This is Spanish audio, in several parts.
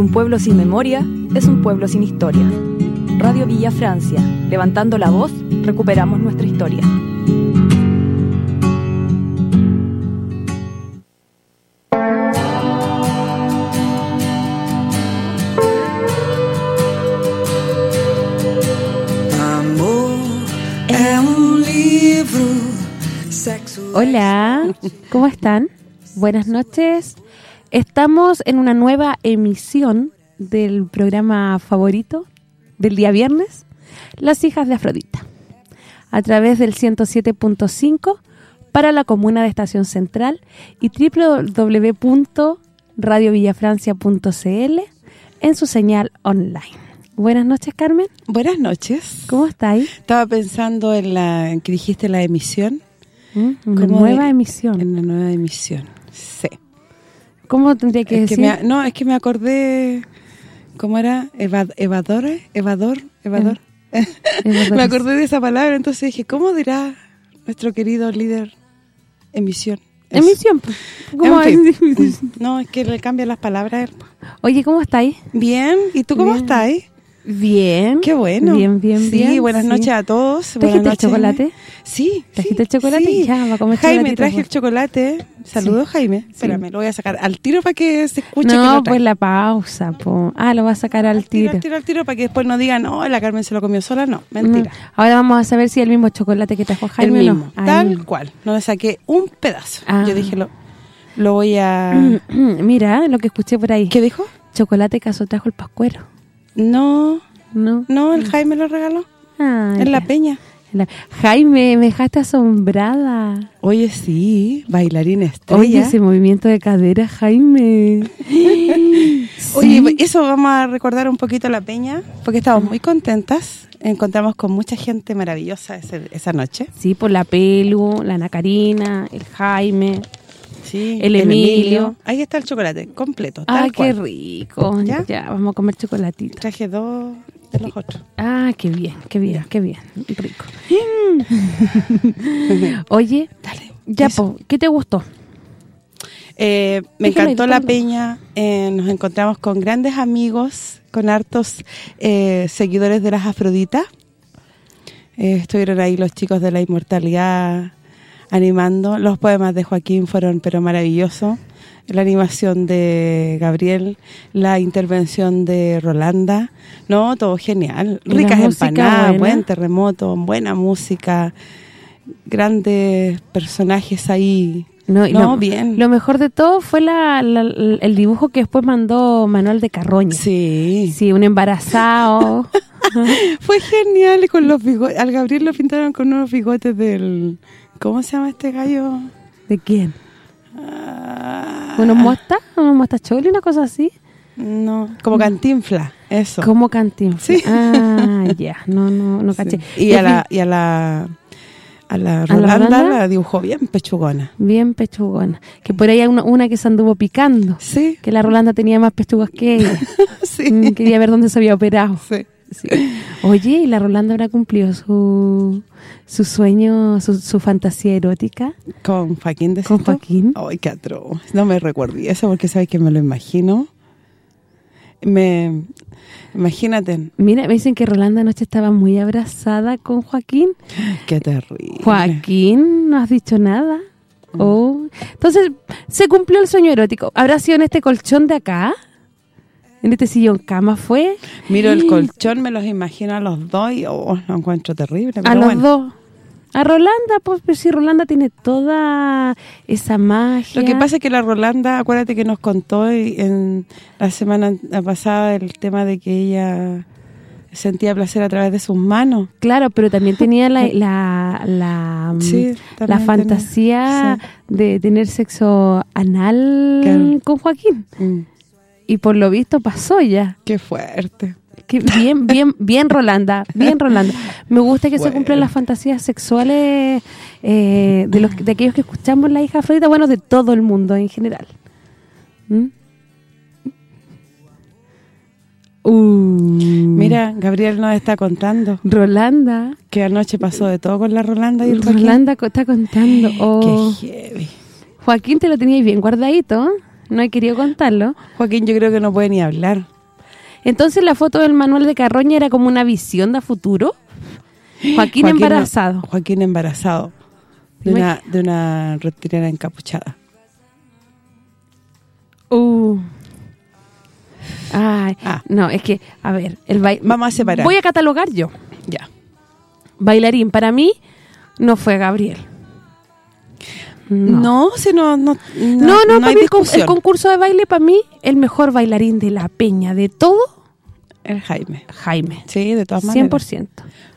Porque un pueblo sin memoria es un pueblo sin historia. Radio Villa Francia, levantando la voz, recuperamos nuestra historia. Hola, ¿cómo están? Buenas noches. Estamos en una nueva emisión del programa favorito del día viernes, Las hijas de Afrodita, a través del 107.5 para la comuna de Estación Central y www.radiovillafrancia.cl en su señal online. Buenas noches, Carmen. Buenas noches. ¿Cómo estáis? Estaba pensando en la en que dijiste la emisión. ¿Mm? Una ¿Cómo nueva de- emisión. En la nueva emisión. Sí. ¿Cómo tendría que Es que decir? me- no, es que me acordé ¿cómo era? Evad, evador, evador, evador. Evadores. me acordé de esa palabra, entonces dije, ¿cómo dirá nuestro querido líder emisión? Eso. Emisión. pues. ¿Cómo En fin. No, es que le cambian las palabras él. Oye, ¿cómo estáis? Bien, ¿y tú cómo Bien. Bien. Qué bueno. Bien, bien, sí, bien. buenas sí. noches a todos. ¿Trajiste el chocolate? Sí. ¿Trajiste sí, el chocolate? sí. Ya, va a comer Jaime, traje pues. el chocolate. Saludos, Jaime. Espérame, lo voy a sacar al tiro para que se escuche que No, lo pues la pausa, po. Ah, lo va a sacar al Al tiro, tiro. al tiro, al tiro, para que después no digan, no, la Carmen se lo comió sola. No, mentira. Mm. Ahora vamos a saber si es el mismo chocolate que trajo Jaime el o mismo, no. Tal cual. No le saqué un pedazo. Ah. Yo dije, lo, lo voy a... Mira, lo que escuché por ahí. ¿Qué dijo? Chocolate caso trajo el pascuero. No, No. no, el Jaime lo regaló. Ah, en la peña. En la- Jaime, me dejaste asombrada. Oye, sí, bailarín estrella. Oye, ese movimiento de cadera, Jaime. Oye, Sí. eso vamos a recordar un poquito la peña, porque estamos muy contentas. Encontramos con mucha gente maravillosa ese- esa noche. Sí, por la Pelu, la Ana Karina, el Jaime. Sí, El Emilio. Ahí está el chocolate, completo, tal Ah, qué rico. ¿Ya? ¿Ya? vamos a comer chocolatito. Traje dos de los otros. Ah, qué bien, qué bien, qué bien. Rico. Oye, Dale. ya, po, ¿qué te gustó? Eh, me encantó la peña, eh, nos encontramos con grandes amigos, con hartos eh, seguidores de las Afroditas. Eh, estuvieron ahí los chicos de la inmortalidad animando. Los poemas de Joaquín fueron pero maravillosos. La animación de Gabriel, la intervención de Rolanda. No, todo genial. Ricas empanadas, buena. buen terremoto, buena música, grandes personajes ahí. No, lo, bien. Lo mejor de todo fue la, la- el dibujo que después mandó Manuel de Carroña. Sí. Sí, un embarazado. Fue genial y con los bigotes. Al Gabriel lo pintaron con unos bigotes del... ¿Cómo se llama este gallo? ¿De quién? Ah, ¿Unos mostas? ¿Unos mostacholi? ¿Una cosa así? No, como cantinfla, eso. Como Cantinflas. Sí. Ah, ya. No, no, no Sí. caché. Y a la, y a la a la la Rolanda Rolanda? la dibujó bien pechugona. Bien pechugona. Que por ahí hay una, una que se anduvo picando. Sí, Que la Rolanda tenía más pechugas que ella. sí. Mm, Quería ver dónde se había operado. sí. Sí. Oye, ¿y la Rolanda habrá cumplido su, su sueño, su, su fantasía erótica Con Joaquín de con Joaquín? Ay, qué atroz. No me recuerdo eso porque sabes que me lo imagino. Me imagínate, Mira, me dicen que Rolanda anoche estaba muy abrazada con Joaquín. qué terrible. Joaquín, no has dicho nada. Mm. Oh. Entonces, se cumplió el sueño erótico. ¿Habrá sido en este colchón de acá? ¿En este sillón cama fue? Miro el colchón, me los imagino a los dos y oh, lo encuentro terrible. a los bueno. dos. A Rolanda, pues, pues sí, Rolanda tiene toda esa magia. Lo que pasa es que la Rolanda, acuérdate que nos contó en la semana pasada el tema de que ella sentía placer a través de sus manos. Claro, pero también tenía la la, la, Sí, la fantasía tenía, de tener sexo anal Claro. con Joaquín. Mm, Y por lo visto pasó ya. qué fuerte. Que bien, bien, bien Rolanda, bien Rolanda. Me gusta que se cumplan las fantasías sexuales eh, de los de aquellos que escuchamos la hija Afrodita, bueno, de todo el mundo en general. ¿Mm? Uh, Mira, Gabriel nos está contando Rolanda, que anoche pasó de todo con la Rolanda y el. Rolanda está contando. Oh, Qué heavy. Joaquín te lo teníais bien guardadito. No he querido contarlo. Joaquín yo creo que no puede ni hablar. Entonces la foto del Manuel de Carroña era como una visión de futuro. Joaquín, embarazado. Joaquín embarazado. De una, de una reptiliana encapuchada. Uh. Ay, Ah. no, es que, a ver, el baile... Vamos a separar. Voy a catalogar yo. Ya. Bailarín, para mí, no fue Gabriel. No, No, si no no no, no, para hay mí el, concurso de baile, para mí, el mejor bailarín de la peña, de todo, El Jaime. Jaime. Sí, de todas maneras. 100%.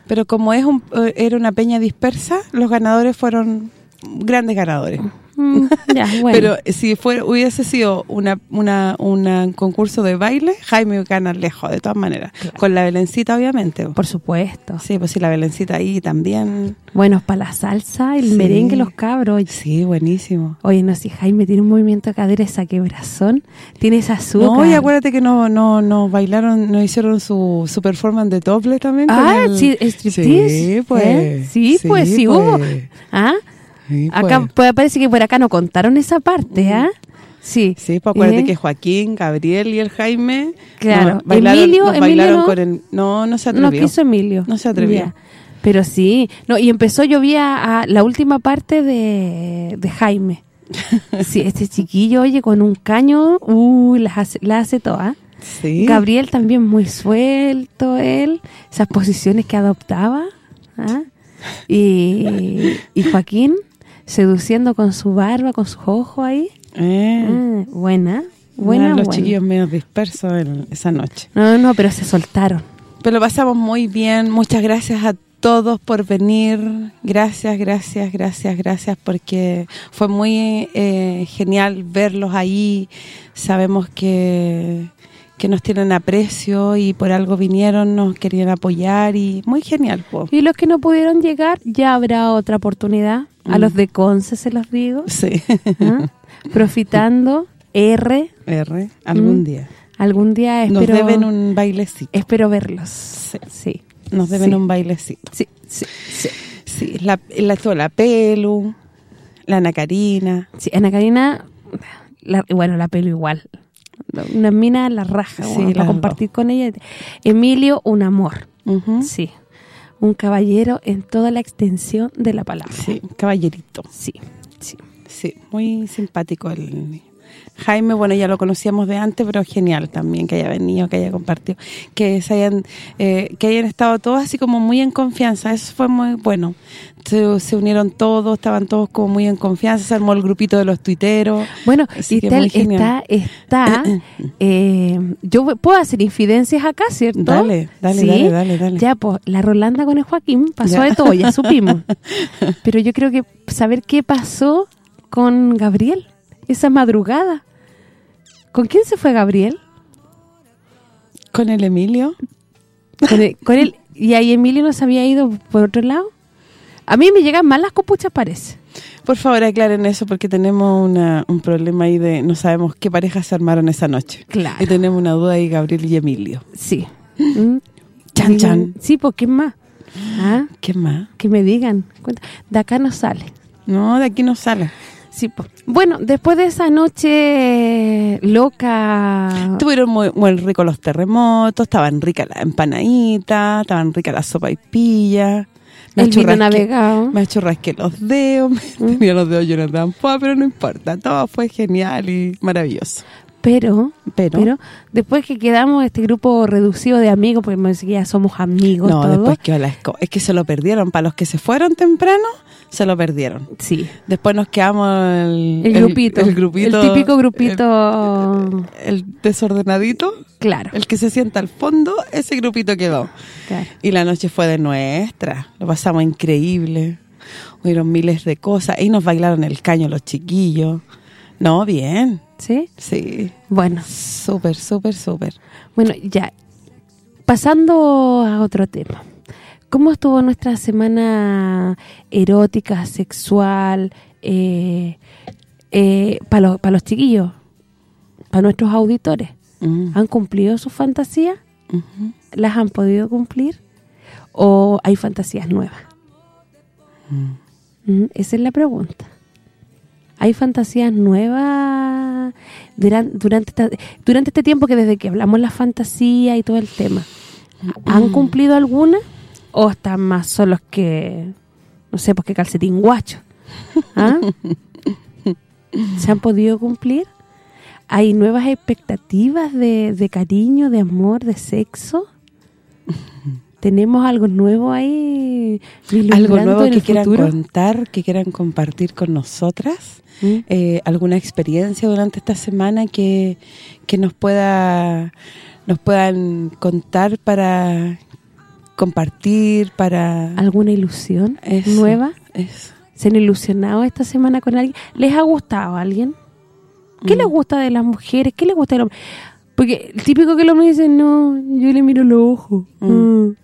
Pero como es un, eh, era una peña dispersa, los ganadores fueron grandes ganadores. Mm, ya, bueno. Pero si fuera hubiese sido una una un concurso de baile, Jaime gana lejos, de todas maneras. Con la Belencita, obviamente. por supuesto. Sí, pues sí, la Belencita ahí también. Bueno, para la salsa, el Sí. merengue, los cabros. Sí, buenísimo. Oye, no, si Jaime tiene un movimiento de cadera, esa quebrazón, tiene esa azúcar. No, y acuérdate que no no no bailaron, no hicieron su, su performance de doble también. Ah, el- sí, striptease. Sí, pues. ¿eh? Sí, pues, sí hubo. ¿Ah? Sí, Acá pues. parece que por acá no contaron esa parte, ¿ah? Sí. Sí, pues acuérdate ¿Eh? que Joaquín, Gabriel y el Jaime Claro. no, bailaron, Emilio- nos Emilio bailaron no- con el no no se No atrevió. quiso Emilio. No se atrevió. Pero sí. no Y empezó, yo vi a, la última parte de, de Jaime. Sí, este chiquillo, oye, con un caño, uy, las hace, la hace todas. Sí. Gabriel también muy suelto, él, esas posiciones que adoptaba. ¿ah? Y, y Joaquín seduciendo con su barba, con sus ojos ahí. Eh, Ah, buena, buena, los buena. chiquillos medio dispersos en- esa noche. No, no, pero se soltaron. Pero lo pasamos muy bien. Muchas gracias a todos por venir. Gracias, gracias, gracias, gracias porque fue muy eh, genial verlos ahí. Sabemos que que nos tienen aprecio y por algo vinieron, nos querían apoyar y muy genial, po. Y los que no pudieron llegar, ya habrá otra oportunidad. A Mm. los de Conce se los digo. Sí. ¿ah? Profitando, R, R, algún Mm. día. algún día Nos espero deben un bailecito. espero verlos. Sí. Nos deben Sí. un bailecito. Sí, sí, sí. Sí, la, la, la Pelu, la Ana Karina. Sí, Ana Karina, la- bueno, la pelo igual. Una mina la raja, Sí, bueno, para compartir con ella. Emilio, un amor. Sí. Un caballero en toda la extensión de la palabra. Sí, caballerito. Sí, sí. Sí, muy simpático el Jaime, bueno, ya lo conocíamos de antes, pero genial también que haya venido, que haya compartido, que se hayan eh, que hayan estado todos así como muy en confianza, eso fue muy bueno. Se, se unieron todos, estaban todos como muy en confianza, se armó el grupito de los tuiteros. Bueno, y tal, está, está, eh, yo puedo hacer infidencias acá, ¿cierto? Dale, dale, Sí. dale, dale, dale. Ya, pues, la Rolanda con el Joaquín pasó Ya. de todo, ya supimos. Pero yo creo que saber qué pasó con Gabriel, esa madrugada. ¿Con quién se fue Gabriel? Con el Emilio. Con él, con y ahí Emilio no se había ido por otro lado. A mí me llegan mal las copuchas, parece. Por favor, aclaren eso porque tenemos una, un problema ahí de no sabemos qué parejas se armaron esa noche. Claro. Y tenemos una duda ahí, Gabriel y Emilio. Sí. Mm. Chan, Digan- chan. Sí, pues, ¿qué más? ¿Ah? ¿Qué más? Que me digan. De acá no sale. No, de aquí no sale. Sí, po. Bueno, después de esa noche loca... Estuvieron muy, muy ricos los terremotos, estaban ricas las empanaditas, estaban ricas las sopa y pilla. El vino navegado. Me churrasqué los dedos, me- ¿Mm? tenía los dedos llenos de ampoa, pero no importa, todo fue genial y maravilloso. Pero, Pero- pero, después que quedamos este grupo reducido de amigos, porque me decía somos amigos No, después que la es que se lo perdieron. Para los que se fueron temprano, se lo perdieron. Sí. Después nos quedamos el, El grupito. el, grupito, El típico grupito, El, el desordenadito, claro. el que se sienta al fondo, ese grupito quedó. claro. Y la noche fue de nuestra. Lo pasamos increíble. Hubieron miles de cosas. Y nos bailaron el caño los chiquillos. No, bien. ¿Sí? Sí. Bueno, Súper, súper, súper. bueno, ya. Pasando a otro tema. ¿Cómo estuvo nuestra semana erótica, sexual, eh, para los, para los chiquillos, para nuestros auditores? Mm, ¿Han cumplido sus fantasías? ¿Las han podido cumplir? ¿O hay fantasías nuevas? Mm, Esa es la pregunta. ¿Hay fantasías nuevas durante, durante, esta- durante este tiempo que desde que hablamos la fantasía y todo el tema? ¿Han cumplido alguna? ¿O están más solos que, no sé, pues que calcetín guacho? ¿Ah? ¿Se han podido cumplir? ¿Hay nuevas expectativas de, de cariño, de amor, de sexo? ¿Tenemos algo nuevo ahí Algo nuevo que quieran futuro? contar, que quieran compartir con nosotras. ¿Mm? eh, alguna experiencia durante esta semana que, que nos pueda nos puedan contar para compartir, para... ¿Alguna ilusión Eso, nueva? eso. ¿Se han ilusionado esta semana con alguien? ¿Les ha gustado a alguien? ¿Qué Mm. les gusta de las mujeres? ¿Qué les gusta del hombre? Porque el típico que el hombre dice, no, yo le miro los ojos. Mm. Mm.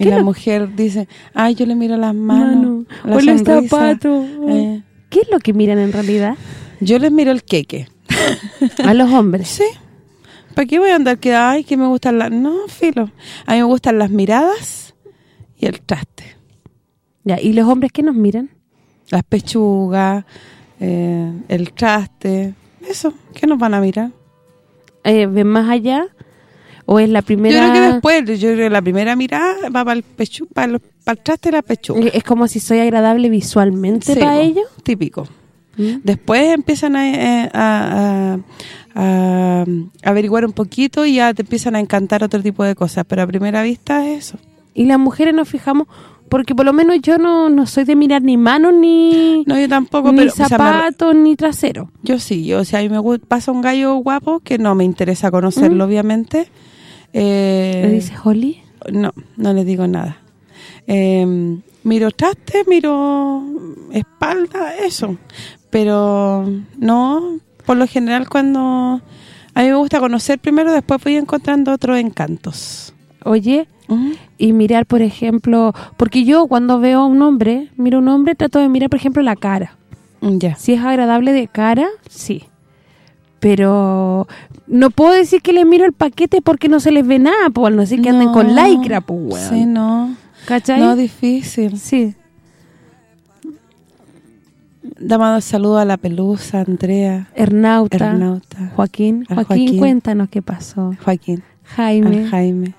Y ¿Qué la lo- mujer dice, ay, yo le miro las manos, Mano, o los sonrisa". zapatos. Eh, ¿Qué es lo que miran en realidad? yo les miro el queque. A los hombres. Sí. ¿Para qué voy a andar que, ay, que me gustan las... No, filo. A mí me gustan las miradas y el traste. Ya, ¿Y los hombres qué nos miran? Las pechugas, eh, el traste, eso, ¿qué nos van a mirar? Eh, ¿Ven más allá? ¿O es la primera...? Yo creo que después, yo creo que la primera mirada va para el pechu, para, el traste y la pechuga. Es como si soy agradable visualmente Sí, para ellos. Típico. Mm. Después empiezan a, eh, a- a- a averiguar un poquito y ya te empiezan a encantar otro tipo de cosas, pero a primera vista es eso. Y las mujeres nos fijamos, porque por lo menos yo no, no soy de mirar ni manos ni, No, yo tampoco, ni pero o sea, me- zapatos ni trasero. yo sí, yo, o sea, a mí me pasa un gallo guapo que no me interesa conocerlo, obviamente. Eh, ¿Le dices Holly? No, no le digo nada. Eh, miro traste, miro espalda, eso. Pero no, por lo general cuando... A mí me gusta conocer primero, después voy encontrando otros encantos. Oye, y mirar, por ejemplo, porque yo cuando veo a un hombre, miro a un hombre, trato de mirar, por ejemplo, la cara. Ya. Si es agradable de cara, sí. Pero no puedo decir que le miro el paquete porque no se les ve nada, pues no sé que anden con lycra, pues, weón. Sí, no. ¿Cachai? No, difícil. sí. Damos saludo a la pelusa, Andrea, Hernauta, Hernauta, Joaquín. Joaquín, Joaquín. cuéntanos qué pasó. Joaquín, Jaime. al Jaime.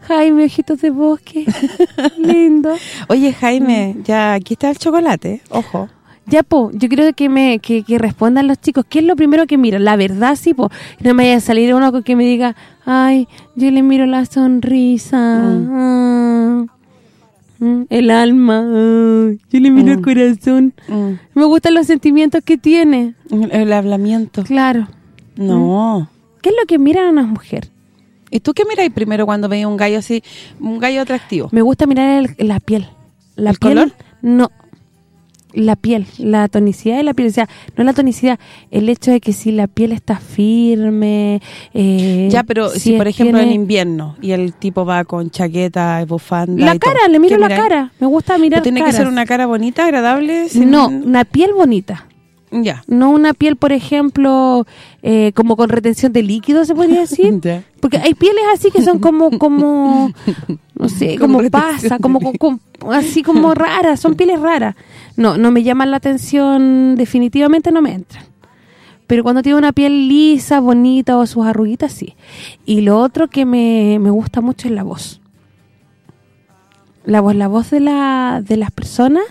Jaime, ojitos de bosque. Lindo. Oye, Jaime, ya aquí está el chocolate, ojo. Ya, po, yo creo que me que, que respondan los chicos. ¿Qué es lo primero que miran? La verdad, sí, po. No me vaya a salir uno que me diga, ay, yo le miro la sonrisa, ah, mm, el alma, yo le miro el Mm. corazón. Mm. Me gustan los sentimientos que tiene. El, el hablamiento. Claro. No. ¿Qué es lo que miran a una mujer? ¿Y tú qué miráis primero cuando veis un gallo así, un gallo atractivo? Me gusta mirar el- la piel. ¿La ¿El piel? color? No. La piel, la tonicidad de la piel. O sea, no la tonicidad, el hecho de que si la piel está firme... eh, ya, pero si, por ejemplo tiene- en invierno y el tipo va con chaqueta, bufanda La y todo, cara, le miro ¿qué la cara. Me gusta mirar ¿Pero ¿Tiene que ser una cara bonita, agradable? sin- No, una piel bonita. Ya. No una piel, por ejemplo, eh, como con retención de líquido, se podría decir. Ya. Porque hay pieles así que son como, como no sé, como retención pasa, como, como- así como raras, son pieles raras. No, no me llaman la atención, definitivamente no me entran. Pero cuando tiene una piel lisa, bonita o sus arruguitas, sí. Y lo otro que me, me gusta mucho es la voz. La voz, la voz de, la, de las personas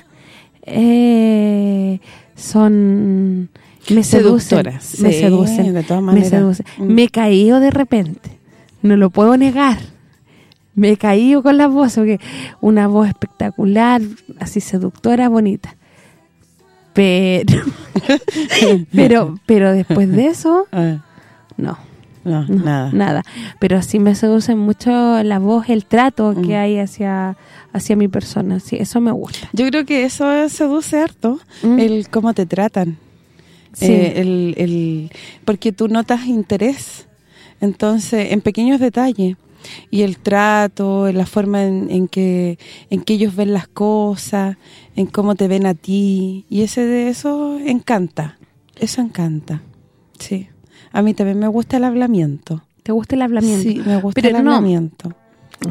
eh, son Me seducen, Seductora, me sí, seducen, de todas me maneras. seducen. Mm. Me he caído de repente, no lo puedo negar. Me he caído con la voz, porque una voz espectacular, así seductora, bonita. Pero, pero, pero después de eso, Ah, no, no, no, nada. nada. Pero sí me seduce mucho la voz, el trato Mm. que hay hacia hacia mi persona. Sí, eso me gusta. Yo creo que eso seduce harto, Mm. el cómo te tratan. Sí. Eh, el, el Porque tú notas interés, entonces, en pequeños detalles. Y el trato, en la forma en, en que en que ellos ven las cosas, en cómo te ven a ti. Y ese de eso encanta. Eso encanta. Sí. A mí también me gusta el hablamiento. ¿Te gusta el hablamiento? Sí, me gusta Pero el no, hablamiento.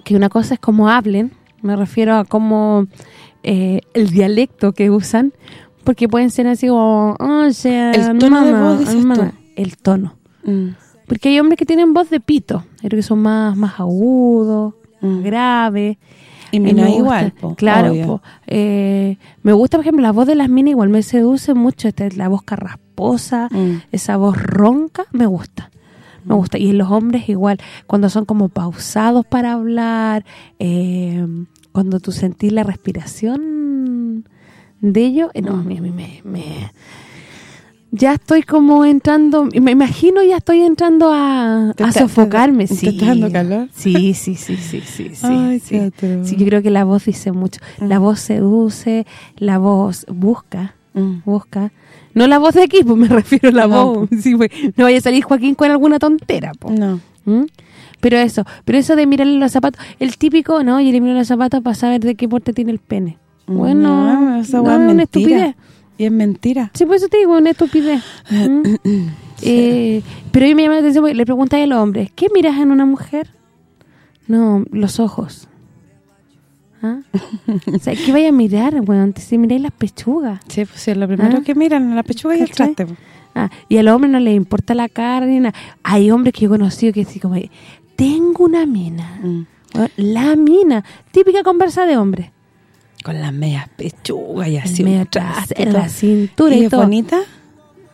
que una cosa es cómo hablen, me refiero a cómo eh, el dialecto que usan, porque pueden ser así como, o sea, El tono de voz, dices mamá". tú. El tono. Mm, Porque hay hombres que tienen voz de pito, creo que son más más agudos, Mm. graves. Y mina me gusta. igual, po, Claro, po. Eh, me gusta, por ejemplo, la voz de las minas igual me seduce mucho, esta es la voz carrasposa, Mm. esa voz ronca, me gusta. Me gusta. Y en los hombres igual, cuando son como pausados para hablar, eh, cuando tú sentís la respiración de ellos, eh, no, a mí, a mí me, me- Ya estoy como entrando, me imagino ya estoy entrando a, ¿Te a está- sofocarme. te sí. dando calor? Sí, sí, sí, sí, sí. sí, Ay, sí. Sí, yo creo que la voz dice mucho. La Mm. voz seduce, la voz busca, Mm. busca. No la voz de aquí, pues me refiero a la No, voz. Sí, pues, no vaya a salir Joaquín con alguna tontera, pues. No. ¿Mm? Pero eso, pero eso de mirarle los zapatos, el típico, ¿no? Y le miro los zapatos para saber de qué porte tiene el pene. Bueno, No, esa no, es una estupidez. Y es mentira. Sí, por eso te digo, una estupidez. ¿Mm? Eh, pero a mí me llama la atención porque le preguntáis a los hombres, ¿qué miras en una mujer? No, los ojos. ¿Ah? o sea, ¿qué vaya a mirar, weón? Si miráis las pechugas. Sí, pues sí, es lo primero Ah. que miran, la pechuga y el traste. po. Ah, y a los hombres no les importa la carne ni nada. Hay hombres que yo he conocido que como, tengo una mina. Mm. La mina. Típica conversa de hombre. Con las medias pechugas y así. Medio todo. la cintura y, ¿Y es todo. bonita?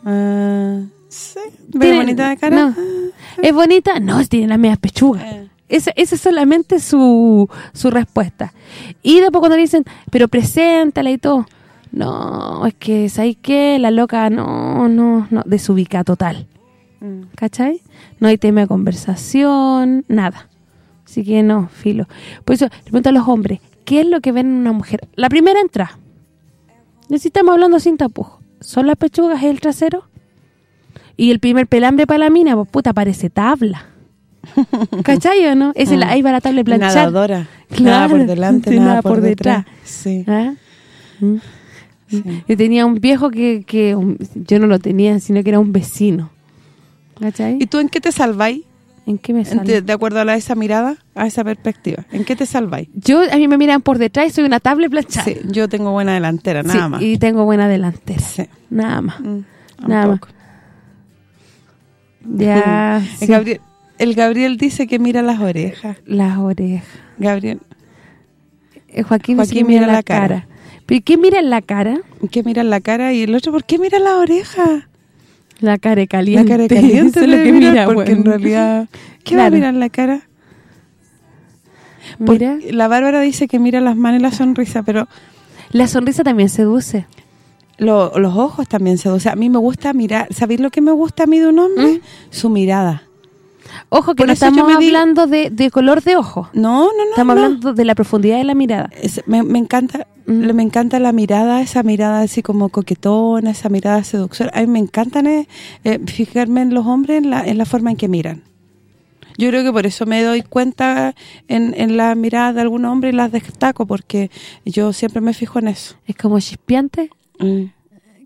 Ah, sí. ¿Ve ¿Tiene- bonita de cara? no. ¿Es bonita? No, tiene las medias pechugas. Eh. Esa, esa es solamente su, su respuesta. Y después cuando le dicen, pero preséntala y todo. No, es que, ¿sabes qué? La loca, no, no, no, desubica total. Mm. ¿Cachai? No hay tema de conversación, nada. Así que no, filo. Por eso, le pregunto a los hombres, ¿qué es lo que ven en una mujer? La primera entrada. Necesitamos hablando sin tapujos. ¿Son las pechugas y el trasero? Y el primer pelambre para la mina, pues puta, parece tabla. ¿Cachai o no? Es el, ahí va la tabla planchar. Nadadora. nada Claro, por delante, sí, nada, por detrás. Sí. ¿Ah? Mm. sí. Yo tenía un viejo que, que yo no lo tenía, sino que era un vecino. ¿Cachai? ¿Y tú en qué te salváis? ¿En qué me En- sale? De, de acuerdo a la- esa mirada, a esa perspectiva. ¿En qué te salváis? Yo, a mí me miran por detrás y soy una tabla planchada. Sí, yo tengo buena delantera, nada Sí, más. y tengo buena delantera. Sí. Nada más. Mm, Nada poco. Ya, El, Gabriel, el Gabriel dice que mira las orejas. las orejas. Gabriel, Eh, Joaquín, Joaquín mira, mira la, cara. cara. ¿Pero qué mira en la cara? ¿qué mira la cara? Y el otro, ¿por qué mira la oreja? La cara caliente. La cara caliente es lo que mirar, mira, porque en realidad... ¿Qué va a mirar la cara? Mira, la Bárbara dice que mira las manos y la sonrisa, pero la sonrisa también seduce. lo- los ojos también seducen. A mí me gusta mirar... ¿Sabéis lo que me gusta a mí de un hombre? ¿Mm? Su mirada. Ojo, que Por no estamos hablando de, de color de ojo. No, no, no, Estamos no. hablando de la profundidad de la mirada. Es- me, me encanta Mm. me encanta la mirada, esa mirada así como coquetona, esa mirada seductora. A mí me encantan eh, eh, fijarme en los hombres en la, en la forma en que miran. Yo creo que por eso me doy cuenta en, en la mirada de algún hombre y las destaco, porque yo siempre me fijo en eso. Es como chispeante. Mm.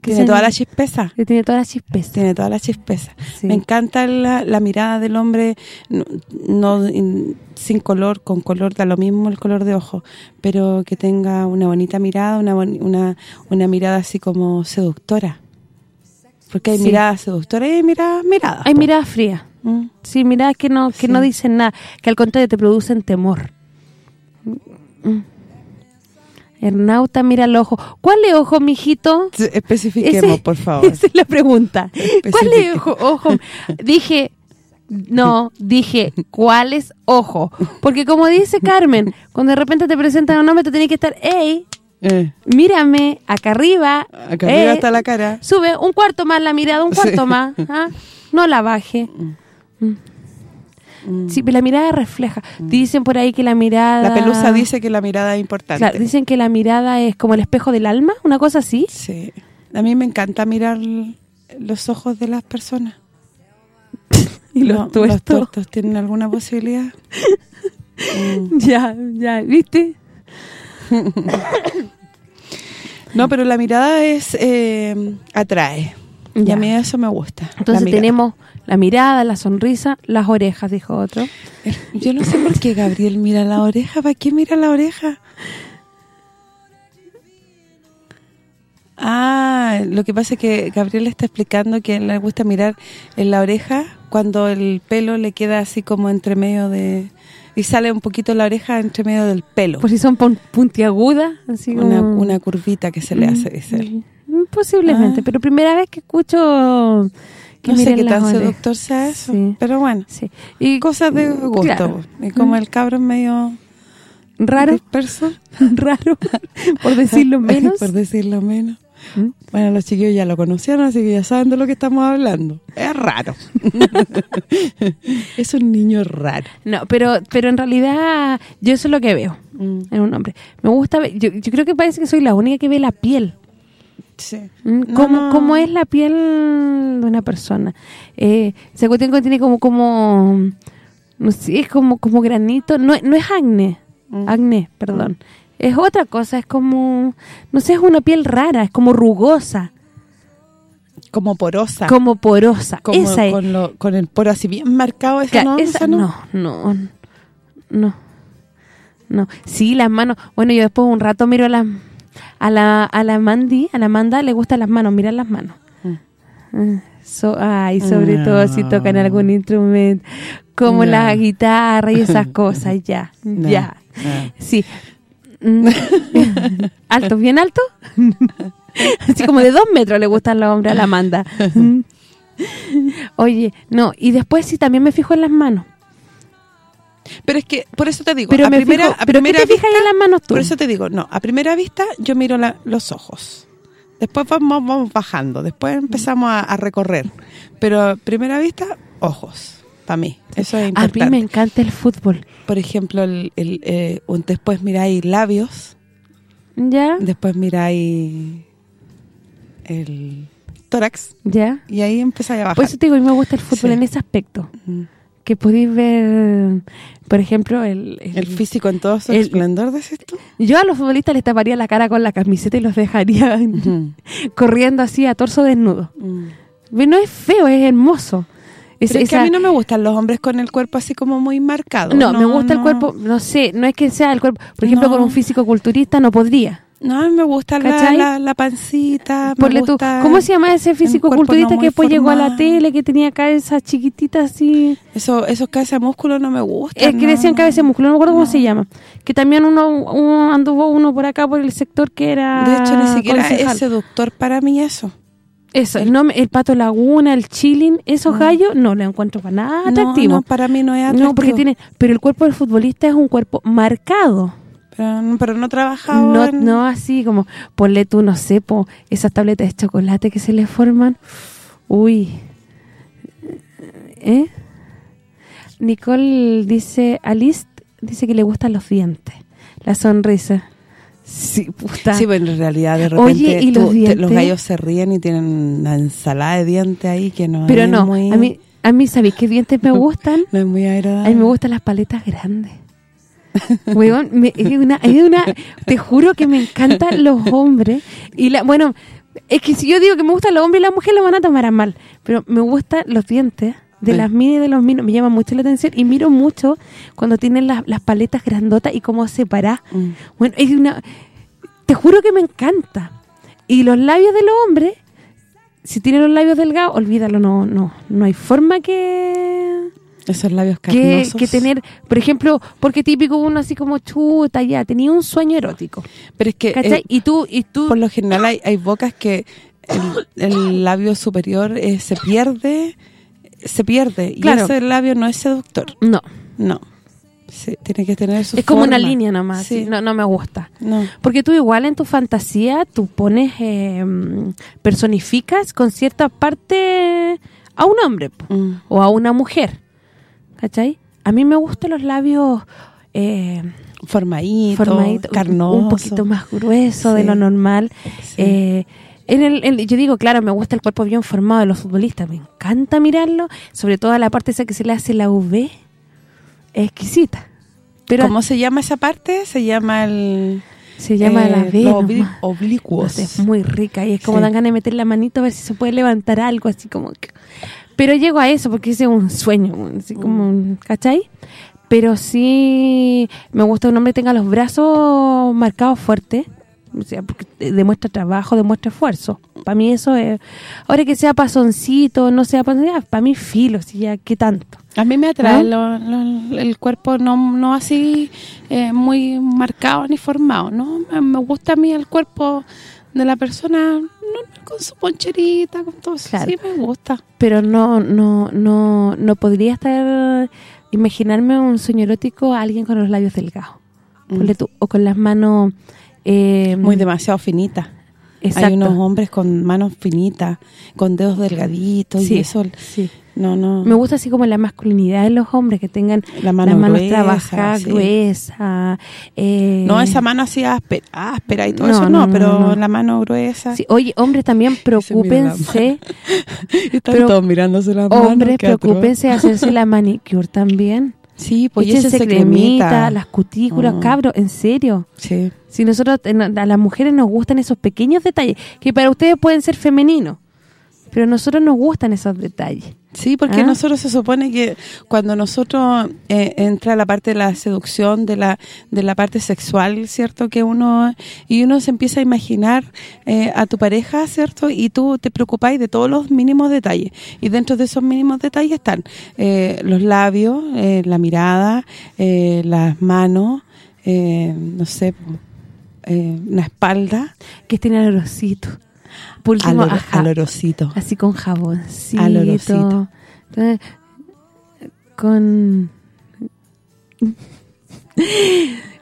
Tiene toda la chispeza. que tiene toda la chispeza. Tiene toda la chispeza. Sí. Me encanta la, la mirada del hombre no, no in- sin color, con color, da lo mismo el color de ojo, pero que tenga una bonita mirada, una una, una mirada así como seductora. Porque hay Sí. miradas seductoras y hay miradas miradas. Hay miradas frías. Mm. Sí, miradas que no que Sí. no dicen nada, que al contrario te producen temor. Mm. Hernauta mira el ojo. ¿Cuál es ojo, mijito? Especifiquemos, Ese- por favor. Esa es la pregunta. ¿Cuál es ojo? ojo? Dije, no, dije, ¿cuál es ojo? Porque como dice Carmen, cuando de repente te presentan un nombre, te tenés que estar, hey, Eh, mírame, acá arriba. acá arriba eh, está la cara. Sube un cuarto más la mirada, un cuarto Sí. más. ¿ah? No la baje. Mm. Sí, pero la mirada refleja. Dicen por ahí que la mirada... La pelusa dice que la mirada es importante. Claro, dicen que la mirada es como el espejo del alma, una cosa así. Sí. A mí me encanta mirar los ojos de las personas. Y los No, los tuestos. tienen alguna posibilidad. Mm. Ya, ya, ¿viste? No, pero la mirada es eh, atrae. Y Ya. a mí eso me gusta. Entonces tenemos la mirada, la sonrisa, las orejas, dijo otro. Yo no sé por qué Gabriel mira la oreja. ¿Para qué mira la oreja? Ah, lo que pasa es que Gabriel está explicando que le gusta mirar en la oreja cuando el pelo le queda así como entre medio de... Y sale un poquito la oreja entre medio del pelo. Por si son pun- puntiagudas, así una, como- una curvita que se le hace, dice él. Mm, Posiblemente, Ah. pero primera vez que escucho que No sé qué tan orejas. seductor sea eso, Sí. pero bueno. Sí. Y Cosas de gusto. Claro. Y como el cabro es medio raro, disperso. raro, por decirlo menos. Por decirlo menos. ¿Mm? Bueno, los chiquillos ya lo conocieron, así que ya saben de lo que estamos hablando. Es raro. es un niño raro. No, pero pero en realidad yo eso es lo que veo en un hombre. Me gusta yo, yo creo que parece que soy la única que ve la piel. Sí. ¿Mm? No, ¿Cómo, no. cómo es la piel de una persona? Eh, esa cuestión que tiene como, como no sé, es como, como granito. No, no es acné, Mm. acné, perdón. Es otra cosa, es como, no sé, es una piel rara, es como rugosa, Como porosa. como porosa. Como esa es. con, lo, con el poro así bien marcado. ¿Esa no? esa- ¿Esa no, no, no, no. Sí, las manos. Bueno, yo después un rato miro a la, a la, a la Mandy, a la Amanda le gustan las manos, mirar las manos. Ah, so- ay, sobre todo si tocan algún instrumento, como No. la guitarra y esas cosas, ya, No. ya. Ah. Sí. Mm. ¿Alto? ¿Bien alto? Así como de dos metros le gustan los hombres a la Amanda. Mm. Oye, no, y después sí también me fijo en las manos. Pero es que, por eso te digo, Pero a me primera, fijo, a ¿pero qué primera te fijas en las manos tú? Por eso te digo, no, a primera vista yo miro la- los ojos. Después vamos, vamos bajando, después empezamos a, a recorrer. Pero a primera vista, ojos, para mí. Eso es a importante. mí me encanta el fútbol. Por ejemplo, el, el, eh, un- después miráis labios, ¿Ya? después miráis el tórax, ¿Ya? y ahí empezáis a bajar. Por eso te digo, a mí me gusta el fútbol Sí. en ese aspecto. Mm. Que podéis ver, por ejemplo, el... el físico en todo su el- esplendor, tú. Yo a los futbolistas les taparía la cara con la camiseta y los dejaría corriendo así a torso desnudo. Pero No es feo, es hermoso. Es- Pero es que a mí no me gustan los hombres con el cuerpo así como muy marcado. no, me gusta el cuerpo, no sé, no es que sea el cuerpo. Por ejemplo, No. con un físico culturista no podría. No, a mí me gusta la, la, la pancita, Ponle tú, ¿cómo se llama ese físico cuerpo culturista no que después llegó a la tele, que tenía cabeza chiquitita así? Eso, esos cabezas músculo no me gustan. Es que no, decían no. cabeza músculo, no me acuerdo cómo se llama. Que también uno, uno anduvo uno por acá, por el sector que era De hecho, ni siquiera concejal. es seductor para mí eso. Eso, el, nombre, el Pato Laguna, el Chilling, esos gallos, no le encuentro para nada No, atractivo. No, para mí no es atractivo. No, porque tiene, pero el cuerpo del futbolista es un cuerpo marcado. Pero, no- pero no No, en- no así como, ponle tú, no sé, po, esas tabletas de chocolate que se le forman. Uy. ¿Eh? Nicole dice, Alice dice que le gustan los dientes, la sonrisa. Sí, puta. Sí, pero en realidad de repente Oye, ¿y tú- los te- gallos se ríen y tienen una ensalada de dientes ahí que no pero es no, muy, a mí, a mí ¿sabéis qué dientes me gustan? no es muy agradable. A mí me gustan las paletas grandes. Weón, me- es una, es una, te juro que me encantan los hombres. Y la bueno, es que si yo digo que me gustan los hombres y las mujeres lo van a tomar a mal. Pero me gustan los dientes de Sí. las minas y de los minos. Me llama mucho la atención y miro mucho cuando tienen las, las paletas grandotas y cómo separar. Mm. Bueno, es una... Te juro que me encanta. Y los labios de los hombres, si tienen los labios delgados, olvídalo, no no no hay forma que... Esos labios que, que tener, por ejemplo, porque típico uno así como chuta ya, tenía un sueño erótico, Pero es que eh, y tú, y tú, por lo general hay, hay bocas que el, el labio superior eh, se pierde, se pierde. Claro. Y ese labio no es seductor. no, No. Sí, tiene que tener su es como una línea nomás, Sí. no, no me gusta. No. Porque tú igual en tu fantasía, tú pones, eh, personificas con cierta parte a un hombre Mm. o a una mujer, ¿cachai? A mí me gustan los labios eh, Formadito, formaditos, carnoso. un poquito más grueso de lo normal. Sí. Eh, en el, en- yo digo, claro, me gusta el cuerpo bien formado de los futbolistas, me encanta mirarlo, sobre todo la parte esa que se le hace la V, exquisita. Pero ¿Cómo se llama esa parte? Se llama el... se llama eh, la V, los obli- nomás. No oblicuos. sé, es muy rica y es como Sí. dan ganas de meter la manito a ver si se puede levantar algo, así como que... Pero llego a eso porque ese es un sueño, así como, un- ¿cachai? Pero sí me gusta un hombre tenga los brazos marcados fuertes, o sea, porque demuestra trabajo, demuestra esfuerzo. Para mí eso es... Ahora que sea pasoncito, no sea pasoncito, para mí filo, si ya, ¿qué tanto? A mí me atrae ¿Ah? lo- lo- el cuerpo no, no así eh, muy marcado ni formado, ¿no? Me- Me gusta a mí el cuerpo de la persona no, con su poncherita, con todo eso. Claro. Sí, me gusta. pero no no no no podría estar imaginarme un sueño erótico a alguien con los labios delgados tú, o con las manos eh, Mm. Muy demasiado finita. Exacto Hay unos hombres con manos finitas, con dedos delgaditos Sí, y eso... sí. No, no. me gusta así como la masculinidad de los hombres que tengan La mano las manos gruesa, trabajadas sí. gruesas eh, No esa mano así áspera, áspera y todo No, eso, no, no, pero la mano gruesa. sí, oye hombres también preocúpense Están pero todos mirándose las manos. hombres qué atroz. preocúpense de hacerse la manicure también Sí, pues ese cremita, las cutículas, Mm. cabros, en serio. Sí. Si nosotros, a las mujeres nos gustan esos pequeños detalles, que para ustedes pueden ser femeninos, pero a nosotros nos gustan esos detalles. Sí, porque ¿Ah? nosotros se supone que cuando nosotros eh, entra la parte de la seducción, de la de la parte sexual, ¿cierto? Que uno y uno se empieza a imaginar eh, a tu pareja, ¿cierto? Y tú te preocupáis de todos los mínimos detalles. Y dentro de esos mínimos detalles están eh, los labios, eh, la mirada, eh, las manos, eh, no sé, una espalda, Que estén olorosito. Por último, ajá, así con jaboncito. Alorosito. Eh, Con...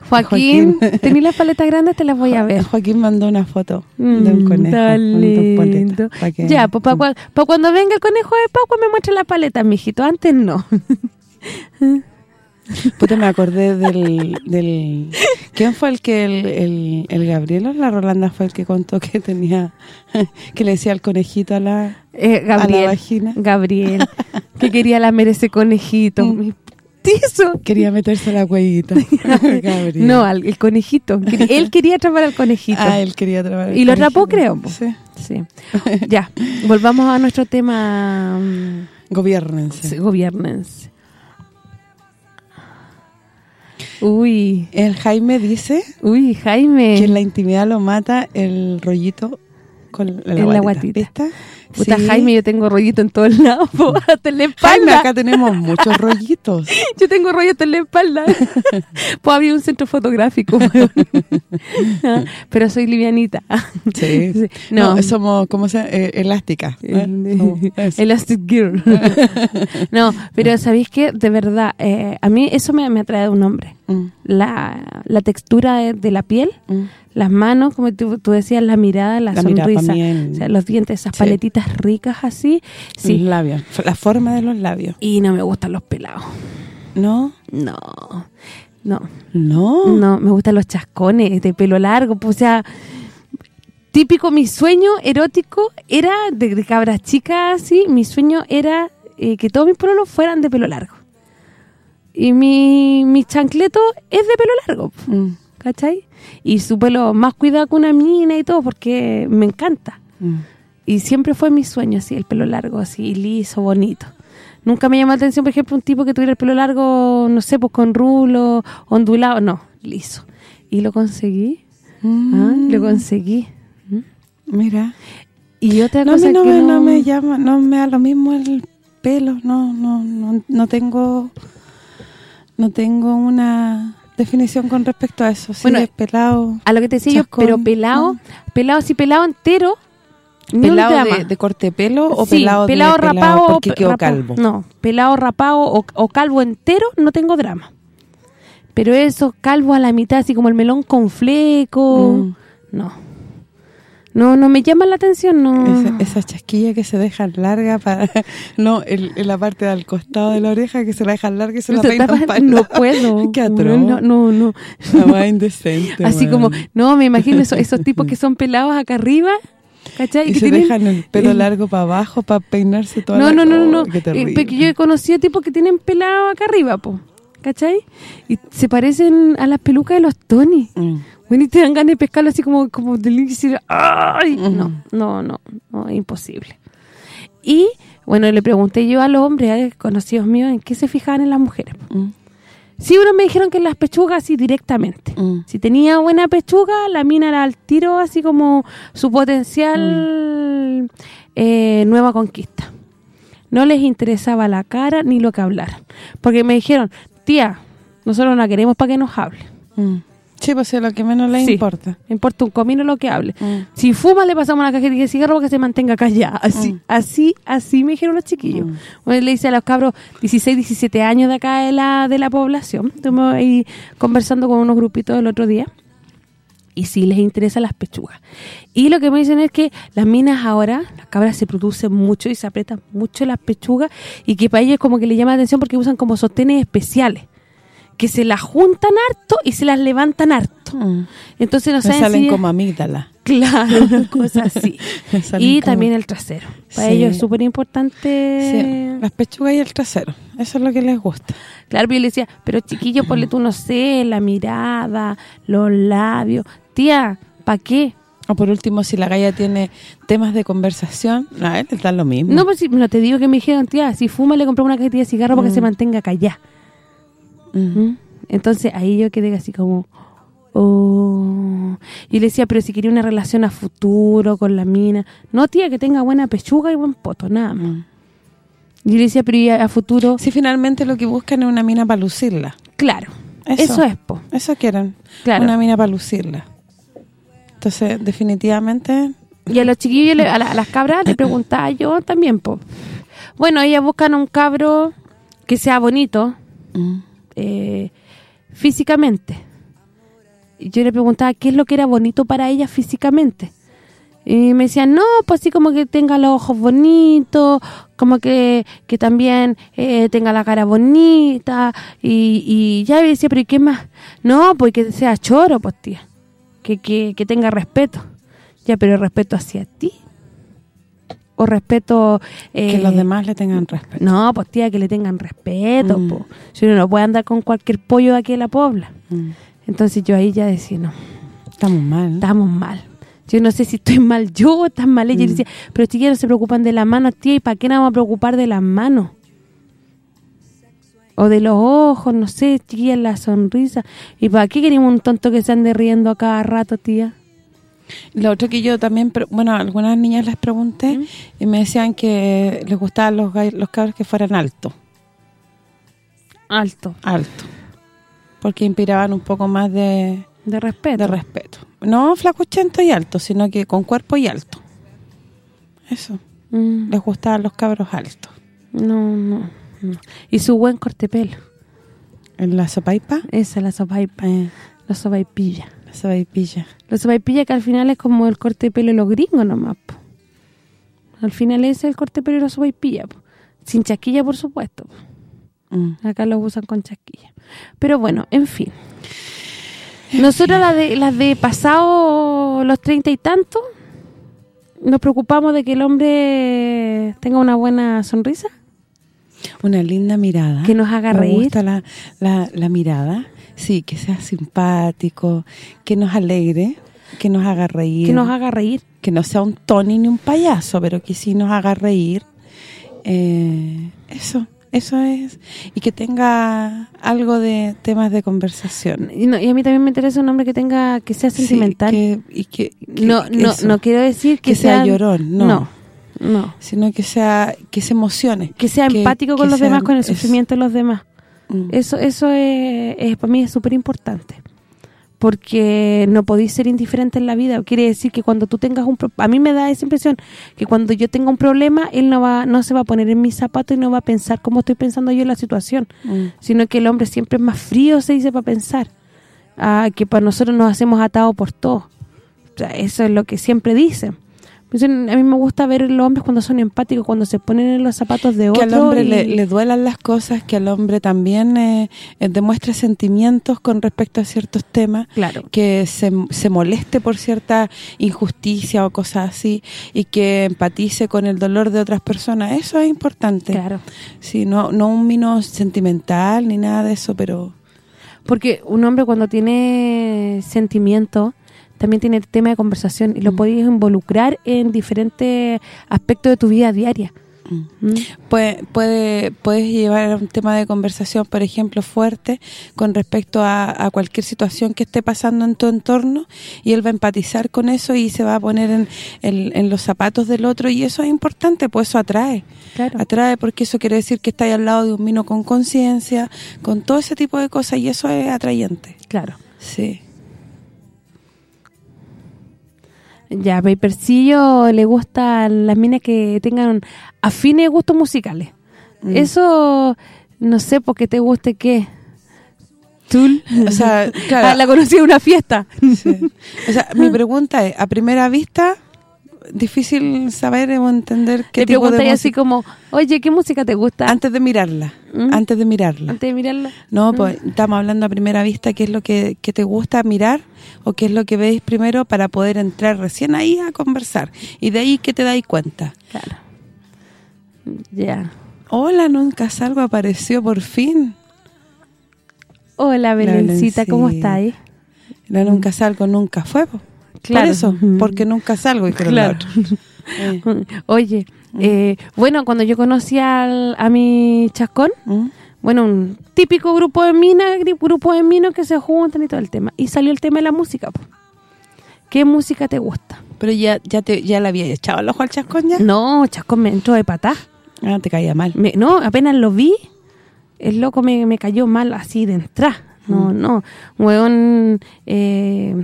Joaquín, Joaquín. ¿tenés las paletas grandes? Te las voy a ver. Joaquín mandó una foto de Mm, un conejo. está con dos lindo. paletas, pa' que- Ya, pues para cuando venga el conejo de Pascua me muestra la paleta, mijito. Antes no. Puta, me acordé del, del... ¿Quién fue el que el, el, el Gabriel o la Rolanda fue el que contó que tenía... que le decía al conejito a la... Eh, Gabriel. vagina. Gabriel. que quería lamer ese conejito. Mm. Quería meterse la. Gabriel. No, al, el conejito. Él quería atrapar al conejito. Ah, él quería trabajar. el Y lo atrapó, creo. Sí. Sí. Ya, volvamos a nuestro tema mm, Gobiernense. gobiernense. Uy, El Jaime dice uy, Jaime. que en la intimidad lo mata el rollito con la, En la guatita. guatita. ¿Viste? Puta, Sí. Jaime, yo tengo rollito en todos lados, hasta en la Jaime, espalda. acá tenemos muchos rollitos. Yo tengo rollito en la espalda. pues había un centro fotográfico. Ah, Pero soy livianita. Sí. Sí. No, No, somos, ¿cómo se? Eh, elásticas. ¿eh? Eso. Elastic Girl. no, pero ¿sabéis qué? De verdad, eh, a mí eso me, me atrae de un hombre. Mm, La, la textura de, de la piel, mm. las manos, como tú, tú decías, la mirada, la, La mirada sonrisa. el- o sea, los dientes, esas Sí. paletitas ricas así. Sí. Los labios. La forma de los labios. Y no me gustan los pelados. ¿No? No, no. ¿No? No, me gustan los chascones de pelo largo, pues, o sea, típico mi sueño erótico era de, de cabras chicas, así, mi sueño era eh, que todos mis pololos fueran de pelo largo. Y mi, mi chancleto es de pelo largo, Mm, ¿cachai? Y su pelo más cuidado que una mina y todo, porque me encanta. mm. Y siempre fue mi sueño, así, el pelo largo, así, liso, bonito. Nunca me llamó la atención, por ejemplo, un tipo que tuviera el pelo largo, no sé, pues con rulo, ondulado, no, liso. Y lo conseguí, ¿ah? Mm, lo conseguí. Mira. Y otra No, a cosa mí no que me, no... no me llama, no me da lo mismo el pelo, no, no, no, no tengo no tengo una definición con respecto a eso. Si Bueno, es pelado, A lo que te decía yo, pero pelado, pelado así pelado entero, pelado de, de corte de pelo o Sí, pelado, de pelado pelado rapado porque pe- quedó rapado. calvo. No, pelado rapado o, o calvo entero no tengo drama. Pero esos calvos a la mitad así como el melón con fleco, Mm. no. No no me llama la atención, no. Esa, esa chasquilla que se deja larga para no el- en la parte del costado de la oreja que se la dejan larga y se la peinan para no puedo. Qué atroz. No, no, no. La más indecente. Así como, no, me imagino esos, esos tipos que son pelados acá arriba, ¿cachai? y que se tienen- dejan el pelo eh, largo para abajo para peinarse toda No, la- no, no, no, no. Oh, Eh, yo he conocido tipos que tienen pelado acá arriba, po. ¿Cachai? Y se parecen a las pelucas de los Tony. Mm. Bueno, y te dan ganas de pescarlo así como, como de decir, ¡ay! Ujú. No, no, no, no, imposible. Y, bueno, le pregunté yo a los hombres, a conocidos míos, en qué se fijaban en las mujeres. Mm. Sí, uno me dijeron que en las pechugas así directamente. Mm. Si tenía buena pechuga, la mina era al tiro, así como su potencial eh, nueva conquista. No les interesaba la cara ni lo que hablaran. Porque me dijeron, tía, nosotros no la queremos para que nos hable. Mm. Sí, pues es lo que menos le Sí. importa. Importa un comino lo que hable. Mm. Si fuma, le pasamos una cajetilla de cigarro para que se mantenga callada. Así, Mm. así, así me dijeron los chiquillos. Mm. Bueno, le hice a los cabros 16, 17 años de acá de la, de la población. Estuvimos ahí conversando con unos grupitos el otro día. Y sí les interesan las pechugas. Y lo que me dicen es que las minas ahora, las cabras se producen mucho y se apretan mucho las pechugas y que para ellos como que le llama la atención porque usan como sostenes especiales. Que se las juntan harto y se las levantan harto. Mm. Entonces no saben salen si- como amígdala. Claro, cosas así. Y como- también el trasero. Para Sí. ellos es súper importante. Sí, las pechugas y el trasero. Eso es lo que les gusta. Claro, yo le decía, pero chiquillo, ponle tú, no sé, la mirada, los labios. Tía, ¿para qué? O por último, si la galla tiene temas de conversación, a él le da lo mismo. No, pues si, no te digo que me dijeron, tía, si fuma le compré una cajetilla de cigarro para que Mm. se mantenga callada. Entonces ahí yo quedé así como... Oh. Y le decía, pero si quería una relación a futuro con la mina. No, tía, que tenga buena pechuga y buen poto, nada más. Mm. Y le decía, pero ¿y a, a futuro? Si finalmente lo que buscan es una mina para lucirla. Claro, Eso. eso, es, po. Eso quieren. Claro. Una mina para lucirla. Entonces, definitivamente... Y a los chiquillos, la- a las cabras, le preguntaba yo también, po. Bueno, ellas buscan un cabro que sea bonito mm, eh, físicamente. Yo le preguntaba qué es lo que era bonito para ellas físicamente. Y me decían, no, pues así como que tenga los ojos bonitos, como que, que también eh, tenga la cara bonita, y, y ya decía, pero ¿y qué más? No, pues que sea choro, pues tía, que, que, que tenga respeto. Ya, pero respeto hacia ti. O respeto... que eh, los demás le tengan respeto. No, pues tía, que le tengan respeto, Mm. po. Si uno no puede andar con cualquier pollo de aquí en la pobla. Mm. Entonces yo ahí ya decía, no, Estamos mal. estamos mal. Yo no sé si estoy mal yo o están mal ella. Y Mm. decía, pero chiquillos no se preocupan de las manos, tía, ¿y para qué nos vamos a preocupar de las manos? O de los ojos, no sé, chiquillas, la sonrisa. ¿Y para qué queremos un tonto que se ande riendo a cada rato, tía? Lo otro que yo también, bueno, a algunas niñas les pregunté ¿Mm? y me decían que les gustaban los los cabros que fueran altos, Alto, alto, porque inspiraban un poco más de, de respeto. de respeto. No flacuchento y alto, sino que con cuerpo y alto. Eso, Mm, les gustaban los cabros altos. no, no, no. Y su buen corte pelo. En la sopaipa, Esa es la sopaipa, eh, la sopaipilla. La sopaipilla. La sopaipilla que al final es como el corte de pelo de los gringos nomás, po. Al final ese es el corte de pelo de la sopaipilla, po. Sin chasquilla, por supuesto. po. Mm. Acá lo usan con chasquilla. Pero bueno, en fin. Nosotros las de, las de pasado los treinta y tantos, nos preocupamos de que el hombre tenga una buena sonrisa, Una linda mirada. que nos haga Me reír. gusta la, la, la mirada. Sí, que sea simpático, que nos alegre, que nos haga reír. que nos haga reír. que no sea un Tony ni un payaso, pero que sí nos haga reír. Eh, eso, eso es. Y que tenga algo de temas de conversación. Y, no- y a mí también me interesa un hombre que tenga que sea Sí, sentimental. que- y que, que- no no no quiero decir que, que sea llorón, no. no No. sino que sea que se emocione. Que sea empático con los demás, con el sufrimiento de los demás. Mm. Eso eso es, es- para mí es súper importante. Porque no podéis ser indiferente en la vida. Quiere decir que cuando tú tengas un... A mí me da esa impresión que cuando yo tenga un problema, él no va no se va a poner en mis zapatos y no va a pensar como estoy pensando yo en la situación. Mm. Sino que el hombre siempre es más frío, se dice, para pensar. Ah, que para nosotros nos hacemos atados por todo. O sea, eso es lo que siempre dicen. A mí me gusta ver los hombres cuando son empáticos, cuando se ponen en los zapatos de que otro. al hombre y- le, le duelan las cosas, que al hombre también eh, eh, demuestre sentimientos con respecto a ciertos temas, Claro. que se, se moleste por cierta injusticia o cosas así y que empatice con el dolor de otras personas. Eso es importante. Claro. Sí, no, no un mino sentimental ni nada de eso, pero... Porque un hombre cuando tiene sentimiento también tiene tema de conversación y lo Mm. podéis involucrar en diferentes aspectos de tu vida diaria. mm, ¿Mm? Puede, puede, puedes llevar a un tema de conversación, por ejemplo, fuerte con respecto a, a cualquier situación que esté pasando en tu entorno y él va a empatizar con eso y se va a poner en, en- en los zapatos del otro y eso es importante, pues eso atrae. Claro. Atrae porque eso quiere decir que está ahí al lado de un mino con conciencia, con todo ese tipo de cosas y eso es atrayente. Claro. Sí. Ya, Papercillo le gustan las minas que tengan afines gustos musicales. Mm. Eso, no sé, porque te guste qué. ¿Tul? O sea, claro. Ah, la conocí en una fiesta. Sí. O sea, mi pregunta es, a primera vista, difícil saber o entender qué Le tipo de preguntáis así música- como, oye, ¿qué música te gusta? antes de mirarla, ¿Mm? antes de mirarla. Antes de mirarla. No, pues estamos hablando a primera vista qué es lo que, que te gusta mirar o qué es lo que veis primero para poder entrar recién ahí a conversar. Y de ahí que te dais cuenta. Claro. Ya. Hola, nunca salgo, apareció por fin. Hola, Belencita, ¿cómo estáis? La nunca salgo, nunca fue. po. Claro. Por eso, porque nunca salgo. Y Claro. Eh, Oye, eh, bueno, cuando yo conocí al, a mi chascón, ¿Mm? bueno, un típico grupo de minas, grupo de minos que se juntan y todo el tema. Y salió el tema de la música. ¿Qué música te gusta? Pero ya ya te ya le había echado el ojo al chascón ya. No, chascón me entró de patá. Ah, te caía mal. Me- no, apenas lo vi, el loco me, me cayó mal así de entrada. No, Mm. no. Weón, eh,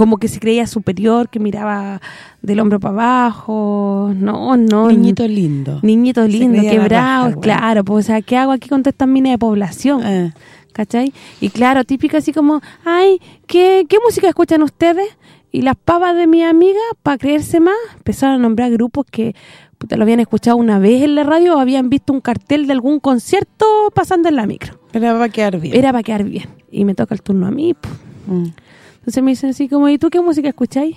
como que se creía superior, que miraba del hombro para abajo. No, no. Niñito lindo. Niñito lindo, quebrado, raja, claro. Pues, o sea, ¿qué hago aquí con todas estas minas de población? Eh, ¿Cachai? Y claro, típica así como, ay, ¿qué, qué música escuchan ustedes? Y las pavas de mi amiga, para creerse más, empezaron a nombrar grupos que puta, lo habían escuchado una vez en la radio o habían visto un cartel de algún concierto pasando en la micro. pero va a quedar bien. Era para quedar bien. Y me toca el turno a mí. Mm. Entonces me dicen así como, ¿y tú qué música escucháis?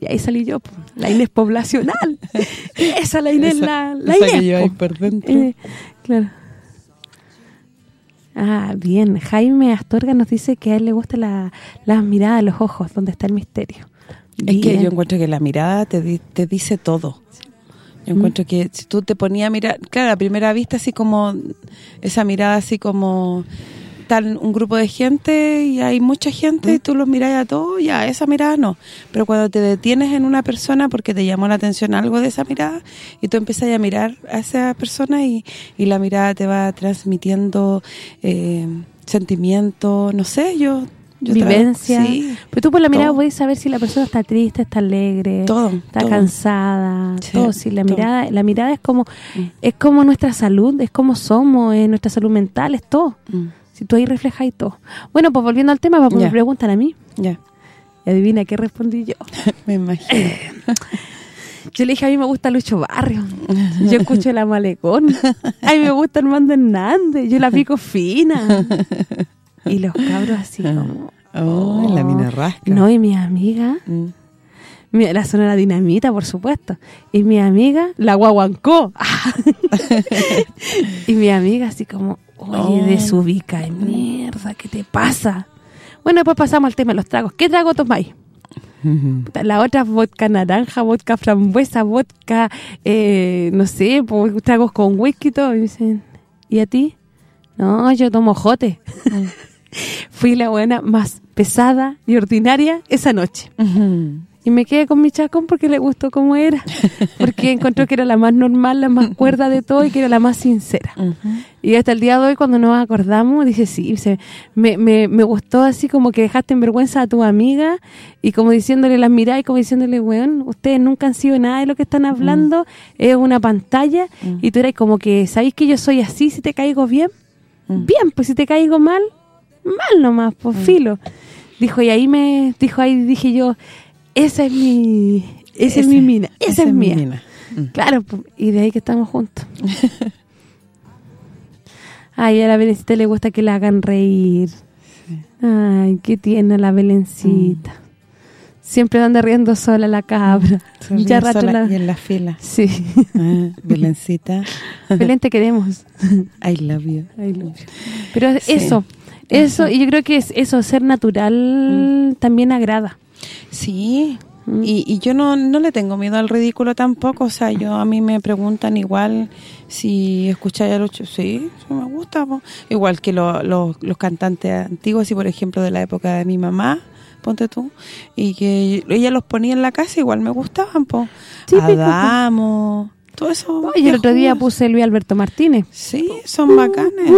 Y ahí salí yo, po, la Inés poblacional. Esa, la Inés, Esa- la, la esa Inés. que lleváis po. por dentro. Eh, claro. Ah, bien. Jaime Astorga nos dice que a él le gusta la, la mirada de los ojos, donde está el misterio. Es que yo encuentro que la mirada te, di- te dice todo. Yo Mm. encuentro que si tú te ponías a mirar, claro, a primera vista así como, esa mirada así como, tal un grupo de gente y hay mucha gente Mm. y tú los miras a todos, ya, esa mirada no. Pero cuando te detienes en una persona porque te llamó la atención algo de esa mirada y tú empiezas a mirar a esa persona y, y la mirada te va transmitiendo eh, sentimientos, no sé, yo... yo Vivencia. Sí, Pero tú por la mirada todo. puedes saber si la persona está triste, está alegre, Todo, está todo. cansada, Sí, todo. Si la mirada la mirada es como Mm. es como nuestra salud, es como somos, es nuestra salud mental, es todo. Mm, Si tú ahí reflejas todo. Bueno, pues volviendo al tema, porque Ya. me preguntan a mí. ya. Y adivina qué respondí yo. Me imagino. Yo le dije, a mí me gusta Lucho Barrio. Yo escucho La Malecón. A mí me gusta Armando Hernández. Yo la pico fina. Y los cabros así como... Oh, la mina rasca. No, y mi amiga... Mm. La sonora dinamita, por supuesto. Y mi amiga, la guaguancó. y mi amiga así como, oye, Oh. desubica, mierda, ¿qué te pasa? Bueno, después pasamos al tema de los tragos. ¿Qué trago tomáis? La otra es vodka naranja, vodka frambuesa, vodka, eh, no sé, pues, tragos con whisky y todo. Y dicen, ¿y a ti? No, yo tomo jote. Fui la buena más pesada y ordinaria esa noche. Y me quedé con mi chacón porque le gustó cómo era. Porque encontró que era la más normal, la más cuerda de todo y que era la más sincera. Y hasta el día de hoy, cuando nos acordamos, dice, sí, me, me, me, gustó así como que dejaste en vergüenza a tu amiga y como diciéndole las miradas y como diciéndole, weón, ustedes nunca han sido nada de lo que están hablando, es una pantalla y tú eres como que, ¿sabéis que yo soy así si te caigo bien? Bien, pues si te caigo mal, mal nomás, por filo. Dijo, y ahí me, dijo, ahí dije yo, esa es mi esa es mi mina, esa, es, mía. Mm. Claro, y de ahí que estamos juntos. Ay, a la Belencita le gusta que la hagan reír. Ay, qué tiene la Belencita. Mm. Siempre anda riendo sola la cabra. Ya sola y en la fila. Sí. Ah, Belencita. Belén, te queremos. I love you. I love you. Pero eso, eso, y yo creo que es eso, ser natural mm. también agrada. Sí, mm. y, yo no, no le tengo miedo al ridículo tampoco, o sea, yo a mí me preguntan igual si escucháis a los... Sí, sí me gusta, igual que los cantantes antiguos, y por ejemplo de la época de mi mamá, ponte tú, y que ella los ponía en la casa, igual me gustaban, po. Adamo, todo eso. y el otro día puse Luis Alberto Martínez. Sí, son bacanes.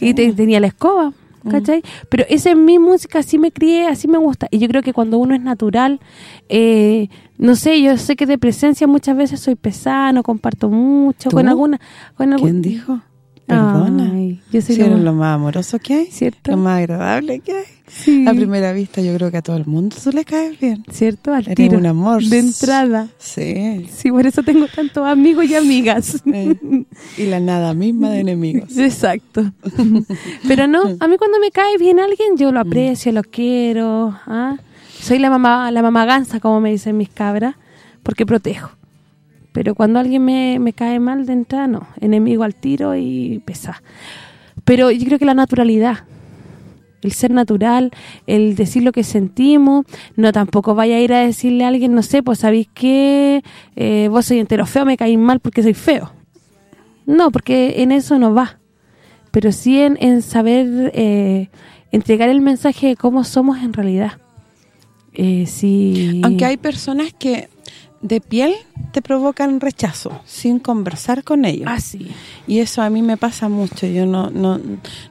Y tenía la escoba. ¿Cachai? Pero esa es mi música, así me crié, así me gusta. Y yo creo que cuando uno es natural, eh, no sé, yo sé que de presencia muchas veces soy pesada, no comparto mucho con alguna... Con ¿Quién dijo? Perdona. yo soy lo, más... amoroso que hay, ¿cierto? lo más agradable que hay. A primera vista yo creo que a todo el mundo tú le caes bien. ¿Cierto? Al Eres un amor. De entrada. Sí. Sí, por eso tengo tantos amigos y amigas. Y la nada misma de enemigos. Exacto. Pero no, a mí cuando me cae bien alguien, yo lo aprecio, lo quiero. ¿ah? Soy la mamá la mamá gansa, como me dicen mis cabras, porque protejo. Pero cuando alguien me, me cae mal de entrada, no. Enemigo al tiro y pesa. Pero yo creo que la naturalidad, el ser natural, el decir lo que sentimos, no tampoco vaya a ir a decirle a alguien, no sé, pues sabéis que eh, vos soy entero feo, me caí mal porque soy feo. No, porque en eso no va. Pero sí en, saber eh, entregar el mensaje de cómo somos en realidad. Eh, sí. Aunque hay personas que de piel te provocan rechazo sin conversar con ellos. Ah, sí. Y eso a mí me pasa mucho. Yo no no,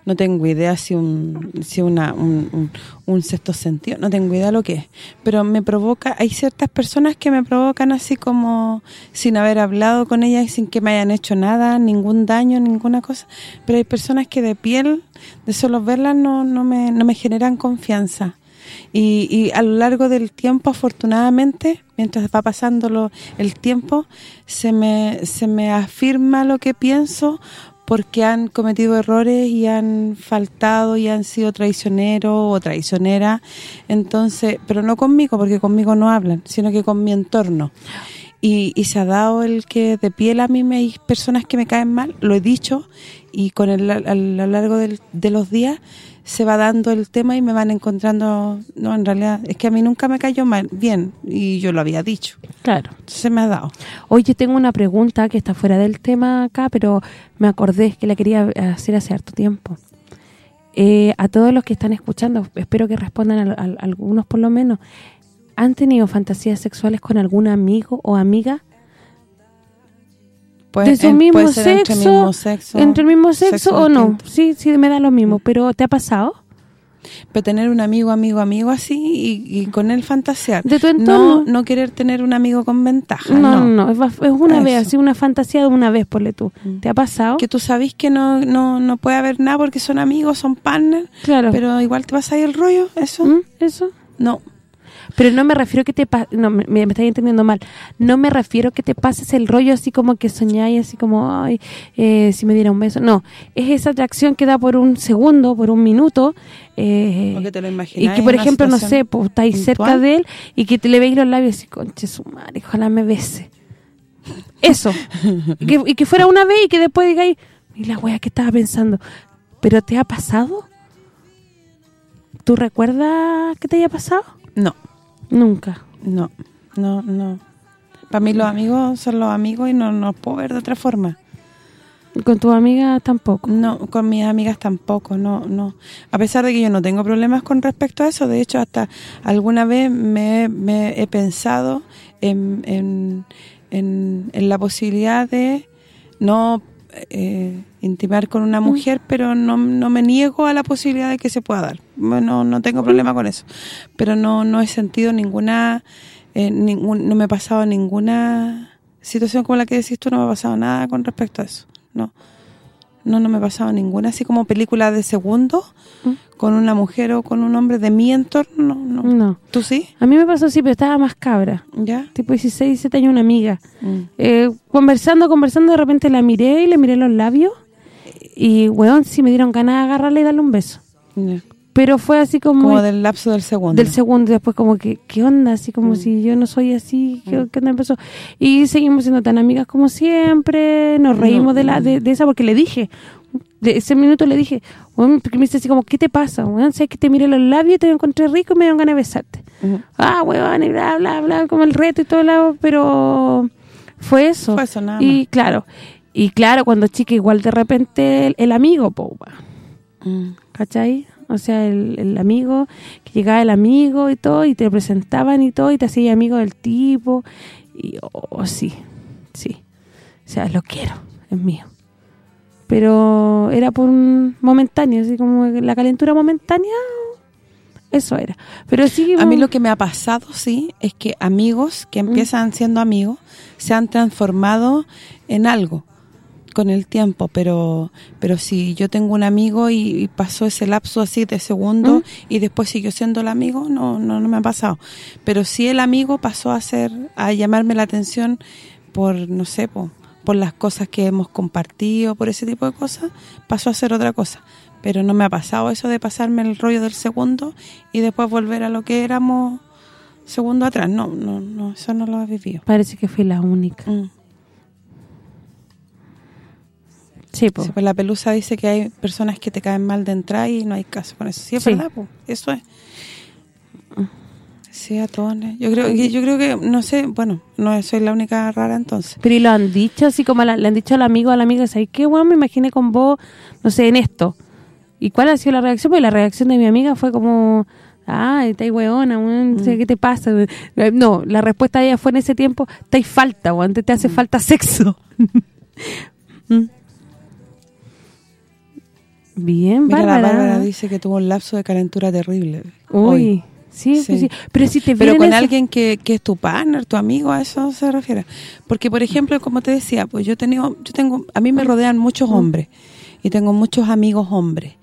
no tengo idea si un si una un, un, sexto sentido, no tengo idea lo que es. Pero me provoca, hay ciertas personas que me provocan así como sin haber hablado con ellas y sin que me hayan hecho nada, ningún daño, ninguna cosa. Pero hay personas que de piel, de solo verlas, no, no, me, no me generan confianza. Y, y, a lo largo del tiempo, afortunadamente, mientras va pasando el tiempo, se me, se me afirma lo que pienso porque han cometido errores y han faltado y han sido traicioneros o traicionera. Entonces pero no conmigo porque conmigo no hablan sino que con mi entorno. Y, y se ha dado el que de piel a mí me hay personas que me caen mal lo he dicho y con el, a, lo largo de los días se va dando el tema y me van encontrando, no, en realidad, es que a mí nunca me cayó mal, bien, y yo lo había dicho. Claro. Se me ha dado. Oye, tengo una pregunta que está fuera del tema acá, pero me acordé que la quería hacer hace harto tiempo. Eh, a todos los que están escuchando, espero que respondan a, algunos por lo menos, ¿han tenido fantasías sexuales con algún amigo o amiga? De su mismo, sexo, entre mismo sexo, entre el mismo sexo, o no. Sí, sí, me da lo mismo, pero ¿te ha pasado? Pero tener un amigo, amigo, amigo así y, con él fantasear. De tu entorno. No, no querer tener un amigo con ventaja, no. No, no, es, una vez, así una fantasía de una vez, ponle tú. Mm. ¿Te ha pasado? Que tú sabes que no, no, no puede haber nada porque son amigos, son partners. Claro. Pero igual te vas a ir el rollo, ¿eso? ¿Mm? ¿Eso? No. Pero no me refiero que te no me, me estáis entendiendo mal. No me refiero que te pases el rollo así como que soñáis así como ay, eh, si me diera un beso. No, es esa atracción que da por un segundo, por un minuto. Eh, te lo y que por ejemplo, no sé, pues estáis cerca de él y que te le veis los labios y conche su madre, ojalá me bese. Eso. y, que, y que fuera una vez y que después digáis, y la wea que estaba pensando. ¿Pero te ha pasado? ¿Tú recuerdas que te haya pasado? No. Nunca. No, no, no. Para mí los amigos son los amigos y no nos puedo ver de otra forma. Con tus amigas tampoco. No, con mis amigas tampoco, no, no. A pesar de que yo no tengo problemas con respecto a eso, de hecho hasta alguna vez me, me he pensado en, en, en, en la posibilidad de no eh, intimar con una mujer, pero no, no me niego a la posibilidad de que se pueda dar. Bueno, no tengo problema con eso, pero no no he sentido ninguna, eh, ningún, no me ha pasado ninguna situación como la que decís tú, no me ha pasado nada con respecto a eso, no. No, no me ha pasado ninguna, así como película de segundo, ¿Mm? con una mujer o con un hombre de mi entorno, no. No. ¿Tú sí? A mí me pasó así, pero estaba más cabra. ¿Ya? Tipo 16, 17 años, una amiga. Mm. Eh, conversando, conversando, de repente la miré y le miré los labios. Y, weón, sí me dieron ganas de agarrarle y darle un beso. Pero fue así como... Como del lapso del segundo. del segundo después como que ¿qué onda? Así como Mm. si yo no soy así, ¿qué, qué onda empezó? Y seguimos siendo tan amigas como siempre, nos reímos No, de la de, de esa porque le dije, de ese minuto le dije, bueno, porque me dice así como, ¿qué te pasa? Bueno, sé que te miré los labios, te encontré rico y me dieron ganas de besarte. Ah, huevón, y bla, bla, bla, como el reto y todo lado, pero fue eso. Fue eso, nada Y claro, y claro, cuando chica igual de repente el, el amigo, po. Mm. ¿cachai? O sea, el, el amigo, que llegaba el amigo y todo, y te presentaban y todo, y te hacía amigo del tipo, y oh, sí, sí, o sea, lo quiero, es mío. Pero era por un momentáneo, así como la calentura momentánea, eso era. Pero sí... A mí lo que me ha pasado, sí, es que amigos que empiezan siendo amigos se han transformado en algo con el tiempo, pero pero si yo tengo un amigo y, y pasó ese lapso así de segundo ¿Mm? y después siguió siendo el amigo, no no no me ha pasado. Pero si el amigo pasó a ser a llamarme la atención por no sé, po, por las cosas que hemos compartido, por ese tipo de cosas, pasó a ser otra cosa. Pero no me ha pasado eso de pasarme el rollo del segundo y después volver a lo que éramos segundo atrás. No, no, no, eso no lo he vivido. Parece que fui la única. Mm. Sí, po. Sí, pues la pelusa dice que hay personas que te caen mal de entrada y no hay caso con eso. Sí, es Sí. verdad, pues, eso es. Sí, a todos. Yo creo yo creo que no sé, bueno, no soy la única rara entonces. Pero y lo han dicho así como la- le han dicho al amigo a la amiga, ¿sabes qué, weón? Me imaginé con vos, no sé, en esto. ¿Y cuál ha sido la reacción? Pues la reacción de mi amiga fue como, ay, estáis weona, weón, Mm. ¿qué te pasa? Eh, No, la respuesta de ella fue en ese tiempo, estáis falta, weón, te, te Mm. hace falta sexo. Mm. Bien, Mira, Bárbara. la Bárbara dice que tuvo un lapso de calentura terrible. Uy, hoy. sí, Sí. pues sí. Pero si te Pero con alguien que, que es tu partner, tu amigo, a eso se refiere. Porque, por ejemplo, como te decía, pues yo he tenido, yo tengo, a mí me rodean muchos hombres y tengo muchos amigos hombres.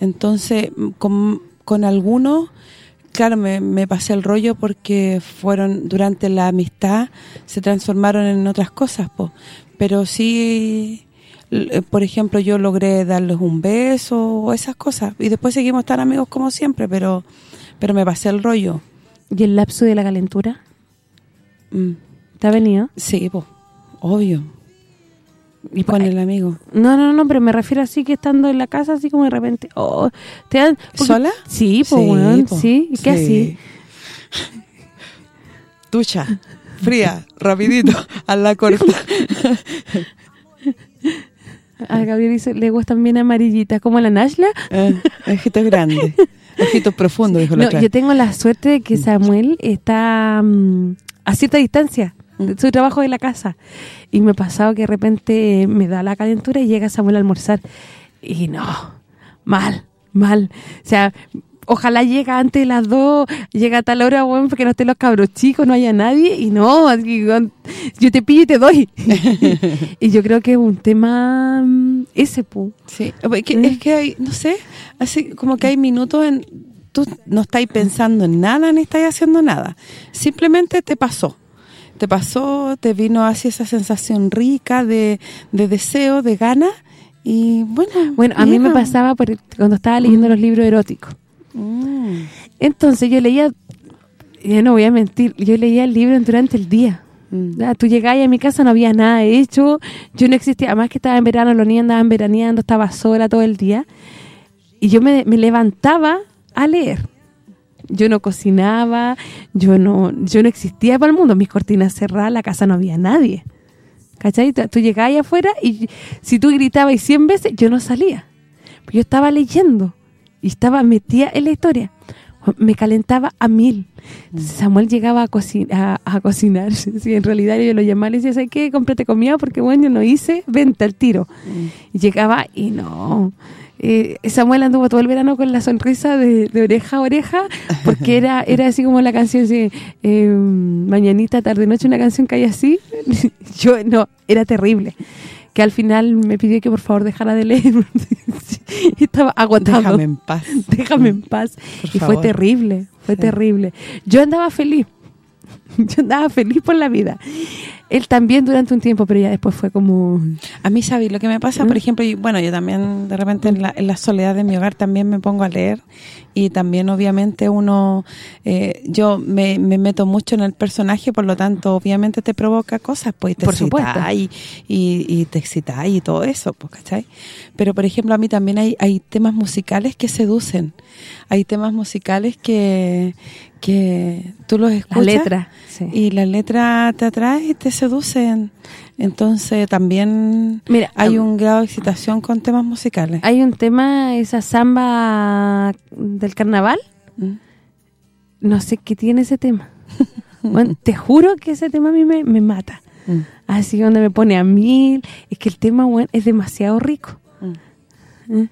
Entonces, con, con algunos, claro, me, me pasé el rollo porque fueron, durante la amistad, se transformaron en otras cosas, pues. Pero sí, por ejemplo, yo logré darles un beso o esas cosas. Y después seguimos tan amigos como siempre, pero pero me pasé el rollo. ¿Y el lapso de la calentura? Mm. ¿Te ha venido? Sí, pues, obvio. Y Con pa- el amigo. No, no, no, pero me refiero así que estando en la casa, así como de repente, oh, te dan... porque- ¿Sola? Sí, pues, sí, ¿y qué así? Ducha, fría, rapidito, a la corta. A Gabriel dice, le gustan bien amarillitas, como la Nashla. Eh, ojitos grandes, ojitos profundos, dijo la No, otra. yo tengo la suerte de que Samuel está mm, a cierta distancia de Mm. su trabajo de la casa. Y me ha pasado que de repente me da la calentura y llega Samuel a almorzar. Y no, mal, mal. O sea, ojalá llega antes de las dos, llega a tal hora, bueno, porque no estén los cabros chicos, no haya nadie. Y no, yo te pillo y te doy. y yo creo que es un tema mm, ese, pu. Sí, es que, es que hay, no sé, así como que hay minutos en... Tú no estáis pensando en nada ni estáis haciendo nada. Simplemente te pasó. Te pasó, te vino así esa sensación rica de, de deseo, de gana y bueno... Bueno, a mí me pasaba por- cuando estaba leyendo los libros eróticos. Mm. Entonces yo leía, yo no voy a mentir, yo leía el libro durante el día. Mm. Ya, Tú llegabas a mi casa, no había nada hecho, yo no existía, además que estaba en verano, los niños andaban veraneando, estaba sola todo el día. Y yo me, me levantaba a leer. Yo no cocinaba, yo no yo no existía para el mundo, mis cortinas cerradas, la casa no había nadie. ¿Cachai? Tú tú llegabas ahí afuera y si tú gritabas 100 veces, yo no salía. Yo estaba leyendo y estaba metida en la historia. Me calentaba a mil. Entonces Samuel llegaba a, coci- a, a cocinar. Sí, en realidad yo lo llamaba y le decía, ¿sabes qué? Cómprate comida porque, bueno, yo no hice, vente al tiro. Y llegaba y no... Eh, Samuel anduvo todo el verano con la sonrisa de, de oreja a oreja porque era era así como la canción así, eh, mañanita, tarde, noche, una canción que hay así. Yo, no, era terrible. Que al final me pidió que por favor dejara de leer. Estaba agotado. Déjame en paz. Déjame en paz. Por y fue terrible, fue Sí. terrible. Yo andaba feliz. Yo andaba feliz por la vida. Él también durante un tiempo, pero ya después fue como... A mí, ¿sabes lo que me pasa? ¿Mm? Por ejemplo, y- bueno, yo también de repente en la, en la soledad de mi hogar también me pongo a leer y también obviamente uno, eh, yo me, me meto mucho en el personaje, por lo tanto obviamente te provoca cosas, pues te Por excitas y, y, y te excitas y todo eso, pues, ¿cachai? Pero por ejemplo a mí también hay, hay temas musicales que seducen, hay temas musicales que, que tú los La escuchas letra. sí. y la letra te atrae y te seducen. Entonces también Mira, hay un grado de excitación con temas musicales. Hay un tema, esa samba del carnaval, Mm. no sé qué tiene ese tema. Bueno, te juro que ese tema a mí me, me mata. Mm. Así donde me pone a mil. Es que el tema, bueno, es demasiado rico. Mm. ¿Eh?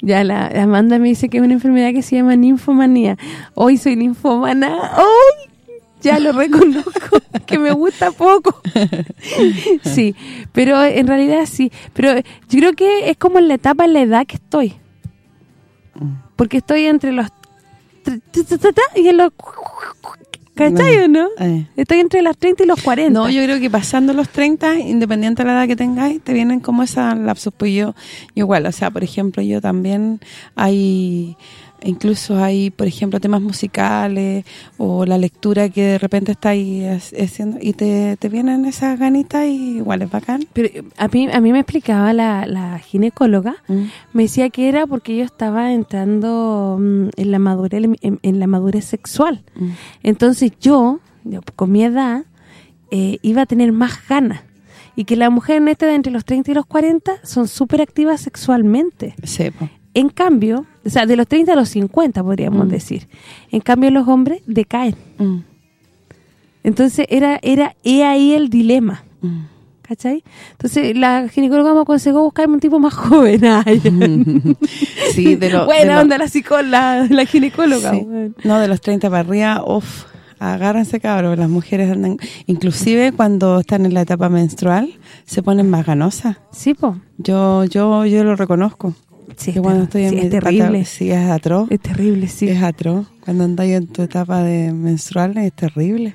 Ya la Amanda me dice que es una enfermedad que se llama ninfomanía. Hoy soy ninfomana. ¡Ay! Ya lo reconozco, que me gusta poco. sí, pero en realidad sí. Pero yo creo que es como en la etapa, en la edad que estoy. Porque estoy entre los... Y en los... ¿Cachai o no? Eh. Estoy entre los 30 y los 40. No, yo creo que pasando los 30, independiente de la edad que tengáis, te vienen como esas lapsus. Pues yo, yo igual, o sea, por ejemplo, yo también hay... Incluso hay, por ejemplo, temas musicales o la lectura que de repente estáis haciendo y te, te vienen esas ganitas y igual es bacán. Pero a mí, a mí me explicaba la, la ginecóloga, me decía que era porque yo estaba entrando mm, en la madurez en, en la madurez sexual. Mm. Entonces yo, yo, con mi edad, eh, iba a tener más ganas. Y que las mujeres en esta edad, entre los 30 y los 40, son súper activas sexualmente. Sí. En cambio, o sea, de los 30 a los 50, podríamos Mm. decir. En cambio, los hombres decaen. Mm, Entonces, era era he ahí el dilema. mm. ¿Cachai? Entonces, la ginecóloga me aconsejó buscarme un tipo más joven. Sí, de lo- de Buena lo- onda la psicóloga, la, ginecóloga. Sí. No, de los 30 para arriba, uff, agárrense cabros, las mujeres andan, inclusive cuando están en la etapa menstrual, se ponen más ganosas. Sí, po. Yo yo yo lo reconozco. Sí, que es cuando ter- estoy en sí, mi es terrible. sí, es atroz. Es terrible, sí. Es atroz. Cuando andáis en tu etapa de menstrual es terrible.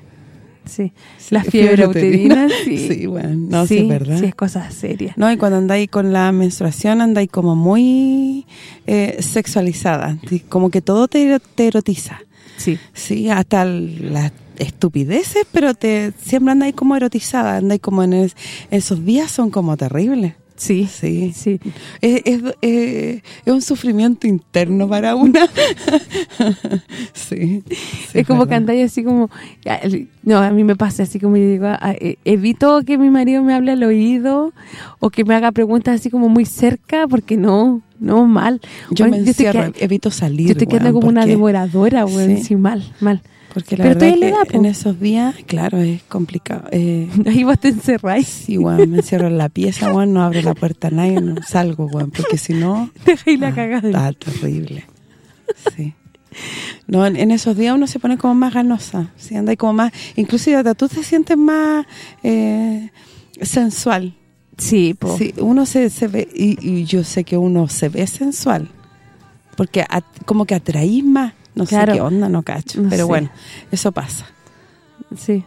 sí. Sí, La fiebre uterina, sí. Sí, bueno, no, sí, es verdad. Sí, es cosa seria. No, y cuando andáis con la menstruación andáis como muy eh, sexualizada. Sí, Como que todo te, te erotiza. Sí. Sí, hasta las estupideces, pero te siempre andáis como erotizada, andáis como en es- esos días son como terribles. Sí. Sí. Sí. Es, es, eh, es un sufrimiento interno para una. sí. sí, es como que andáis así como... No, a mí me pasa así como yo digo, ah, eh, evito que mi marido me hable al oído o que me haga preguntas así como muy cerca porque no, no, mal. Yo Bueno, me encierro, que- evito salir, Yo estoy quedando como una devoradora, güey, Sí. sí, mal, mal. Porque la Pero verdad que en esos días, claro, es complicado. Eh, Ahí vos te encerráis, sí, weón, me encierro en la pieza, weón, no abro la puerta a nadie, no salgo, weón, porque si no... dejáis la Ah, cagada. Está terrible. Sí. No, en, en esos días uno se pone como más ganosa, sí, anda ahí como más, inclusive hasta tú te sientes más eh, sensual. Sí, po. Sí, uno se, se ve y, y yo sé que uno se ve sensual. Porque at- como que atraís más, no Claro. sé qué onda, no cacho, No pero sé. bueno, eso pasa. Sí.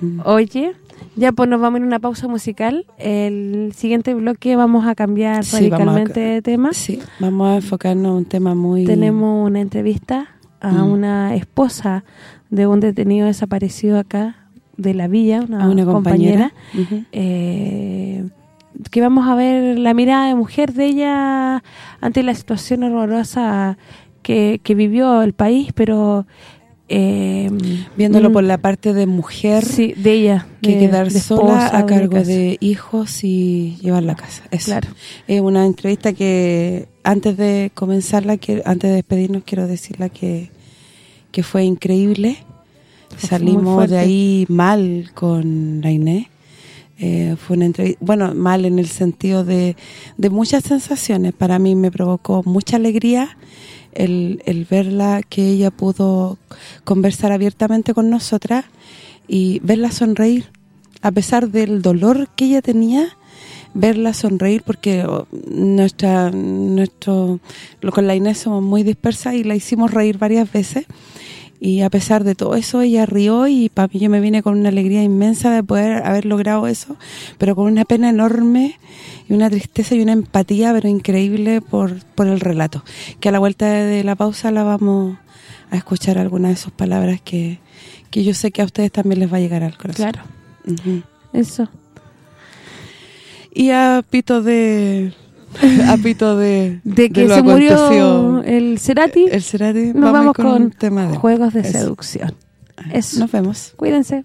Mm. Oye, ya pues nos vamos a ir a una pausa musical. El siguiente bloque vamos a cambiar Sí, vamos a- radicalmente de tema. Sí, vamos a enfocarnos en un tema muy Tenemos una entrevista a Mm. una esposa de un detenido desaparecido acá de la villa, una, una compañera, compañera. Ujú. eh, que vamos a ver la mirada de mujer de ella ante la situación horrorosa que, que vivió el país, pero eh, Viéndolo mm, por la parte de mujer, sí, de ella, que de- quedar de sola esposa, a cargo de hijos y llevar la casa. Eso. Claro. Es una entrevista que antes de comenzarla, que antes de despedirnos, quiero decirla que, que fue increíble. Fue Salimos de ahí mal con la Inés. Eh, fue una entrevista, bueno, mal en el sentido de, de muchas sensaciones. Para mí me provocó mucha alegría el, el verla, que ella pudo conversar abiertamente con nosotras y verla sonreír. A pesar del dolor que ella tenía, verla sonreír porque oh, nuestra nuestro con la Inés somos muy dispersas y la hicimos reír varias veces y a pesar de todo eso ella rió y para mí yo me vine con una alegría inmensa de poder haber logrado eso, pero con una pena enorme y una tristeza y una empatía pero increíble por, por el relato, que a la vuelta de la pausa la vamos a escuchar algunas de sus palabras que, que yo sé que a ustedes también les va a llegar al corazón. Claro, eso. Y a pito de a pito de De que lo se murió el Cerati, el Cerati, nos vamos con, con, un tema de juegos de Eso. seducción. Eso. Nos vemos. Cuídense.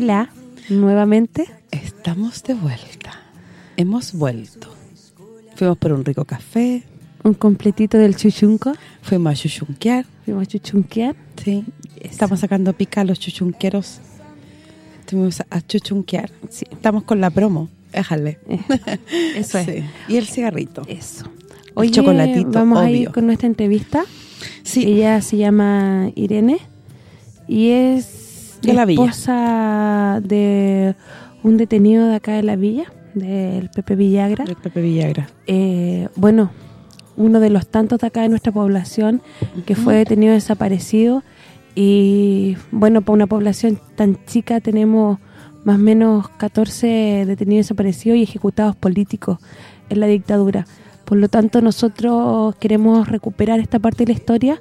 Hola, nuevamente. Estamos de vuelta. Hemos vuelto. Fuimos por un rico café, Un completito del chuchunco. fuimos a chuchunquear, Fuimos a chuchunquear. sí. Estamos sacando pica a los chuchunqueros. Estuvimos a chuchunquear. Sí. Estamos con la promo. Déjale. Eso es. Sí. Y el cigarrito. Eso. El chocolatito, vamos a ir con nuestra entrevista. Sí. Ella se llama Irene y es De la villa. esposa de un detenido de acá de la villa, del Pepe Villagra. El Pepe Villagra. Eh, bueno, uno de los tantos de acá de nuestra población que fue detenido desaparecido y bueno, para una población tan chica tenemos más o menos 14 detenidos desaparecidos y ejecutados políticos en la dictadura. Por lo tanto, nosotros queremos recuperar esta parte de la historia,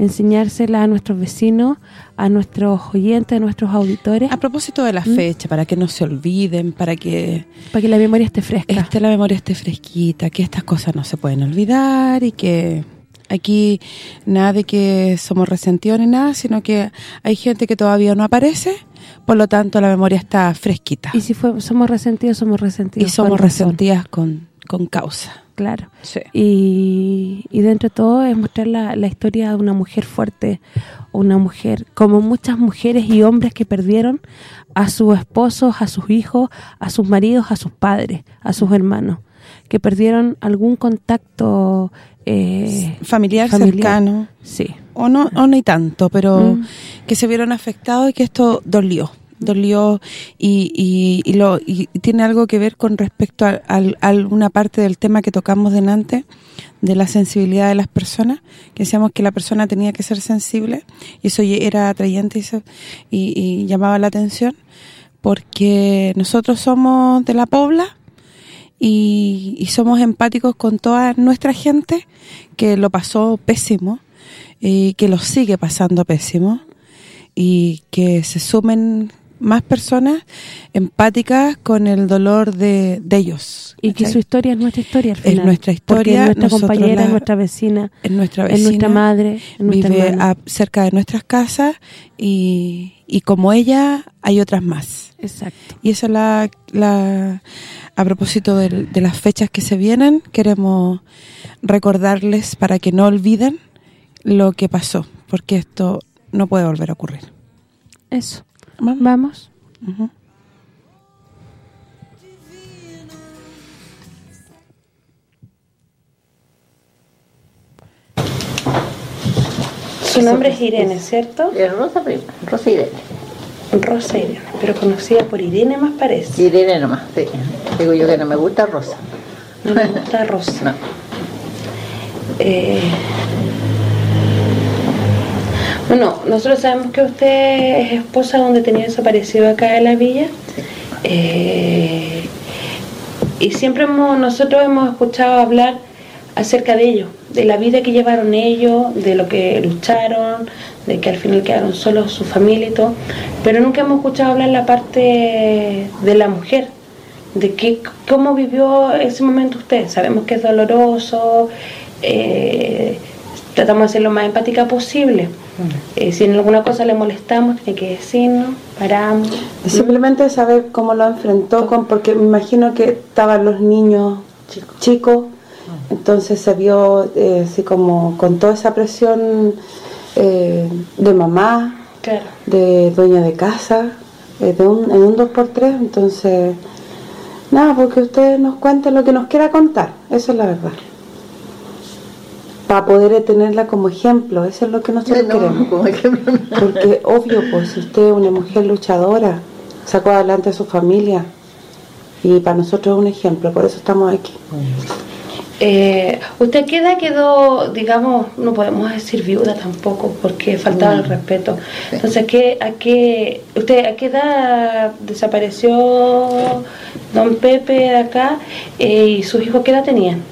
enseñársela a nuestros vecinos, a nuestros oyentes, a nuestros auditores, A propósito de la ¿Mm? fecha, para que no se olviden, para que para que la memoria esté fresca. este, la memoria esté fresquita, que estas cosas no se pueden olvidar y que aquí nada de que somos resentidos ni nada, sino que hay gente que todavía no aparece, por lo tanto la memoria está fresquita. Y si fue, somos resentidos, somos resentidos. Y somos con resentidas con, con causa. Claro. Sí. Y, y dentro de todo es mostrar la, la historia de una mujer fuerte, una mujer, como muchas mujeres y hombres que perdieron a sus esposos, a sus hijos, a sus maridos, a sus padres, a sus hermanos, que perdieron algún contacto eh, Familiar, familiar. cercano, Sí, o no o ni tanto, pero Mm. que se vieron afectados y que esto dolió dolió y, y, lo y tiene algo que ver con respecto a, al- a una parte del tema que tocamos delante de la sensibilidad de las personas que decíamos que la persona tenía que ser sensible y eso era atrayente y, y- y llamaba la atención porque nosotros somos de la Pobla y, y somos empáticos con toda nuestra gente que lo pasó pésimo y que lo sigue pasando pésimo y que se sumen más personas empáticas con el dolor de, de ellos. y que su historia es nuestra historia al Es nuestra historia, es nuestra compañera, la- es nuestra vecina, es nuestra es vecina, nuestra madre, es nuestra vive a- cerca de nuestras casas y, y como ella hay otras más. Exacto. Y eso es la, la a propósito del- de las fechas que se vienen, queremos recordarles para que no olviden lo que pasó, porque esto no puede volver a ocurrir. Eso. Vamos. Vamos. Su nombre es Irene, ¿cierto? Es Rosa Prima, Rosa Irene. Rosa Irene, pero conocida por Irene más parece. Irene nomás, sí. Digo yo que no me gusta Rosa. No le gusta Rosa. No. Eh, bueno, nosotros sabemos que usted es esposa de un detenido desaparecido acá de la villa. Eh, y siempre hemos, nosotros hemos escuchado hablar acerca de ellos, de la vida que llevaron ellos, de lo que lucharon, de que al final quedaron solos su familia y todo, pero nunca hemos escuchado hablar la parte de la mujer, de qué, cómo vivió ese momento usted. Sabemos que es doloroso, eh, tratamos de ser lo más empática posible, Eh, si en alguna cosa le molestamos, tiene que decirnos, paramos. Simplemente saber cómo lo enfrentó, con porque me imagino que estaban los niños chicos, entonces se vio eh, así como con toda esa presión eh, de mamá, Claro. de dueña de casa, eh, de un, en un 2x3, entonces, nada, porque ustedes nos cuenten lo que nos quiera contar, eso es la verdad. Para poder tenerla como ejemplo, eso es lo que nosotros queremos. como ejemplo, no. Porque obvio, pues si usted es una mujer luchadora, sacó adelante a su familia y para nosotros es un ejemplo, por eso estamos aquí. Eh, ¿Usted a qué edad quedó, digamos, no podemos decir viuda tampoco, porque faltaba el respeto? Entonces, ¿a qué, a qué, ¿usted a qué edad desapareció don Pepe de acá eh, y sus hijos qué edad tenían?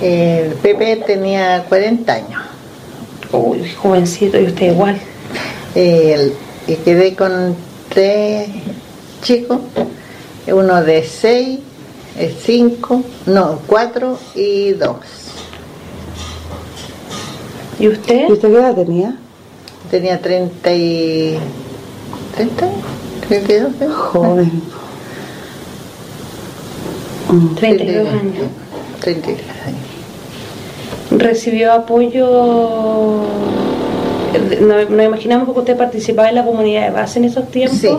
Eh, Pepe tenía 40 años. Uy, jovencito, y usted igual. Eh, el- y quedé con tres chicos, uno de 6, 5, no, 4 y 2. ¿Y usted? ¿Y usted qué edad tenía? Tenía 30 y... ¿30? ¿32? ¿eh? Joven. Mm. 32 años. 33 años. ¿Recibió apoyo? eh, Nos, nos imaginamos que usted participaba en la comunidad de base en esos tiempos. Sí.